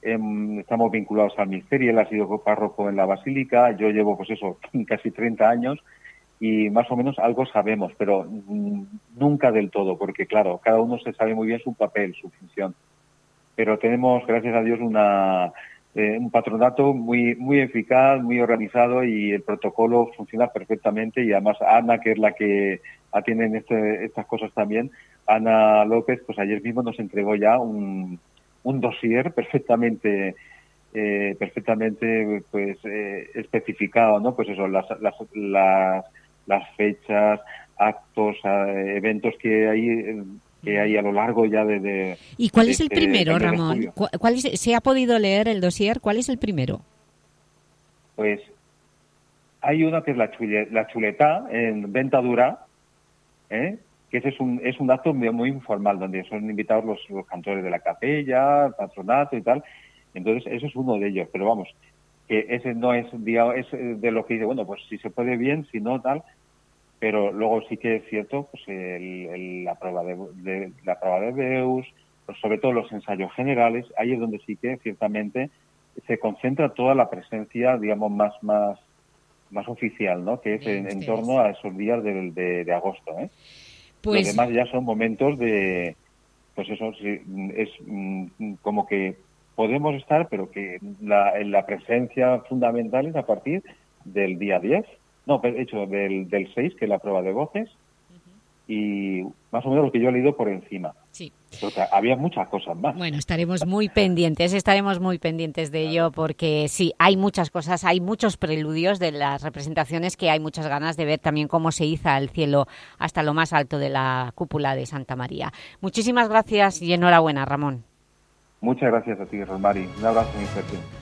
em, estamos vinculados al ministerio, él ha sido párroco en la Basílica, yo llevo pues eso casi 30 años y más o menos algo sabemos, pero mm, nunca del todo, porque claro, cada uno se sabe muy bien su papel, su función. Pero tenemos, gracias a Dios, una, eh, un patronato muy, muy eficaz, muy organizado y el protocolo funciona perfectamente y además Ana, que es la que atiende este, estas cosas también, Ana López, pues ayer mismo nos entregó ya un, un dossier perfectamente eh, perfectamente pues eh, especificado, ¿no? Pues eso, las, las, las las fechas, actos, eh, eventos que hay que hay a lo largo ya de... ¿Y cuál es el este primero, Ramón? ¿Cuál ¿Se ha podido leer el dossier? ¿Cuál es el primero? Pues hay uno que es la, la chuleta en venta dura, ¿eh? que ese es un, es un acto muy, informal, donde son invitados los, los cantores de la capella, el patronato y tal. Entonces, eso es uno de ellos. Pero vamos, que ese no es, es de lo que dice, bueno, pues si se puede bien, si no, tal, pero luego sí que es cierto, pues la prueba de, la prueba de Beus, pues sobre todo los ensayos generales, ahí es donde sí que ciertamente se concentra toda la presencia, digamos, más, más, más oficial, ¿no? Que es en, torno a esos días de, de, agosto, ¿eh? Pues... Demás ya son momentos de, pues eso, sí, es mm, como que podemos estar, pero que la, la presencia fundamental es a partir del día 10, no, hecho del, del 6, que es la prueba de voces, y más o menos lo que yo he leído por encima. Sí. Había muchas cosas más. Bueno, estaremos muy pendientes, estaremos muy pendientes de ello porque sí, hay muchas cosas, hay muchos preludios de las representaciones que hay muchas ganas de ver también cómo se iza el cielo hasta lo más alto de la cúpula de Santa María. Muchísimas gracias y enhorabuena, Ramón. Muchas gracias a ti, Rosmari. Un abrazo muy fuerte.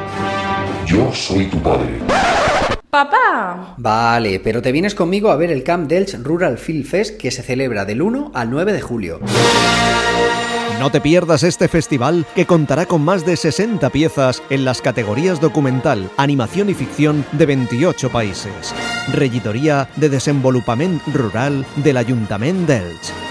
yo soy tu padre. ¡Papá! Vale, pero te vienes conmigo a ver el Camp Delch Rural Film Fest que se celebra del 1 al 9 de julio. No te pierdas este festival que contará con más de 60 piezas en las categorías documental, animación y ficción de 28 países. Regidoría de Desenvolupament Rural del Ayuntamiento d'Elx.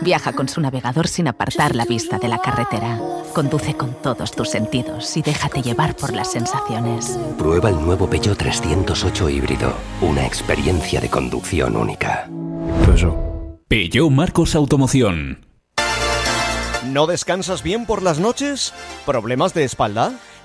Viaja con su navegador sin apartar la vista de la carretera. Conduce con todos tus sentidos y déjate llevar por las sensaciones. Prueba el nuevo Peugeot 308 híbrido. Una experiencia de conducción única. Peugeot Marcos Automoción. ¿No descansas bien por las noches? ¿Problemas de espalda?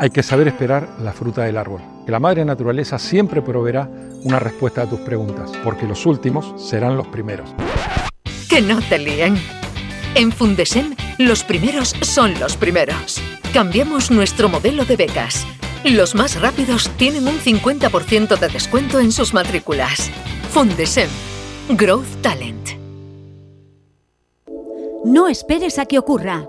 hay que saber esperar la fruta del árbol. Que la madre naturaleza siempre proveerá una respuesta a tus preguntas, porque los últimos serán los primeros. Que no te líen. En Fundesem, los primeros son los primeros. Cambiamos nuestro modelo de becas. Los más rápidos tienen un 50% de descuento en sus matrículas. Fundesem. Growth Talent. No esperes a que ocurra.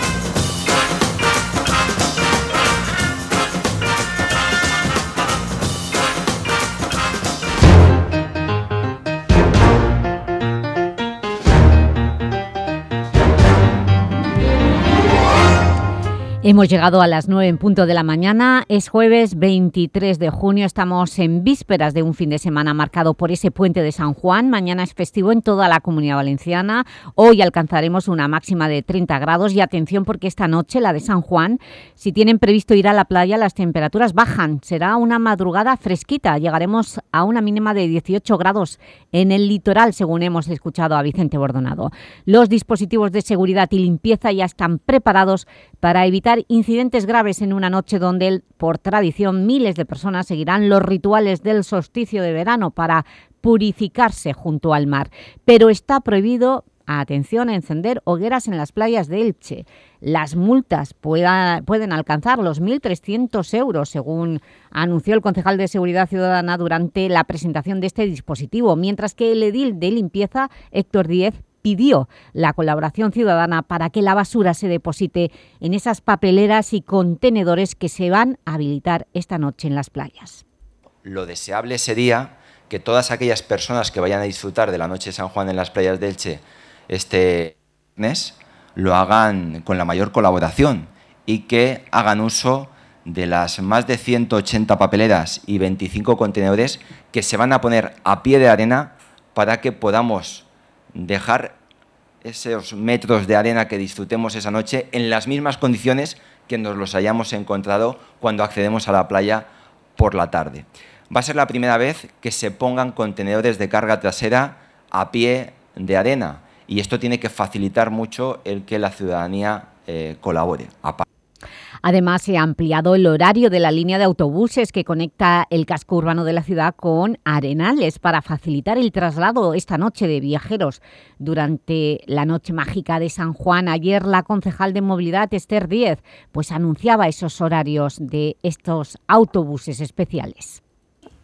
Hemos llegado a las 9 en punto de la mañana, es jueves 23 de junio, estamos en vísperas de un fin de semana marcado por ese puente de San Juan, mañana es festivo en toda la Comunidad Valenciana, hoy alcanzaremos una máxima de 30 grados. Y atención porque esta noche, la de San Juan, si tienen previsto ir a la playa las temperaturas bajan, será una madrugada fresquita, llegaremos a una mínima de 18 grados en el litoral, según hemos escuchado a Vicente Bordonado. Los dispositivos de seguridad y limpieza ya están preparados para evitar incidentes graves en una noche donde, por tradición, miles de personas seguirán los rituales del solsticio de verano para purificarse junto al mar. Pero está prohibido, atención, encender hogueras en las playas de Elche. Las multas pueden alcanzar los 1.300 euros, según anunció el concejal de Seguridad Ciudadana durante la presentación de este dispositivo, mientras que el edil de limpieza, Héctor Díez, pidió la colaboración ciudadana para que la basura se deposite en esas papeleras y contenedores que se van a habilitar esta noche en las playas. Lo deseable sería que todas aquellas personas que vayan a disfrutar de la noche de San Juan en las playas de Elche este mes lo hagan con la mayor colaboración y que hagan uso de las más de 180 papeleras y 25 contenedores que se van a poner a pie de arena para que podamos dejar esos metros de arena que disfrutemos esa noche en las mismas condiciones que nos los hayamos encontrado cuando accedemos a la playa por la tarde. Va a ser la primera vez que se pongan contenedores de carga trasera a pie de arena y esto tiene que facilitar mucho el que la ciudadanía eh, colabore. Además, se ha ampliado el horario de la línea de autobuses que conecta el casco urbano de la ciudad con Arenales para facilitar el traslado esta noche de viajeros. Durante la noche mágica de San Juan, ayer la concejal de movilidad, Esther Díez, pues anunciaba esos horarios de estos autobuses especiales.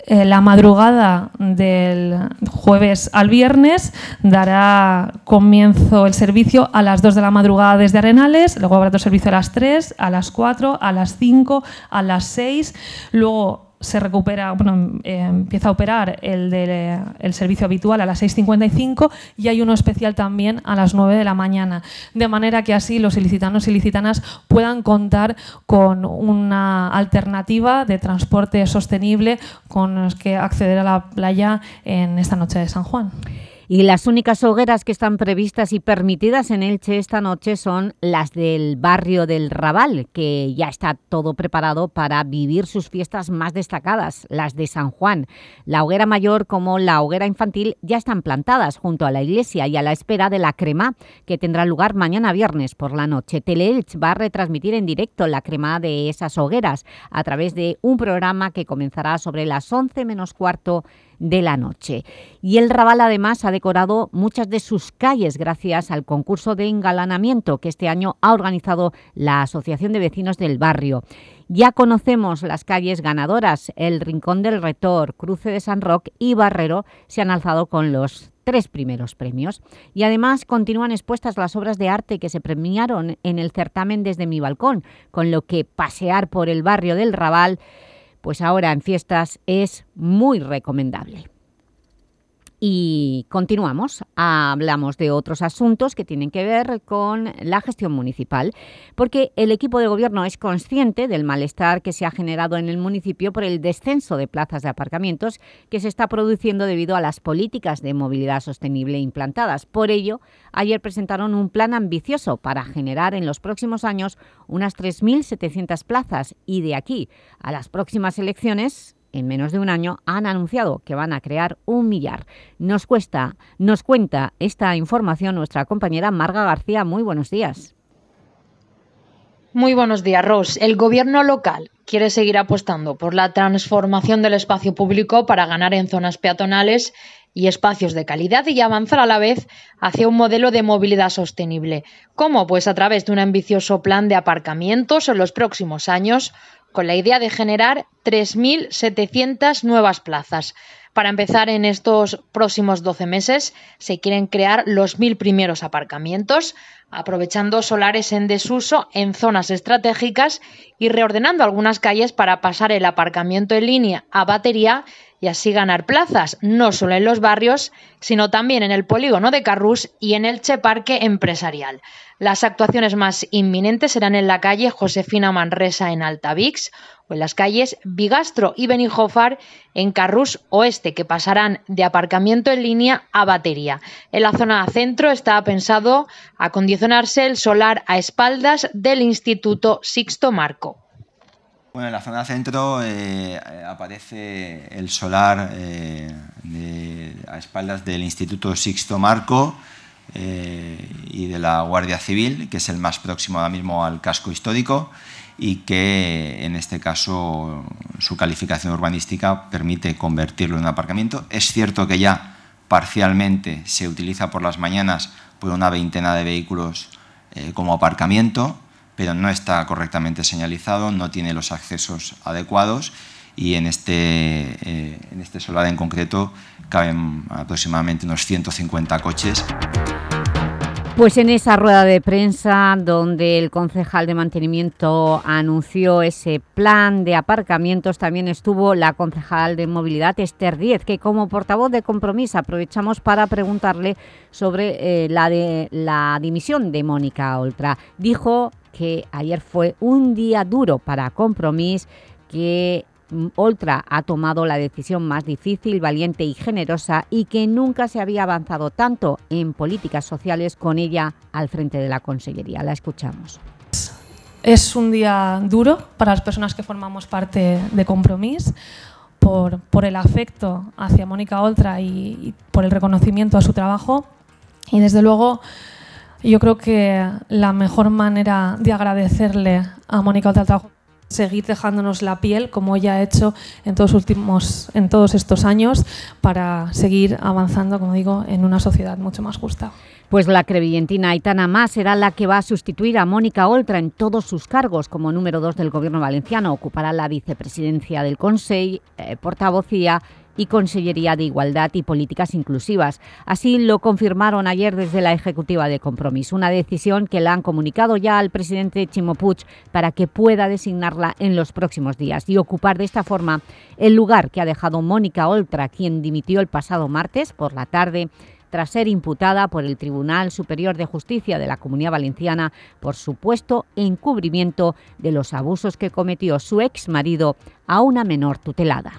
Eh, la madrugada del jueves al viernes dará comienzo el servicio a las 2 de la madrugada desde Arenales, luego habrá otro servicio a las 3, a las 4, a las 5, a las 6, luego se recupera, bueno, eh, empieza a operar el del servicio habitual a las 6.55 y hay uno especial también a las 9 de la mañana, de manera que así los ilicitanos y ilicitanas puedan contar con una alternativa de transporte sostenible con los que acceder a la playa en esta noche de San Juan. Y las únicas hogueras que están previstas y permitidas en Elche esta noche son las del barrio del Raval, que ya está todo preparado para vivir sus fiestas más destacadas, las de San Juan. La hoguera mayor como la hoguera infantil ya están plantadas junto a la iglesia y a la espera de la crema, que tendrá lugar mañana viernes por la noche. Teleelch va a retransmitir en directo la crema de esas hogueras a través de un programa que comenzará sobre las 11 menos cuarto de la noche. Y el Raval además ha decorado muchas de sus calles gracias al concurso de engalanamiento que este año ha organizado la Asociación de Vecinos del Barrio. Ya conocemos las calles ganadoras, el Rincón del Retor, Cruce de San Roque y Barrero se han alzado con los tres primeros premios. Y además continúan expuestas las obras de arte que se premiaron en el certamen desde mi balcón, con lo que pasear por el barrio del Raval, pues ahora en fiestas es muy recomendable. Y continuamos, hablamos de otros asuntos que tienen que ver con la gestión municipal, porque el equipo de gobierno es consciente del malestar que se ha generado en el municipio por el descenso de plazas de aparcamientos que se está produciendo debido a las políticas de movilidad sostenible implantadas. Por ello, ayer presentaron un plan ambicioso para generar en los próximos años unas 3.700 plazas y de aquí a las próximas elecciones en menos de un año, han anunciado que van a crear un millar. Nos, cuesta, nos cuenta esta información nuestra compañera Marga García. Muy buenos días. Muy buenos días, Ros. El gobierno local quiere seguir apostando por la transformación del espacio público para ganar en zonas peatonales y espacios de calidad y avanzar a la vez hacia un modelo de movilidad sostenible. ¿Cómo? Pues a través de un ambicioso plan de aparcamientos en los próximos años con la idea de generar 3.700 nuevas plazas. Para empezar, en estos próximos 12 meses se quieren crear los mil primeros aparcamientos, aprovechando solares en desuso en zonas estratégicas y reordenando algunas calles para pasar el aparcamiento en línea a batería y así ganar plazas, no solo en los barrios, sino también en el polígono de Carrús y en el Che Parque Empresarial. Las actuaciones más inminentes serán en la calle Josefina Manresa en Altavix o en las calles Bigastro y Benijofar en Carrús Oeste, que pasarán de aparcamiento en línea a batería. En la zona centro está pensado acondicionarse el solar a espaldas del Instituto Sixto Marco. Bueno, en la zona centro eh, aparece el solar eh, a espaldas del Instituto Sixto Marco eh, y de la Guardia Civil, que es el más próximo ahora mismo al casco histórico y que en este caso su calificación urbanística permite convertirlo en un aparcamiento. Es cierto que ya parcialmente se utiliza por las mañanas por una veintena de vehículos eh, como aparcamiento, pero no está correctamente señalizado, no tiene los accesos adecuados y en este, eh, en este solar en concreto caben aproximadamente unos 150 coches. Pues en esa rueda de prensa donde el concejal de mantenimiento anunció ese plan de aparcamientos, también estuvo la concejal de movilidad Esther Díez, que como portavoz de compromiso aprovechamos para preguntarle sobre eh, la, la dimisión de Mónica Oltra. Dijo que ayer fue un día duro para Compromís, que Oltra ha tomado la decisión más difícil, valiente y generosa y que nunca se había avanzado tanto en políticas sociales con ella al frente de la Consellería. La escuchamos. Es un día duro para las personas que formamos parte de Compromís por, por el afecto hacia Mónica Oltra y, por el reconocimiento a su trabajo y desde luego yo creo que la mejor manera de agradecerle a Mónica Oltra el trabajo seguir dejándonos la piel como ella ha hecho en todos, últimos, en todos estos años para seguir avanzando, como digo, en una sociedad mucho más justa. Pues la crevillentina Aitana Más será la que va a sustituir a Mónica Oltra en todos sus cargos como número dos del Gobierno valenciano. Ocupará la vicepresidencia del Consejo, eh, portavocía y Consellería de Igualdad y Políticas Inclusivas. Así lo confirmaron ayer desde la Ejecutiva de Compromiso, una decisión que la han comunicado ya al presidente Chimo Puig para que pueda designarla en los próximos días y ocupar de esta forma el lugar que ha dejado Mónica Oltra, quien dimitió el pasado martes por la tarde tras ser imputada por el Tribunal Superior de Justicia de la Comunidad Valenciana por supuesto encubrimiento de los abusos que cometió su ex marido a una menor tutelada.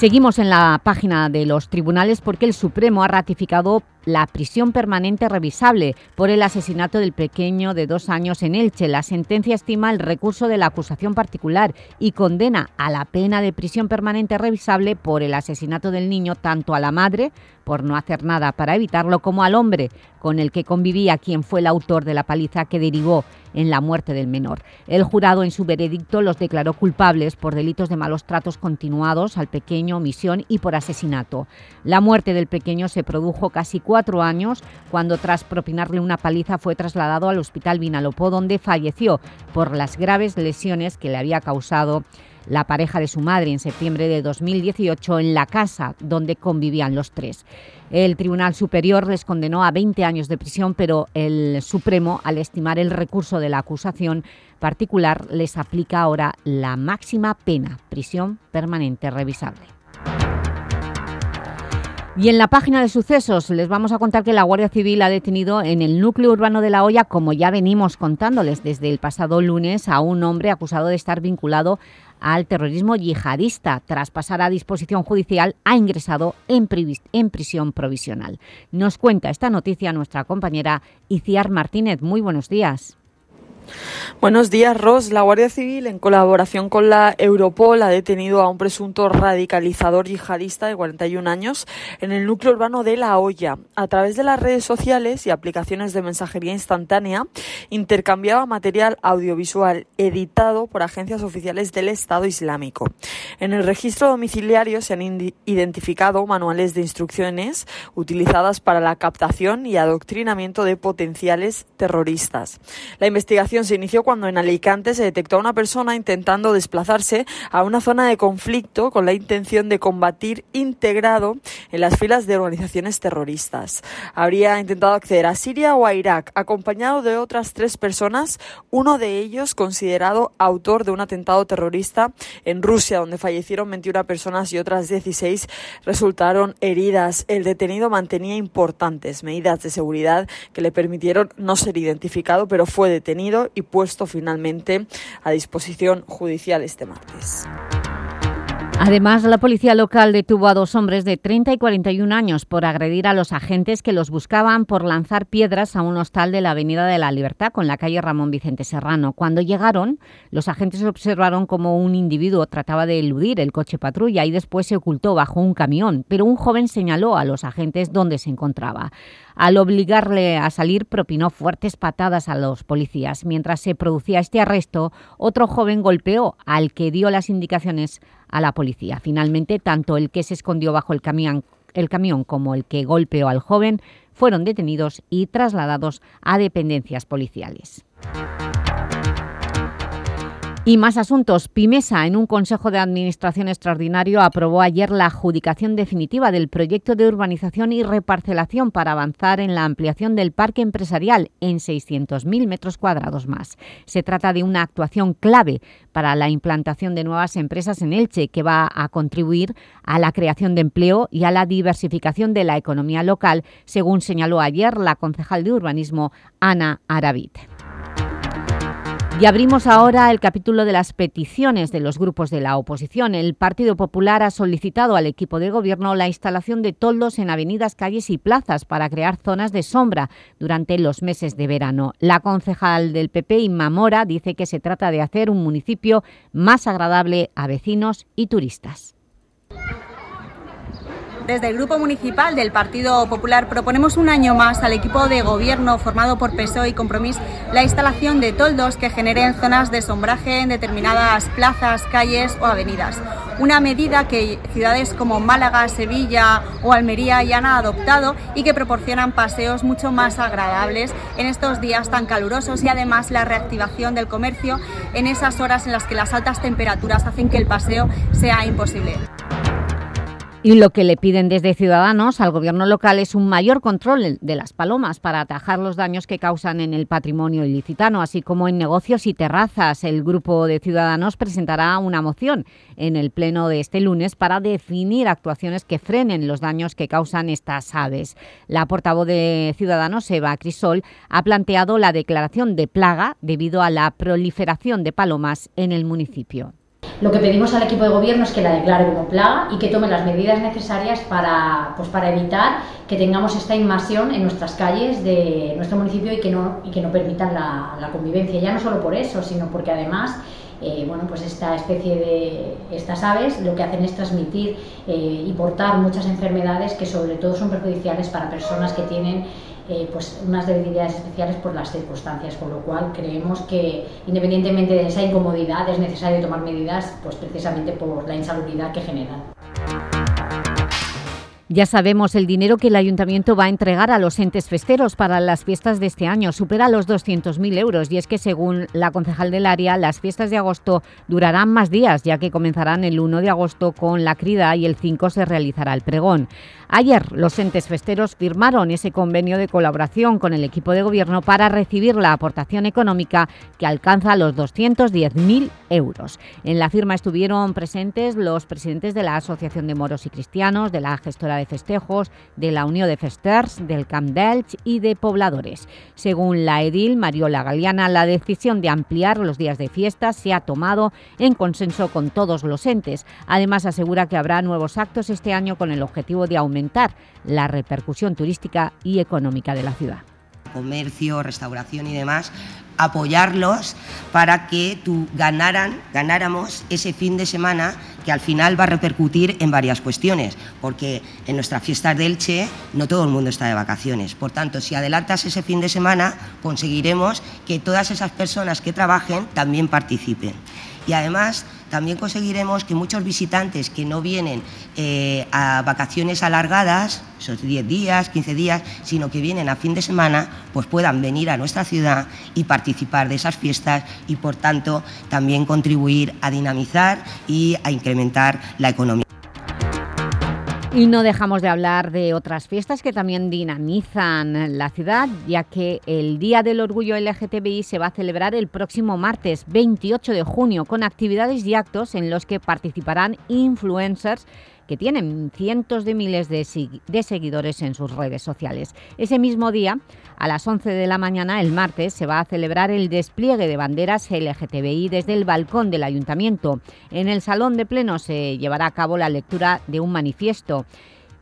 Seguimos en la página de los tribunales porque el Supremo ha ratificado la prisión permanente revisable por el asesinato del pequeño de dos años en Elche. La sentencia estima el recurso de la acusación particular y condena a la pena de prisión permanente revisable por el asesinato del niño tanto a la madre, por no hacer nada para evitarlo, como al hombre con el que convivía quien fue el autor de la paliza que derivó en la muerte del menor. El jurado en su veredicto los declaró culpables por delitos de malos tratos continuados al pequeño, omisión y por asesinato. La muerte del pequeño se produjo casi cuatro años cuando tras propinarle una paliza fue trasladado al hospital Vinalopó donde falleció por las graves lesiones que le había causado la pareja de su madre en septiembre de 2018 en la casa donde convivían los tres. El Tribunal Superior les condenó a 20 años de prisión, pero el Supremo, al estimar el recurso de la acusación particular, les aplica ahora la máxima pena, prisión permanente revisable. Y en la página de sucesos les vamos a contar que la Guardia Civil ha detenido en el núcleo urbano de La Hoya, como ya venimos contándoles desde el pasado lunes, a un hombre acusado de estar vinculado al terrorismo yihadista. Tras pasar a disposición judicial, ha ingresado en, prisión provisional. Nos cuenta esta noticia nuestra compañera Iciar Martínez. Muy buenos días. Buenos días, Ross. La Guardia Civil, en colaboración con la Europol, ha detenido a un presunto radicalizador yihadista de 41 años en el núcleo urbano de La Hoya. A través de las redes sociales y aplicaciones de mensajería instantánea, intercambiaba material audiovisual editado por agencias oficiales del Estado Islámico. En el registro domiciliario se han identificado manuales de instrucciones utilizadas para la captación y adoctrinamiento de potenciales terroristas. La investigación se inició cuando en Alicante se detectó a una persona intentando desplazarse a una zona de conflicto con la intención de combatir integrado en las filas de organizaciones terroristas. Habría intentado acceder a Siria o a Irak, acompañado de otras tres personas, uno de ellos considerado autor de un atentado terrorista en Rusia, donde fallecieron 21 personas y otras 16 resultaron heridas. El detenido mantenía importantes medidas de seguridad que le permitieron no ser identificado, pero fue detenido y puesto finalmente a disposición judicial este martes. Además, la policía local detuvo a dos hombres de 30 y 41 años por agredir a los agentes que los buscaban por lanzar piedras a un hostal de la Avenida de la Libertad con la calle Ramón Vicente Serrano. Cuando llegaron, los agentes observaron como un individuo trataba de eludir el coche patrulla y después se ocultó bajo un camión, pero un joven señaló a los agentes dónde se encontraba. Al obligarle a salir, propinó fuertes patadas a los policías. Mientras se producía este arresto, otro joven golpeó al que dio las indicaciones a la policía. Finalmente, tanto el que se escondió bajo el camión, el camión como el que golpeó al joven fueron detenidos y trasladados a dependencias policiales. Y más asuntos. Pimesa, en un Consejo de Administración extraordinario, aprobó ayer la adjudicación definitiva del proyecto de urbanización y reparcelación para avanzar en la ampliación del parque empresarial en 600.000 metros cuadrados más. Se trata de una actuación clave para la implantación de nuevas empresas en Elche, que va a contribuir a la creación de empleo y a la diversificación de la economía local, según señaló ayer la concejal de urbanismo Ana Aravit. Y abrimos ahora el capítulo de las peticiones de los grupos de la oposición. El Partido Popular ha solicitado al equipo de gobierno la instalación de toldos en avenidas, calles y plazas para crear zonas de sombra durante los meses de verano. La concejal del PP, Inma Mora, dice que se trata de hacer un municipio más agradable a vecinos y turistas. Desde el Grupo Municipal del Partido Popular proponemos un año más al equipo de gobierno formado por PSOE y Compromís la instalación de toldos que generen zonas de sombraje en determinadas plazas, calles o avenidas. Una medida que ciudades como Málaga, Sevilla o Almería ya han adoptado y que proporcionan paseos mucho más agradables en estos días tan calurosos y además la reactivación del comercio en esas horas en las que las altas temperaturas hacen que el paseo sea imposible. Y lo que le piden desde Ciudadanos al gobierno local es un mayor control de las palomas para atajar los daños que causan en el patrimonio ilicitano, así como en negocios y terrazas. El grupo de Ciudadanos presentará una moción en el pleno de este lunes para definir actuaciones que frenen los daños que causan estas aves. La portavoz de Ciudadanos, Eva Crisol, ha planteado la declaración de plaga debido a la proliferación de palomas en el municipio. Lo que pedimos al equipo de gobierno es que la declare como plaga y que tome las medidas necesarias para, pues, para evitar que tengamos esta invasión en nuestras calles de nuestro municipio y que no, y que no permitan la, convivencia. Ya no solo por eso, sino porque además eh, bueno, pues esta especie de estas aves lo que hacen es transmitir eh, y portar muchas enfermedades que sobre todo son perjudiciales para personas que tienen eh, pues unas debilidades especiales por las circunstancias, con lo cual creemos que independientemente de esa incomodidad es necesario tomar medidas pues precisamente por la insalubridad que generan. Ya sabemos, el dinero que el Ayuntamiento va a entregar a los entes festeros para las fiestas de este año supera los 200.000 euros y es que según la concejal del área, las fiestas de agosto durarán más días ya que comenzarán el 1 de agosto con la crida y el 5 se realizará el pregón. Ayer los entes festeros firmaron ese convenio de colaboración con el equipo de gobierno para recibir la aportación económica que alcanza los 210.000 euros. En la firma estuvieron presentes los presidentes de la Asociación de Moros y Cristianos, de la gestora de festejos, de la Unión de Festers, del Camp d'Elx y de pobladores. Según la edil Mariola Galeana, la decisión de ampliar los días de fiesta se ha tomado en consenso con todos los entes. Además, asegura que habrá nuevos actos este año con el objetivo de aumentar la repercusión turística y económica de la ciudad. Comercio, restauración y demás, apoyarlos para que tú ganaran, ganáramos ese fin de semana que al final va a repercutir en varias cuestiones, porque en nuestras fiestas de Elche no todo el mundo está de vacaciones. Por tanto, si adelantas ese fin de semana, conseguiremos que todas esas personas que trabajen también participen. Y además también conseguiremos que muchos visitantes que no vienen eh, a vacaciones alargadas, esos 10 días, 15 días, sino que vienen a fin de semana, pues puedan venir a nuestra ciudad y participar de esas fiestas y, por tanto, también contribuir a dinamizar y a incrementar la economía. Y no dejamos de hablar de otras fiestas que también dinamizan la ciudad, ya que el Día del Orgullo LGTBI se va a celebrar el próximo martes 28 de junio con actividades y actos en los que participarán influencers que tienen cientos de miles de, seguidores en sus redes sociales. Ese mismo día, a las 11 de la mañana, el martes, se va a celebrar el despliegue de banderas LGTBI desde el balcón del Ayuntamiento. En el Salón de Pleno se llevará a cabo la lectura de un manifiesto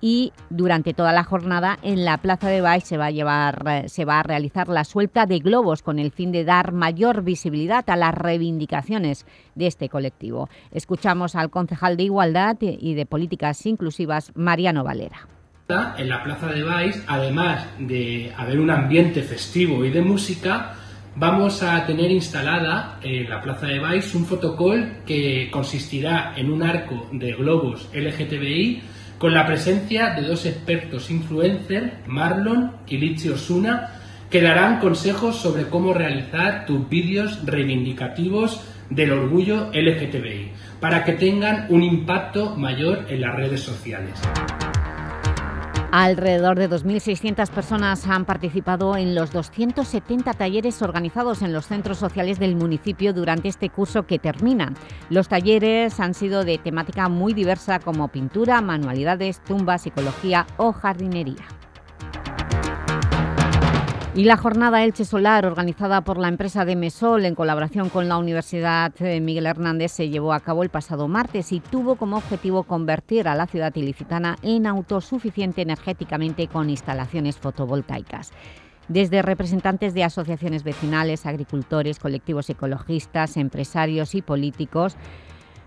y durante toda la jornada en la Plaza de Baix se va, a llevar, eh, se va a realizar la suelta de globos con el fin de dar mayor visibilidad a las reivindicaciones de este colectivo. Escuchamos al concejal de Igualdad y de Políticas Inclusivas, Mariano Valera. En la Plaza de Baix, además de haber un ambiente festivo y de música, vamos a tener instalada en la Plaza de Baix un fotocall que consistirá en un arco de globos LGTBI con la presencia de dos expertos influencers, Marlon y Lichi Osuna, que darán consejos sobre cómo realizar tus vídeos reivindicativos del orgullo LGTBI, para que tengan un impacto mayor en las redes sociales. Alrededor de 2.600 personas han participado en los 270 talleres organizados en los centros sociales del municipio durante este curso que termina. Los talleres han sido de temática muy diversa como pintura, manualidades, tumba, psicología o jardinería. Y la jornada Elche Solar, organizada por la empresa de Mesol en colaboración con la Universidad eh, Miguel Hernández, se llevó a cabo el pasado martes y tuvo como objetivo convertir a la ciudad ilicitana en autosuficiente energéticamente con instalaciones fotovoltaicas. Desde representantes de asociaciones vecinales, agricultores, colectivos ecologistas, empresarios y políticos,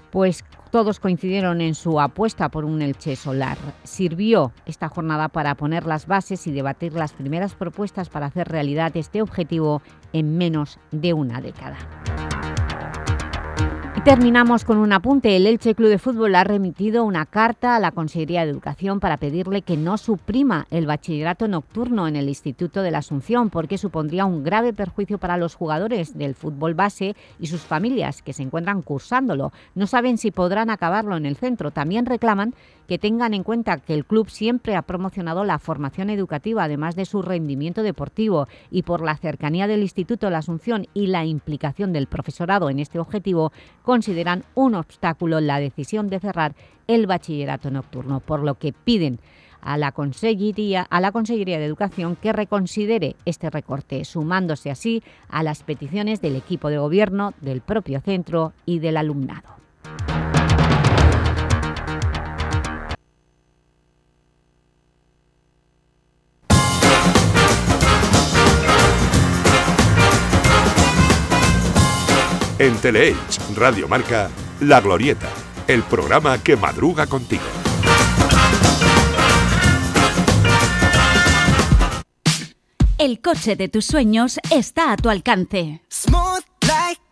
pues todos coincidieron en su apuesta por un Elche solar. Sirvió esta jornada para poner las bases y debatir las primeras propuestas para hacer realidad este objetivo en menos de una década. Terminamos con un apunte. El Elche Club de Fútbol ha remitido una carta a la Consejería de Educación para pedirle que no suprima el bachillerato nocturno en el Instituto de la Asunción porque supondría un grave perjuicio para los jugadores del fútbol base y sus familias que se encuentran cursándolo. No saben si podrán acabarlo en el centro. También reclaman que tengan en cuenta que el club siempre ha promocionado la formación educativa, además de su rendimiento deportivo, y por la cercanía del Instituto de la Asunción y la implicación del profesorado en este objetivo, consideran un obstáculo la decisión de cerrar el bachillerato nocturno, por lo que piden a la, Consejería, de Educación que reconsidere este recorte, sumándose así a las peticiones del equipo de gobierno, del propio centro y del alumnado. En Teleelch Radio Marca, La Glorieta, el programa que madruga contigo. el coche de tus sueños está a tu alcance.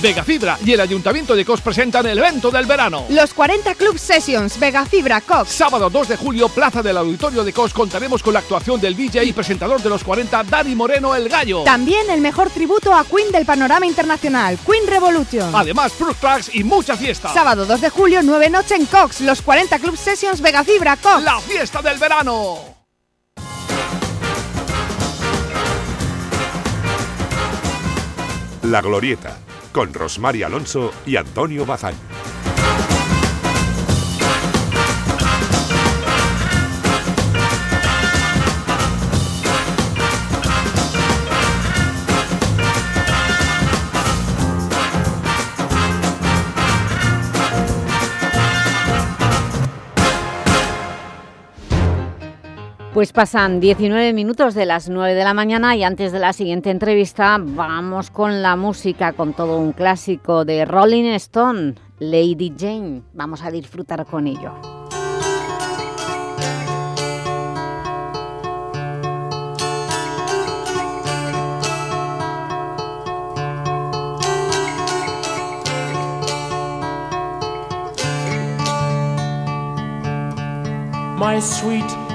Vegafibra y el Ayuntamiento de Cox presentan el evento del verano. Los 40 Club Sessions Vegafibra Cox. Sábado 2 de julio, Plaza del Auditorio de Cox, contaremos con la actuación del DJ y presentador de los 40, Dani Moreno el Gallo. También el mejor tributo a Queen del panorama internacional, Queen Revolution. Además, Fruit Tracks y mucha fiesta. Sábado 2 de julio, 9 noche en Cox. Los 40 Club Sessions Vegafibra Cox. La fiesta del verano. La Glorieta, con Rosmary Alonso y Antonio Bazán. Pasan 19 minutos de las 9 de la mañana y antes de la siguiente entrevista vamos con la música, con todo un clásico de Rolling Stone, Lady Jane. Vamos a disfrutar con ello. my sweet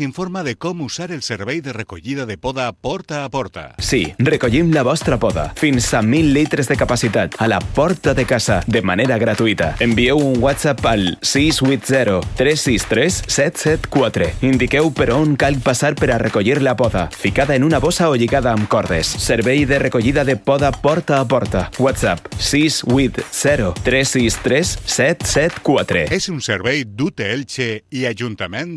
Informa de com usar el servei de recollida de poda porta a porta. Sí, recollim la vostra poda. Fins a 1.000 litres de capacitat a la porta de casa de manera gratuïta. Envieu un WhatsApp al 680 363 774. Indiqueu per on cal passar per a recollir la poda, ficada en una bossa o lligada amb cordes. Servei de recollida de poda porta a porta. WhatsApp 680 363 774. És un servei d'UTE Elche i Ajuntament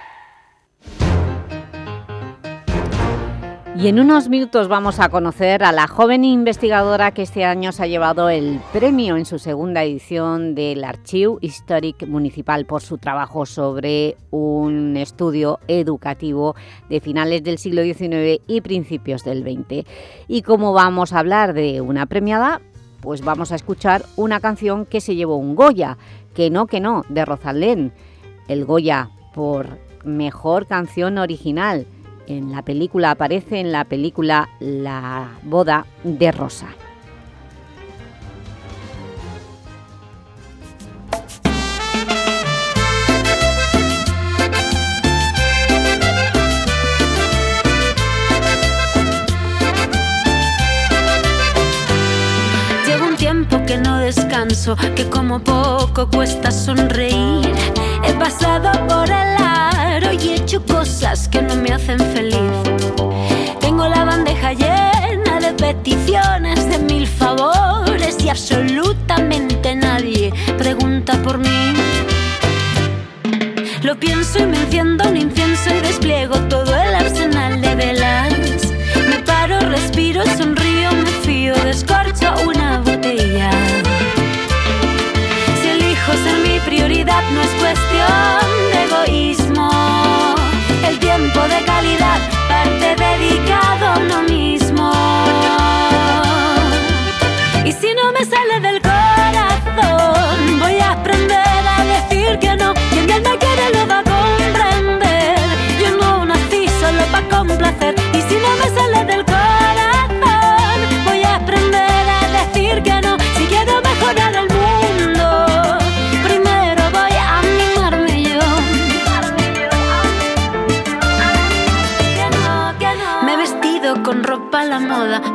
Y en unos minutos vamos a conocer a la joven investigadora que este año se ha llevado el premio en su segunda edición del Archivo Histórico Municipal por su trabajo sobre un estudio educativo de finales del siglo XIX y principios del XX. Y como vamos a hablar de una premiada, pues vamos a escuchar una canción que se llevó un Goya, que no, que no, de Rosalén. El Goya por Mejor Canción Original, en la película, aparece en la película La boda de Rosa. Llevo un tiempo que no descanso, que como poco cuesta sonreír. He pasado por el y he hecho cosas que no me hacen feliz. Tengo la bandeja llena de peticiones, de mil favores y absolutamente nadie pregunta por mí. Lo pienso y me enciendo un incienso y despliego todo el arsenal de velas. Me paro, respiro, sonrío, me fío, descorcho una botella. Si elijo ser mi prioridad no es cuestión tiempo de calidad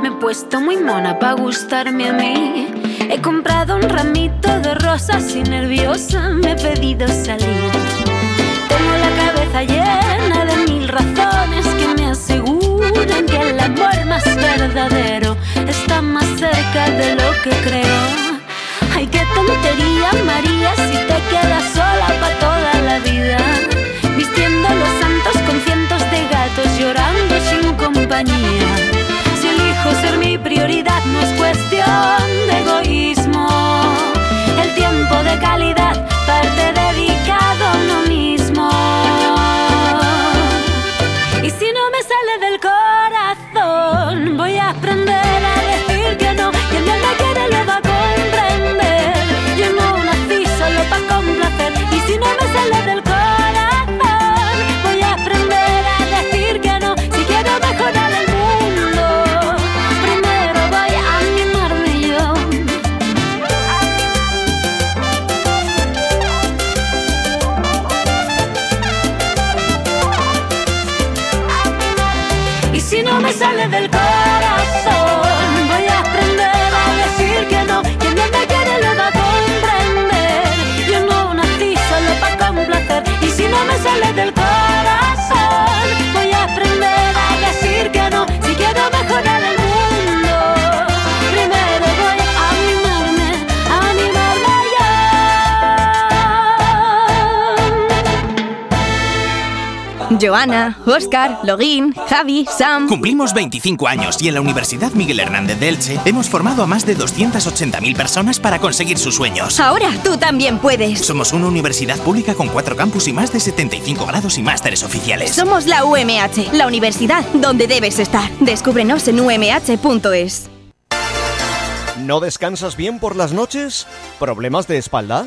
me he puesto muy mona para gustarme a mí. He comprado un ramito de rosas y nerviosa me he pedido salir. Tengo la cabeza llena de mil razones que me aseguran que el amor más verdadero está más cerca de lo que creo. Ay, qué tontería, María, si te quedas sola para toda la vida. Vistiendo los santos con cientos de gatos llorando sin compañía. Ser mi prioridad no es cuestión de egoísmo. El tiempo de calidad parte dedicado a Joana, Oscar, Login, Javi, Sam. Cumplimos 25 años y en la Universidad Miguel Hernández de Elche hemos formado a más de 280.000 personas para conseguir sus sueños. Ahora tú también puedes. Somos una universidad pública con cuatro campus y más de 75 grados y másteres oficiales. Somos la UMH, la universidad donde debes estar. Descúbrenos en umh.es. ¿No descansas bien por las noches? ¿Problemas de espalda?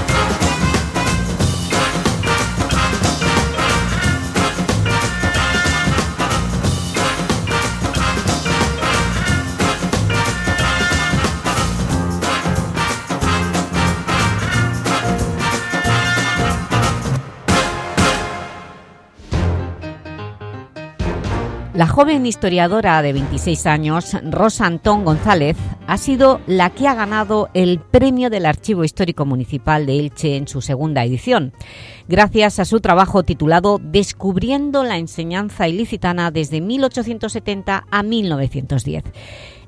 La joven historiadora de 26 años, Rosa Antón González, ha sido la que ha ganado el premio del Archivo Histórico Municipal de Elche en su segunda edición, gracias a su trabajo titulado Descubriendo la enseñanza ilicitana desde 1870 a 1910.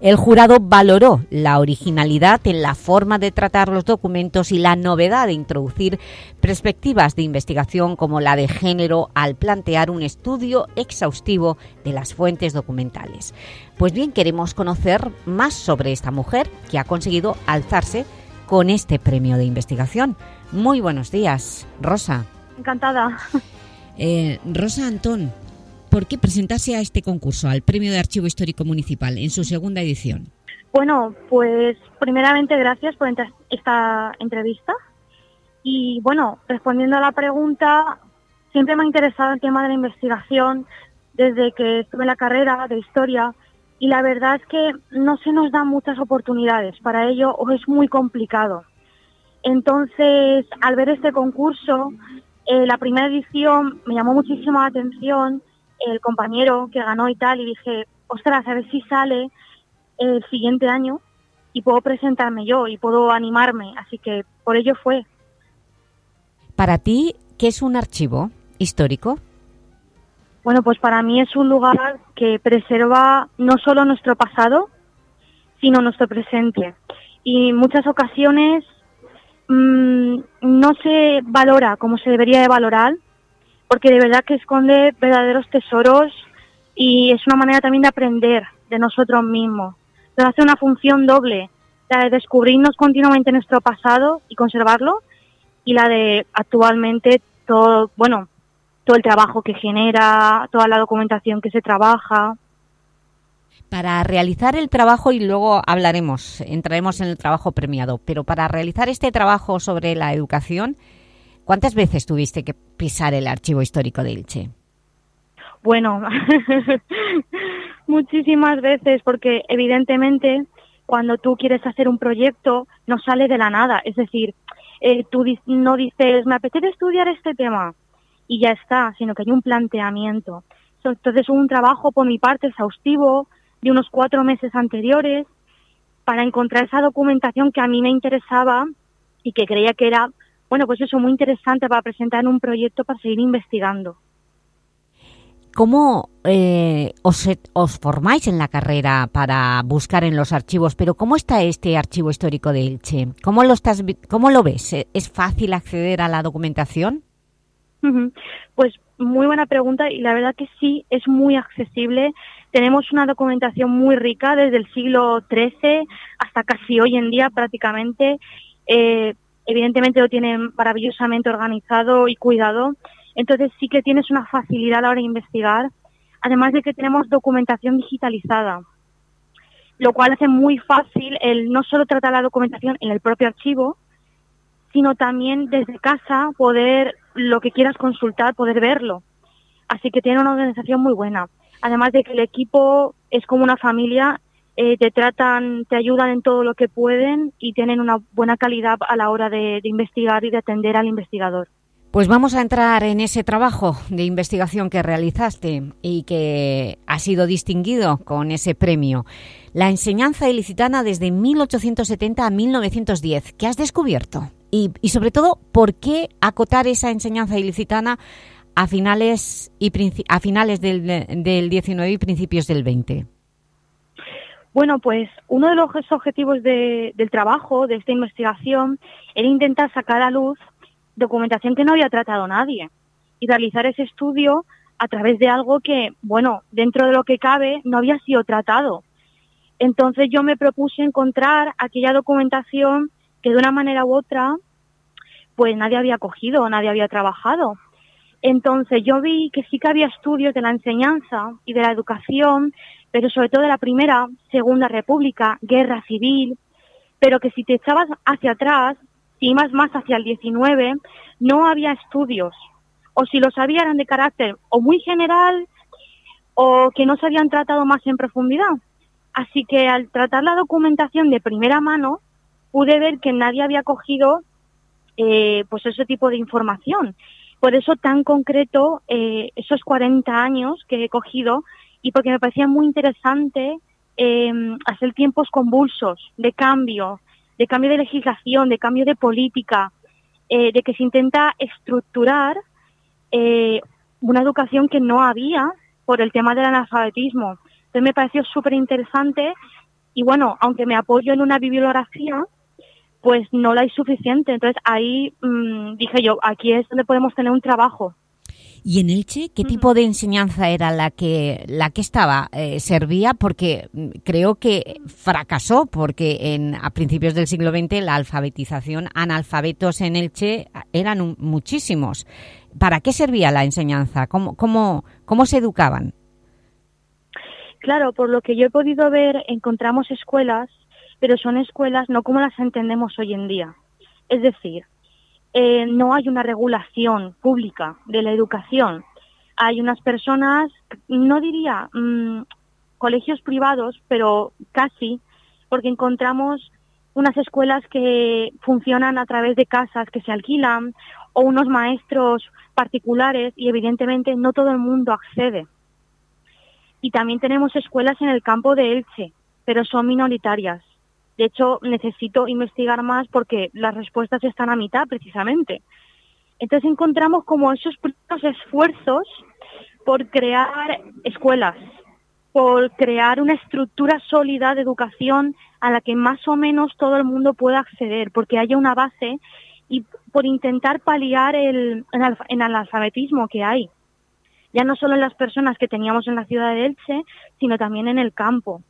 El jurado valoró la originalidad en la forma de tratar los documentos y la novedad de introducir perspectivas de investigación como la de género al plantear un estudio exhaustivo de las fuentes documentales. Pues bien, queremos conocer más sobre esta mujer que ha conseguido alzarse con este premio de investigación. Muy buenos días, Rosa. Encantada. Eh, Rosa Antón, ¿por qué presentarse a este concurso, al Premio de Archivo Histórico Municipal, en su segunda edición? Bueno, pues primeramente gracias por esta entrevista. Y bueno, respondiendo a la pregunta, siempre me ha interesado el tema de la investigación desde que estuve en la carrera de historia y la verdad es que no se nos dan muchas oportunidades para ello o es muy complicado. Entonces, al ver este concurso, eh, la primera edición me llamó muchísimo la atención el compañero que ganó y tal, y dije, ostras, a ver si sale el siguiente año y puedo presentarme yo y puedo animarme, así que por ello fue. Para ti, ¿qué es un archivo histórico? Bueno, pues para mí es un lugar que preserva no solo nuestro pasado, sino nuestro presente. Y en muchas ocasiones mmm, no se valora como se debería de valorar porque de verdad que esconde verdaderos tesoros y es una manera también de aprender de nosotros mismos. Nos hace una función doble, la de descubrirnos continuamente nuestro pasado y conservarlo, y la de actualmente todo, bueno, todo el trabajo que genera, toda la documentación que se trabaja. Para realizar el trabajo, y luego hablaremos, entraremos en el trabajo premiado, pero para realizar este trabajo sobre la educación, ¿Cuántas veces tuviste que pisar el archivo histórico de Ilche? Bueno, muchísimas veces, porque evidentemente cuando tú quieres hacer un proyecto no sale de la nada. Es decir, eh, tú no dices, me apetece estudiar este tema y ya está, sino que hay un planteamiento. Entonces hubo un trabajo por mi parte exhaustivo de unos cuatro meses anteriores para encontrar esa documentación que a mí me interesaba y que creía que era bueno, pues eso, muy interesante para presentar en un proyecto para seguir investigando. ¿Cómo eh, os, os, formáis en la carrera para buscar en los archivos? Pero ¿cómo está este archivo histórico de Elche? ¿Cómo lo, estás, cómo lo ves? ¿Es fácil acceder a la documentación? Pues muy buena pregunta y la verdad que sí, es muy accesible. Tenemos una documentación muy rica desde el siglo XIII hasta casi hoy en día prácticamente. Eh, evidentemente lo tienen maravillosamente organizado y cuidado, entonces sí que tienes una facilidad a la hora de investigar, además de que tenemos documentación digitalizada, lo cual hace muy fácil el no solo tratar la documentación en el propio archivo, sino también desde casa poder, lo que quieras consultar, poder verlo. Así que tiene una organización muy buena. Además de que el equipo es como una familia eh, te tratan, te ayudan en todo lo que pueden y tienen una buena calidad a la hora de, investigar y de atender al investigador. Pues vamos a entrar en ese trabajo de investigación que realizaste y que ha sido distinguido con ese premio. La enseñanza ilicitana desde 1870 a 1910. ¿Qué has descubierto? Y, y sobre todo, ¿por qué acotar esa enseñanza ilicitana a finales, y, a finales del, del 19 y principios del 20? Bueno, pues uno de los objetivos del trabajo, de esta investigación, era intentar sacar a luz documentación que no había tratado nadie y realizar ese estudio a través de algo que, bueno, dentro de lo que cabe, no había sido tratado. Entonces yo me propuse encontrar aquella documentación que de una manera u otra, pues nadie había cogido, nadie había trabajado. Entonces yo vi que sí que había estudios de la enseñanza y de la educación, pero sobre todo de la Primera, Segunda República, Guerra Civil, pero que si te echabas hacia atrás, si ibas más hacia el 19, no había estudios. O si los había eran de carácter o muy general o que no se habían tratado más en profundidad. Así que al tratar la documentación de primera mano, pude ver que nadie había cogido eh, pues ese tipo de información por eso tan concreto eh, esos 40 años que he cogido y porque me parecía muy interesante eh, hacer tiempos convulsos de cambio, de cambio de legislación, de cambio de política, eh, de que se intenta estructurar eh, una educación que no había por el tema del analfabetismo. Entonces me pareció súper interesante y bueno, aunque me apoyo en una bibliografía, pues no la hay suficiente. Entonces ahí mm, dije yo, aquí es donde podemos tener un trabajo. ¿Y en Elche qué tipo de enseñanza era la que, la que estaba? Eh, ¿Servía? Porque mm, creo que fracasó, porque en, a principios del siglo XX la alfabetización, analfabetos en Elche eran muchísimos. ¿Para qué servía la enseñanza? ¿Cómo, cómo, cómo se educaban? Claro, por lo que yo he podido ver, encontramos escuelas pero son escuelas no como las entendemos hoy en día. Es decir, eh, no hay una regulación pública de la educación. Hay unas personas, no diría mm, colegios privados, pero casi, porque encontramos unas escuelas que funcionan a través de casas que se alquilan o unos maestros particulares y evidentemente no todo el mundo accede. Y también tenemos escuelas en el campo de Elche, pero son minoritarias. De hecho, necesito investigar más porque las respuestas están a mitad precisamente. Entonces encontramos como esos primeros esfuerzos por crear escuelas, por crear una estructura sólida de educación a la que más o menos todo el mundo pueda acceder, porque haya una base y por intentar paliar el, el analfabetismo que hay, ya no solo en las personas que teníamos en la ciudad de Elche, sino también en el campo.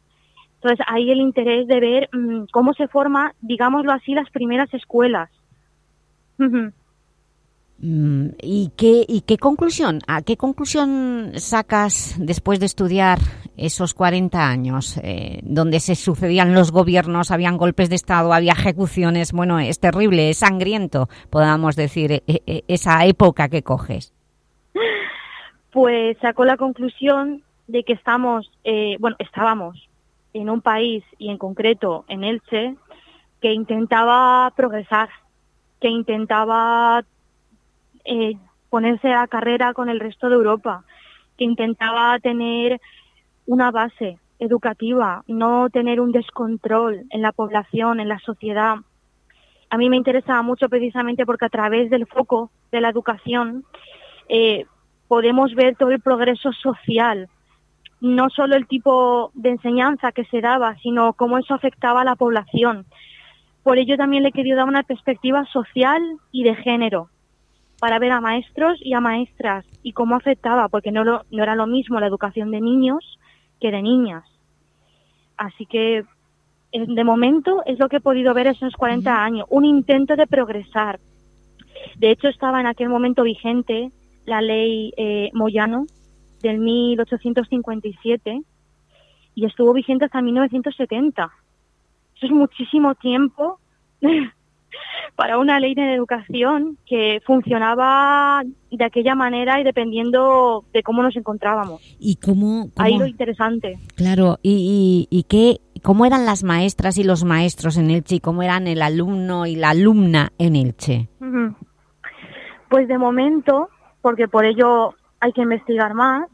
Entonces, hay el interés de ver mm, cómo se forma, digámoslo así, las primeras escuelas. Mm, ¿Y qué, ¿Y qué conclusión, a qué conclusión sacas después de estudiar esos 40 años, eh, donde se sucedían los gobiernos, habían golpes de Estado, había ejecuciones, bueno, es terrible, es sangriento, podamos decir, e, e, esa época que coges? Pues sacó la conclusión de que estamos, eh, bueno, estábamos en un país y en concreto en Elche que intentaba progresar, que intentaba eh, ponerse a carrera con el resto de Europa, que intentaba tener una base educativa, no tener un descontrol en la población, en la sociedad. A mí me interesaba mucho precisamente porque a través del foco de la educación eh, podemos ver todo el progreso social no solo el tipo de enseñanza que se daba, sino cómo eso afectaba a la población. Por ello también le he querido dar una perspectiva social y de género, para ver a maestros y a maestras y cómo afectaba, porque no, no era lo mismo la educación de niños que de niñas. Así que de momento es lo que he podido ver esos 40 años, un intento de progresar. De hecho estaba en aquel momento vigente la ley eh, Moyano, del 1857 y estuvo vigente hasta 1970. Eso es muchísimo tiempo para una ley de educación que funcionaba de aquella manera y dependiendo de cómo nos encontrábamos. ¿Y cómo, Ahí lo interesante. Claro, ¿y, y, qué, cómo eran las maestras y los maestros en Elche y cómo eran el alumno y la alumna en Elche? Pues de momento, porque por ello hay que investigar más,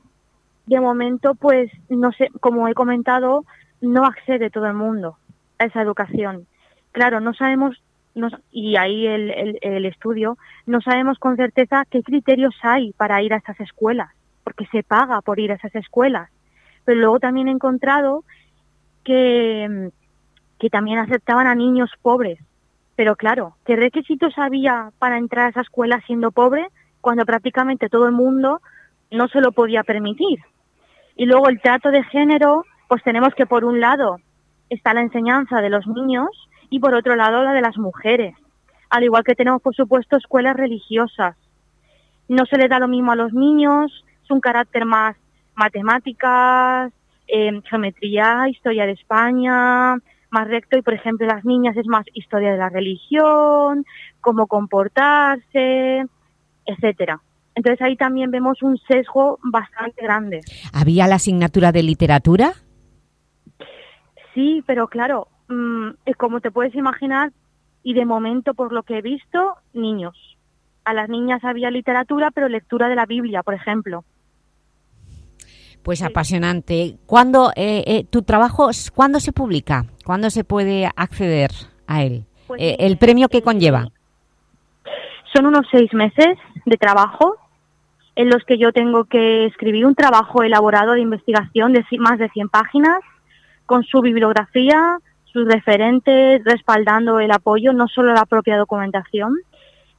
de momento, pues, no sé, como he comentado, no accede todo el mundo a esa educación. Claro, no sabemos, y ahí el, estudio, no sabemos con certeza qué criterios hay para ir a esas escuelas, porque se paga por ir a esas escuelas. Pero luego también he encontrado que, que también aceptaban a niños pobres. Pero claro, ¿qué requisitos había para entrar a esa escuela siendo pobre cuando prácticamente todo el mundo no se lo podía permitir? Y luego el trato de género, pues tenemos que por un lado está la enseñanza de los niños y por otro lado la de las mujeres. Al igual que tenemos, por supuesto, escuelas religiosas. No se les da lo mismo a los niños, es un carácter más matemáticas, eh, geometría, historia de España, más recto y por ejemplo las niñas es más historia de la religión, cómo comportarse, etcétera. Entonces ahí también vemos un sesgo bastante grande. ¿Había la asignatura de literatura? Sí, pero claro, mm, como te puedes imaginar, y de momento por lo que he visto, niños. A las niñas había literatura, pero lectura de la Biblia, por ejemplo. Pues apasionante. ¿Cuándo, eh, eh, tu trabajo, cuándo se publica? ¿Cuándo se puede acceder a él? Pues Eh, ¿El premio que conlleva? Son unos seis meses de trabajo en los que yo tengo que escribir un trabajo elaborado de investigación de más de 100 páginas, con su bibliografía, sus referentes, respaldando el apoyo, no solo la propia documentación,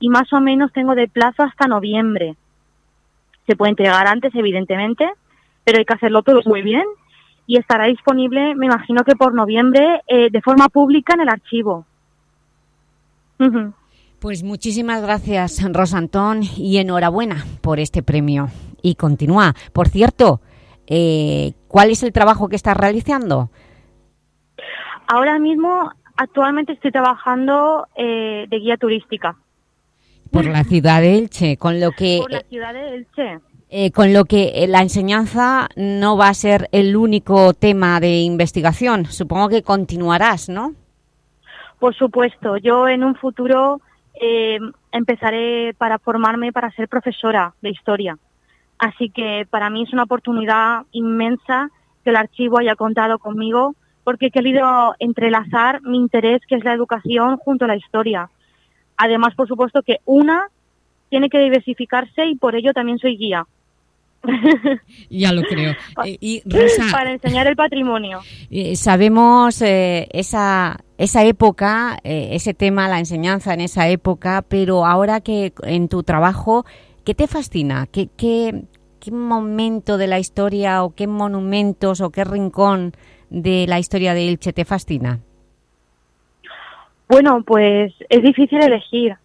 y más o menos tengo de plazo hasta noviembre. Se puede entregar antes, evidentemente, pero hay que hacerlo todo muy bien y estará disponible, me imagino que por noviembre, eh, de forma pública en el archivo. Ujú. Pues muchísimas gracias, Rosantón, y enhorabuena por este premio. Y continúa. Por cierto, eh, ¿cuál es el trabajo que estás realizando? Ahora mismo, actualmente estoy trabajando eh, de guía turística Por la ciudad de Elche, con lo que... por la ciudad de Elche. Eh, con lo que eh, la enseñanza no va a ser el único tema de investigación. Supongo que continuarás, ¿no? Por supuesto, yo en un futuro eh, empezaré para formarme para ser profesora de historia. Así que para mí es una oportunidad inmensa que el archivo haya contado conmigo porque he querido entrelazar mi interés, que es la educación, junto a la historia. Además, por supuesto, que una tiene que diversificarse y por ello también soy guía. Ya lo creo. Eh, y Rosa, para enseñar el patrimonio. eh, sabemos eh, esa, esa época, ese tema, la enseñanza en esa época, pero ahora que en tu trabajo, ¿qué te fascina? ¿Qué, qué, qué momento de la historia o qué monumentos o qué rincón de la historia de Elche te fascina? Bueno, pues es difícil elegir.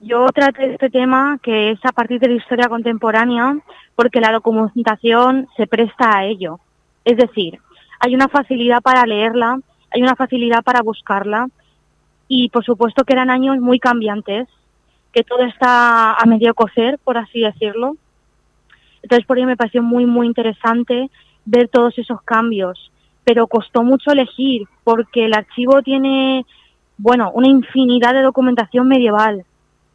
Yo traté este tema que es a partir de la historia contemporánea porque la documentación se presta a ello. Es decir, hay una facilidad para leerla, hay una facilidad para buscarla y por supuesto que eran años muy cambiantes, que todo está a medio cocer, por así decirlo. Entonces por ello me pareció muy, muy interesante ver todos esos cambios, pero costó mucho elegir porque el archivo tiene, bueno, una infinidad de documentación medieval.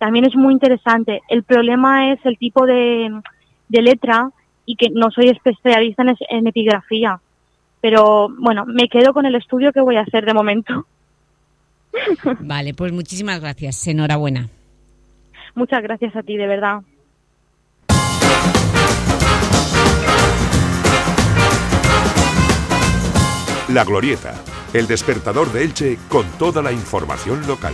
También es muy interesante. El problema es el tipo de, de letra y que no soy especialista en, es- en epigrafía. Pero bueno, me quedo con el estudio que voy a hacer de momento. Vale, pues muchísimas gracias. Enhorabuena. Muchas gracias a ti, de verdad. La Glorieta, el despertador de Elche con toda la información local.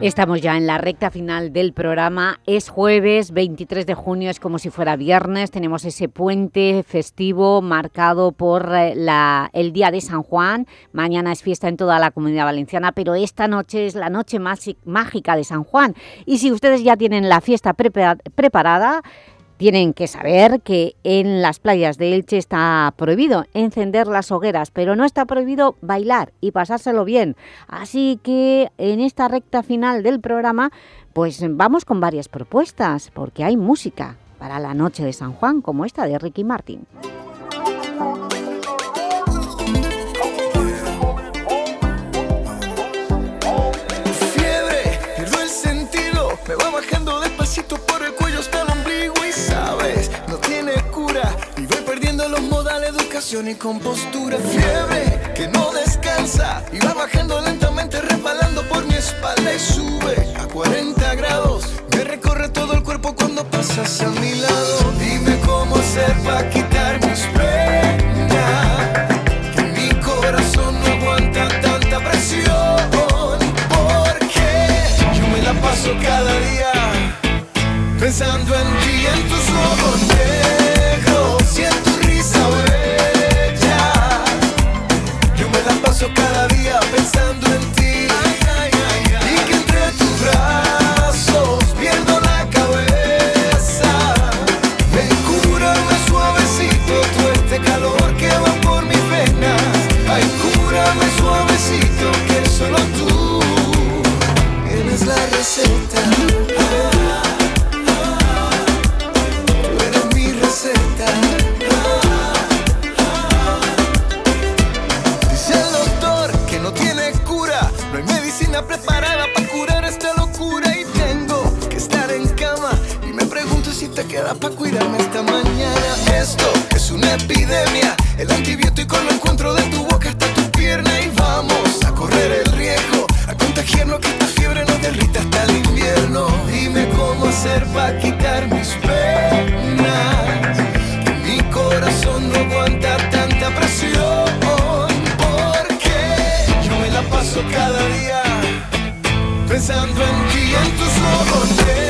Estamos ya en la recta final del programa. Es jueves 23 de junio, es como si fuera viernes. Tenemos ese puente festivo marcado por eh, la- el Día de San Juan. Mañana es fiesta en toda la Comunidad Valenciana, pero esta noche es la noche masi- mágica de San Juan. Y si ustedes ya tienen la fiesta prepara- preparada, Tienen que saber que en las playas de Elche está prohibido encender las hogueras, pero no está prohibido bailar y pasárselo bien. Así que en esta recta final del programa, pues vamos con varias propuestas, porque hay música para la noche de San Juan, como esta de Ricky Martin. Educación y compostura. Fiebre, que no descansa y va bajando lentamente, resbalando por mi espalda y sube a 40 grados. Me recorre todo el cuerpo cuando pasas a mi lado. Dime cómo hacer para quitar mis penas. Que mi corazón no aguanta tanta presión. Porque yo me la paso cada día pensando en ti, en tus ojos te queda para cuidarme esta mañana. Esto es una epidemia, el antibiótico lo encuentro de tu boca hasta tu pierna y vamos a correr el riesgo, a contagiarnos que esta fiebre nos derrita hasta el invierno. Dime cómo hacer para quitar mis penas, que mi corazón no aguanta tanta presión. Porque yo me la paso cada día pensando en ti, en tus ojos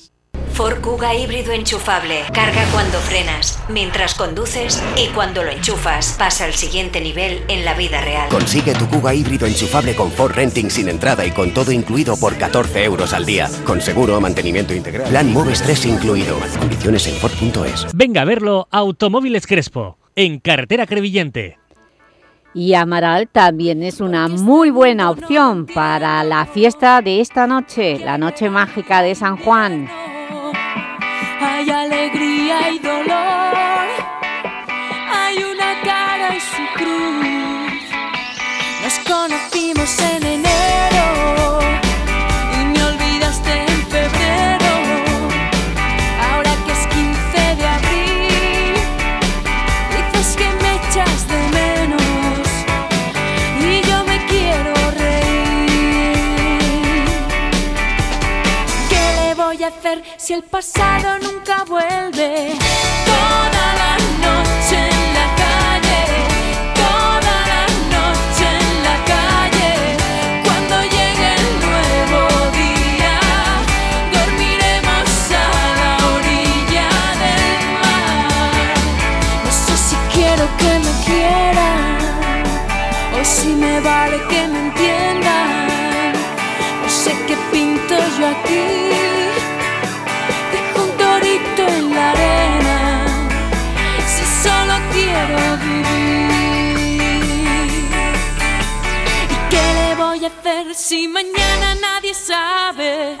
Ford Kuga híbrido enchufable. Carga cuando frenas, mientras conduces y cuando lo enchufas. Pasa al siguiente nivel en la vida real. Consigue tu Cuga híbrido enchufable con Ford Renting sin entrada y con todo incluido por 14 euros al día. Con seguro, mantenimiento integral. Plan Moves 3 incluido. Condiciones en Ford.es. Venga a verlo Automóviles Crespo, en Carretera Crevillente. Y Amaral también es una muy buena opción para la fiesta de esta noche, la noche mágica de San Juan. Hay alegría y dolor, hay una cara y su cruz. Nos conocimos en enero si el pasado nunca vuelve? Si mañana nadie sabe?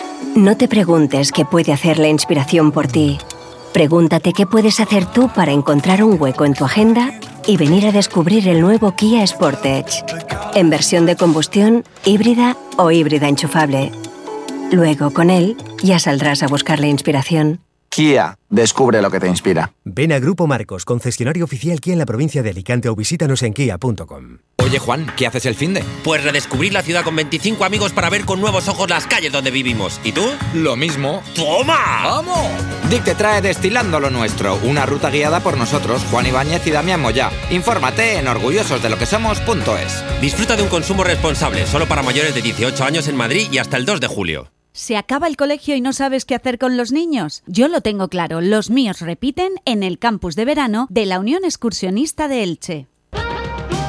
No te preguntes qué puede hacer la inspiración por ti. Pregúntate qué puedes hacer tú para encontrar un hueco en tu agenda y venir a descubrir el nuevo Kia Sportage. En versión de combustión, híbrida o híbrida enchufable. Luego, con él, ya saldrás a buscar la inspiración. Kia, descubre lo que te inspira. Ven a Grupo Marcos, concesionario oficial Kia en la provincia de Alicante o visítanos en kia.com. Oye Juan, ¿qué haces el fin de? Pues redescubrir la ciudad con 25 amigos para ver con nuevos ojos las calles donde vivimos. ¿Y tú? Lo mismo. ¡Toma! ¡Vamos! Dick te trae Destilando lo Nuestro, una ruta guiada por nosotros, Juan Ibáñez y Damián Moya. Infórmate en orgullososdelokesomos.es. Disfruta de un consumo responsable, solo para mayores de 18 años en Madrid y hasta el 2 de julio. ¿Se acaba el colegio y no sabes qué hacer con los niños? Yo lo tengo claro, los míos repiten en el campus de verano de la Unión Excursionista de Elche.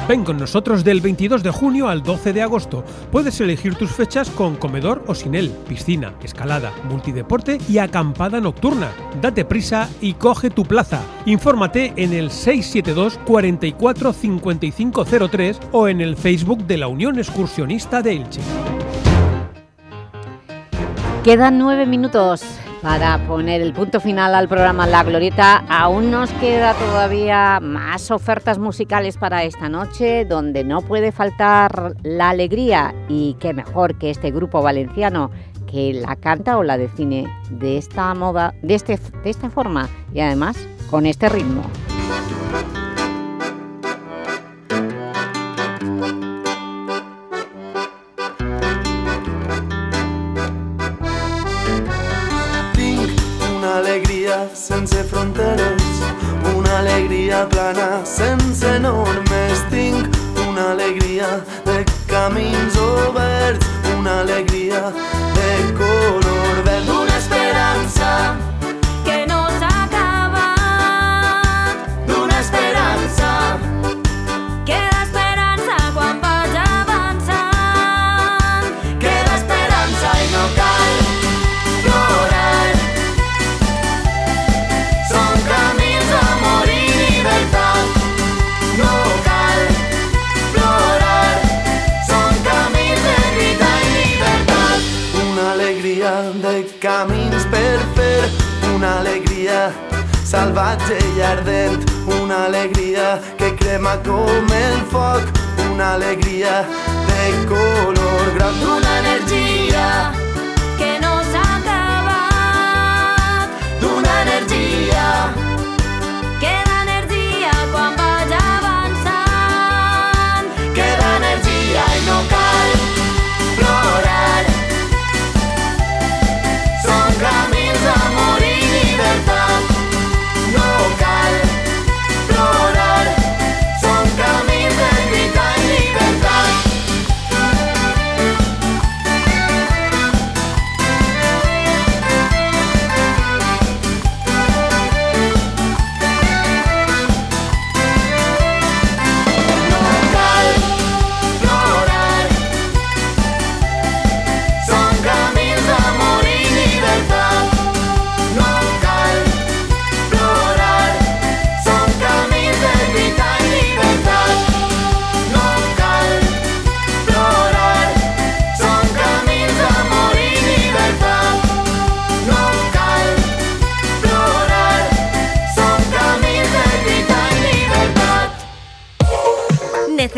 Ven con nosotros del 22 de junio al 12 de agosto. Puedes elegir tus fechas con comedor o sin él, piscina, escalada, multideporte y acampada nocturna. Date prisa y coge tu plaza. Infórmate en el 672 44 5503 o en el Facebook de la Unión Excursionista de Elche. Quedan nueve minutos para poner el punto final al programa La Glorieta. Aún nos queda todavía más ofertas musicales para esta noche, donde no puede faltar la alegría y qué mejor que este grupo valenciano que la canta o la define de esta moda, de, este, de esta forma y además con este ritmo. Sense fronteres, una alegria plana sense normes. Tinc una alegria de camins oberts, una alegria de color salvatge i ardent, una alegria que crema com el foc, una alegria de color groc, D'una energia que no s'ha acabat. d'una energia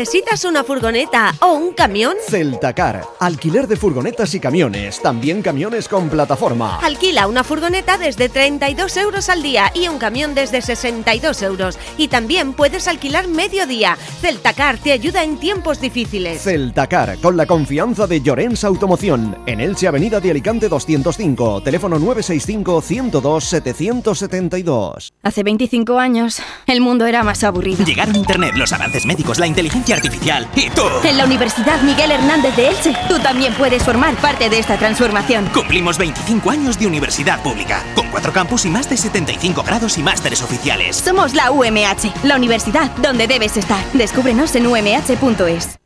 ¿Necesitas una furgoneta o un camión? Celtacar, alquiler de furgonetas y camiones, también camiones con plataforma. Alquila una furgoneta desde 32 euros al día y un camión desde 62 euros. Y también puedes alquilar medio día. Celtacar te ayuda en tiempos difíciles. Celtacar, con la confianza de Llorens Automoción, en Elche Avenida de Alicante 205, teléfono 965 102 772. Hace 25 años, el mundo era más aburrido. Llegaron Internet, los avances médicos, la inteligencia artificial y tú. En la Universidad Miguel Hernández de Elche, tú también puedes formar parte de esta transformación. Cumplimos 25 años de universidad pública, con cuatro campus y más de 75 grados y másteres oficiales. Somos la UMH, la universidad donde debes estar. Descúbrenos en umh.es.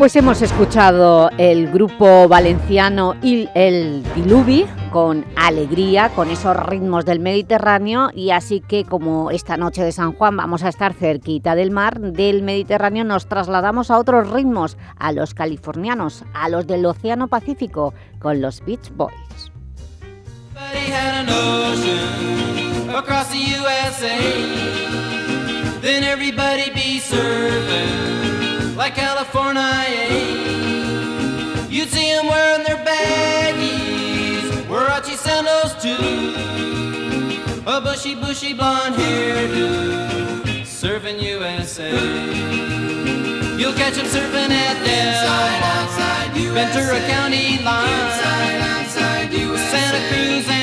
Pues hemos escuchado el grupo valenciano Il- El Diluvi con alegría, con esos ritmos del Mediterráneo y así que como esta noche de San Juan vamos a estar cerquita del mar del Mediterráneo nos trasladamos a otros ritmos, a los californianos, a los del Océano Pacífico con los Beach Boys. Like California. You'd see them wearing their baggies, Warachi sandals too. A bushy, bushy blonde hairdo, surfing USA. You'll catch them surfing at Del, Ventura County line, Santa Cruz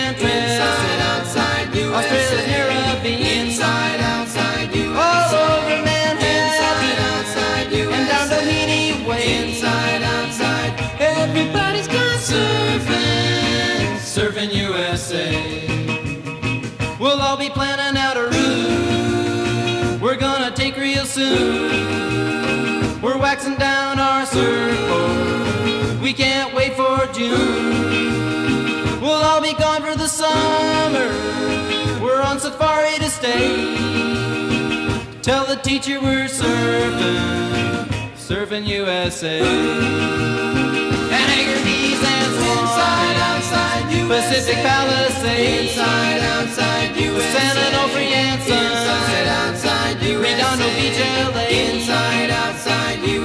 surfing, USA. We'll all be planning out a route we're gonna take real soon. We're waxing down our surfboard. We can't wait for June. We'll all be gone for the summer. We're on safari to stay. Tell the teacher we're surfing, surfing USA. Pacific Palace, inside, outside, USA. Senator Brianza, inside, outside, USA. Redondo Beach, L.A., inside, outside, USA.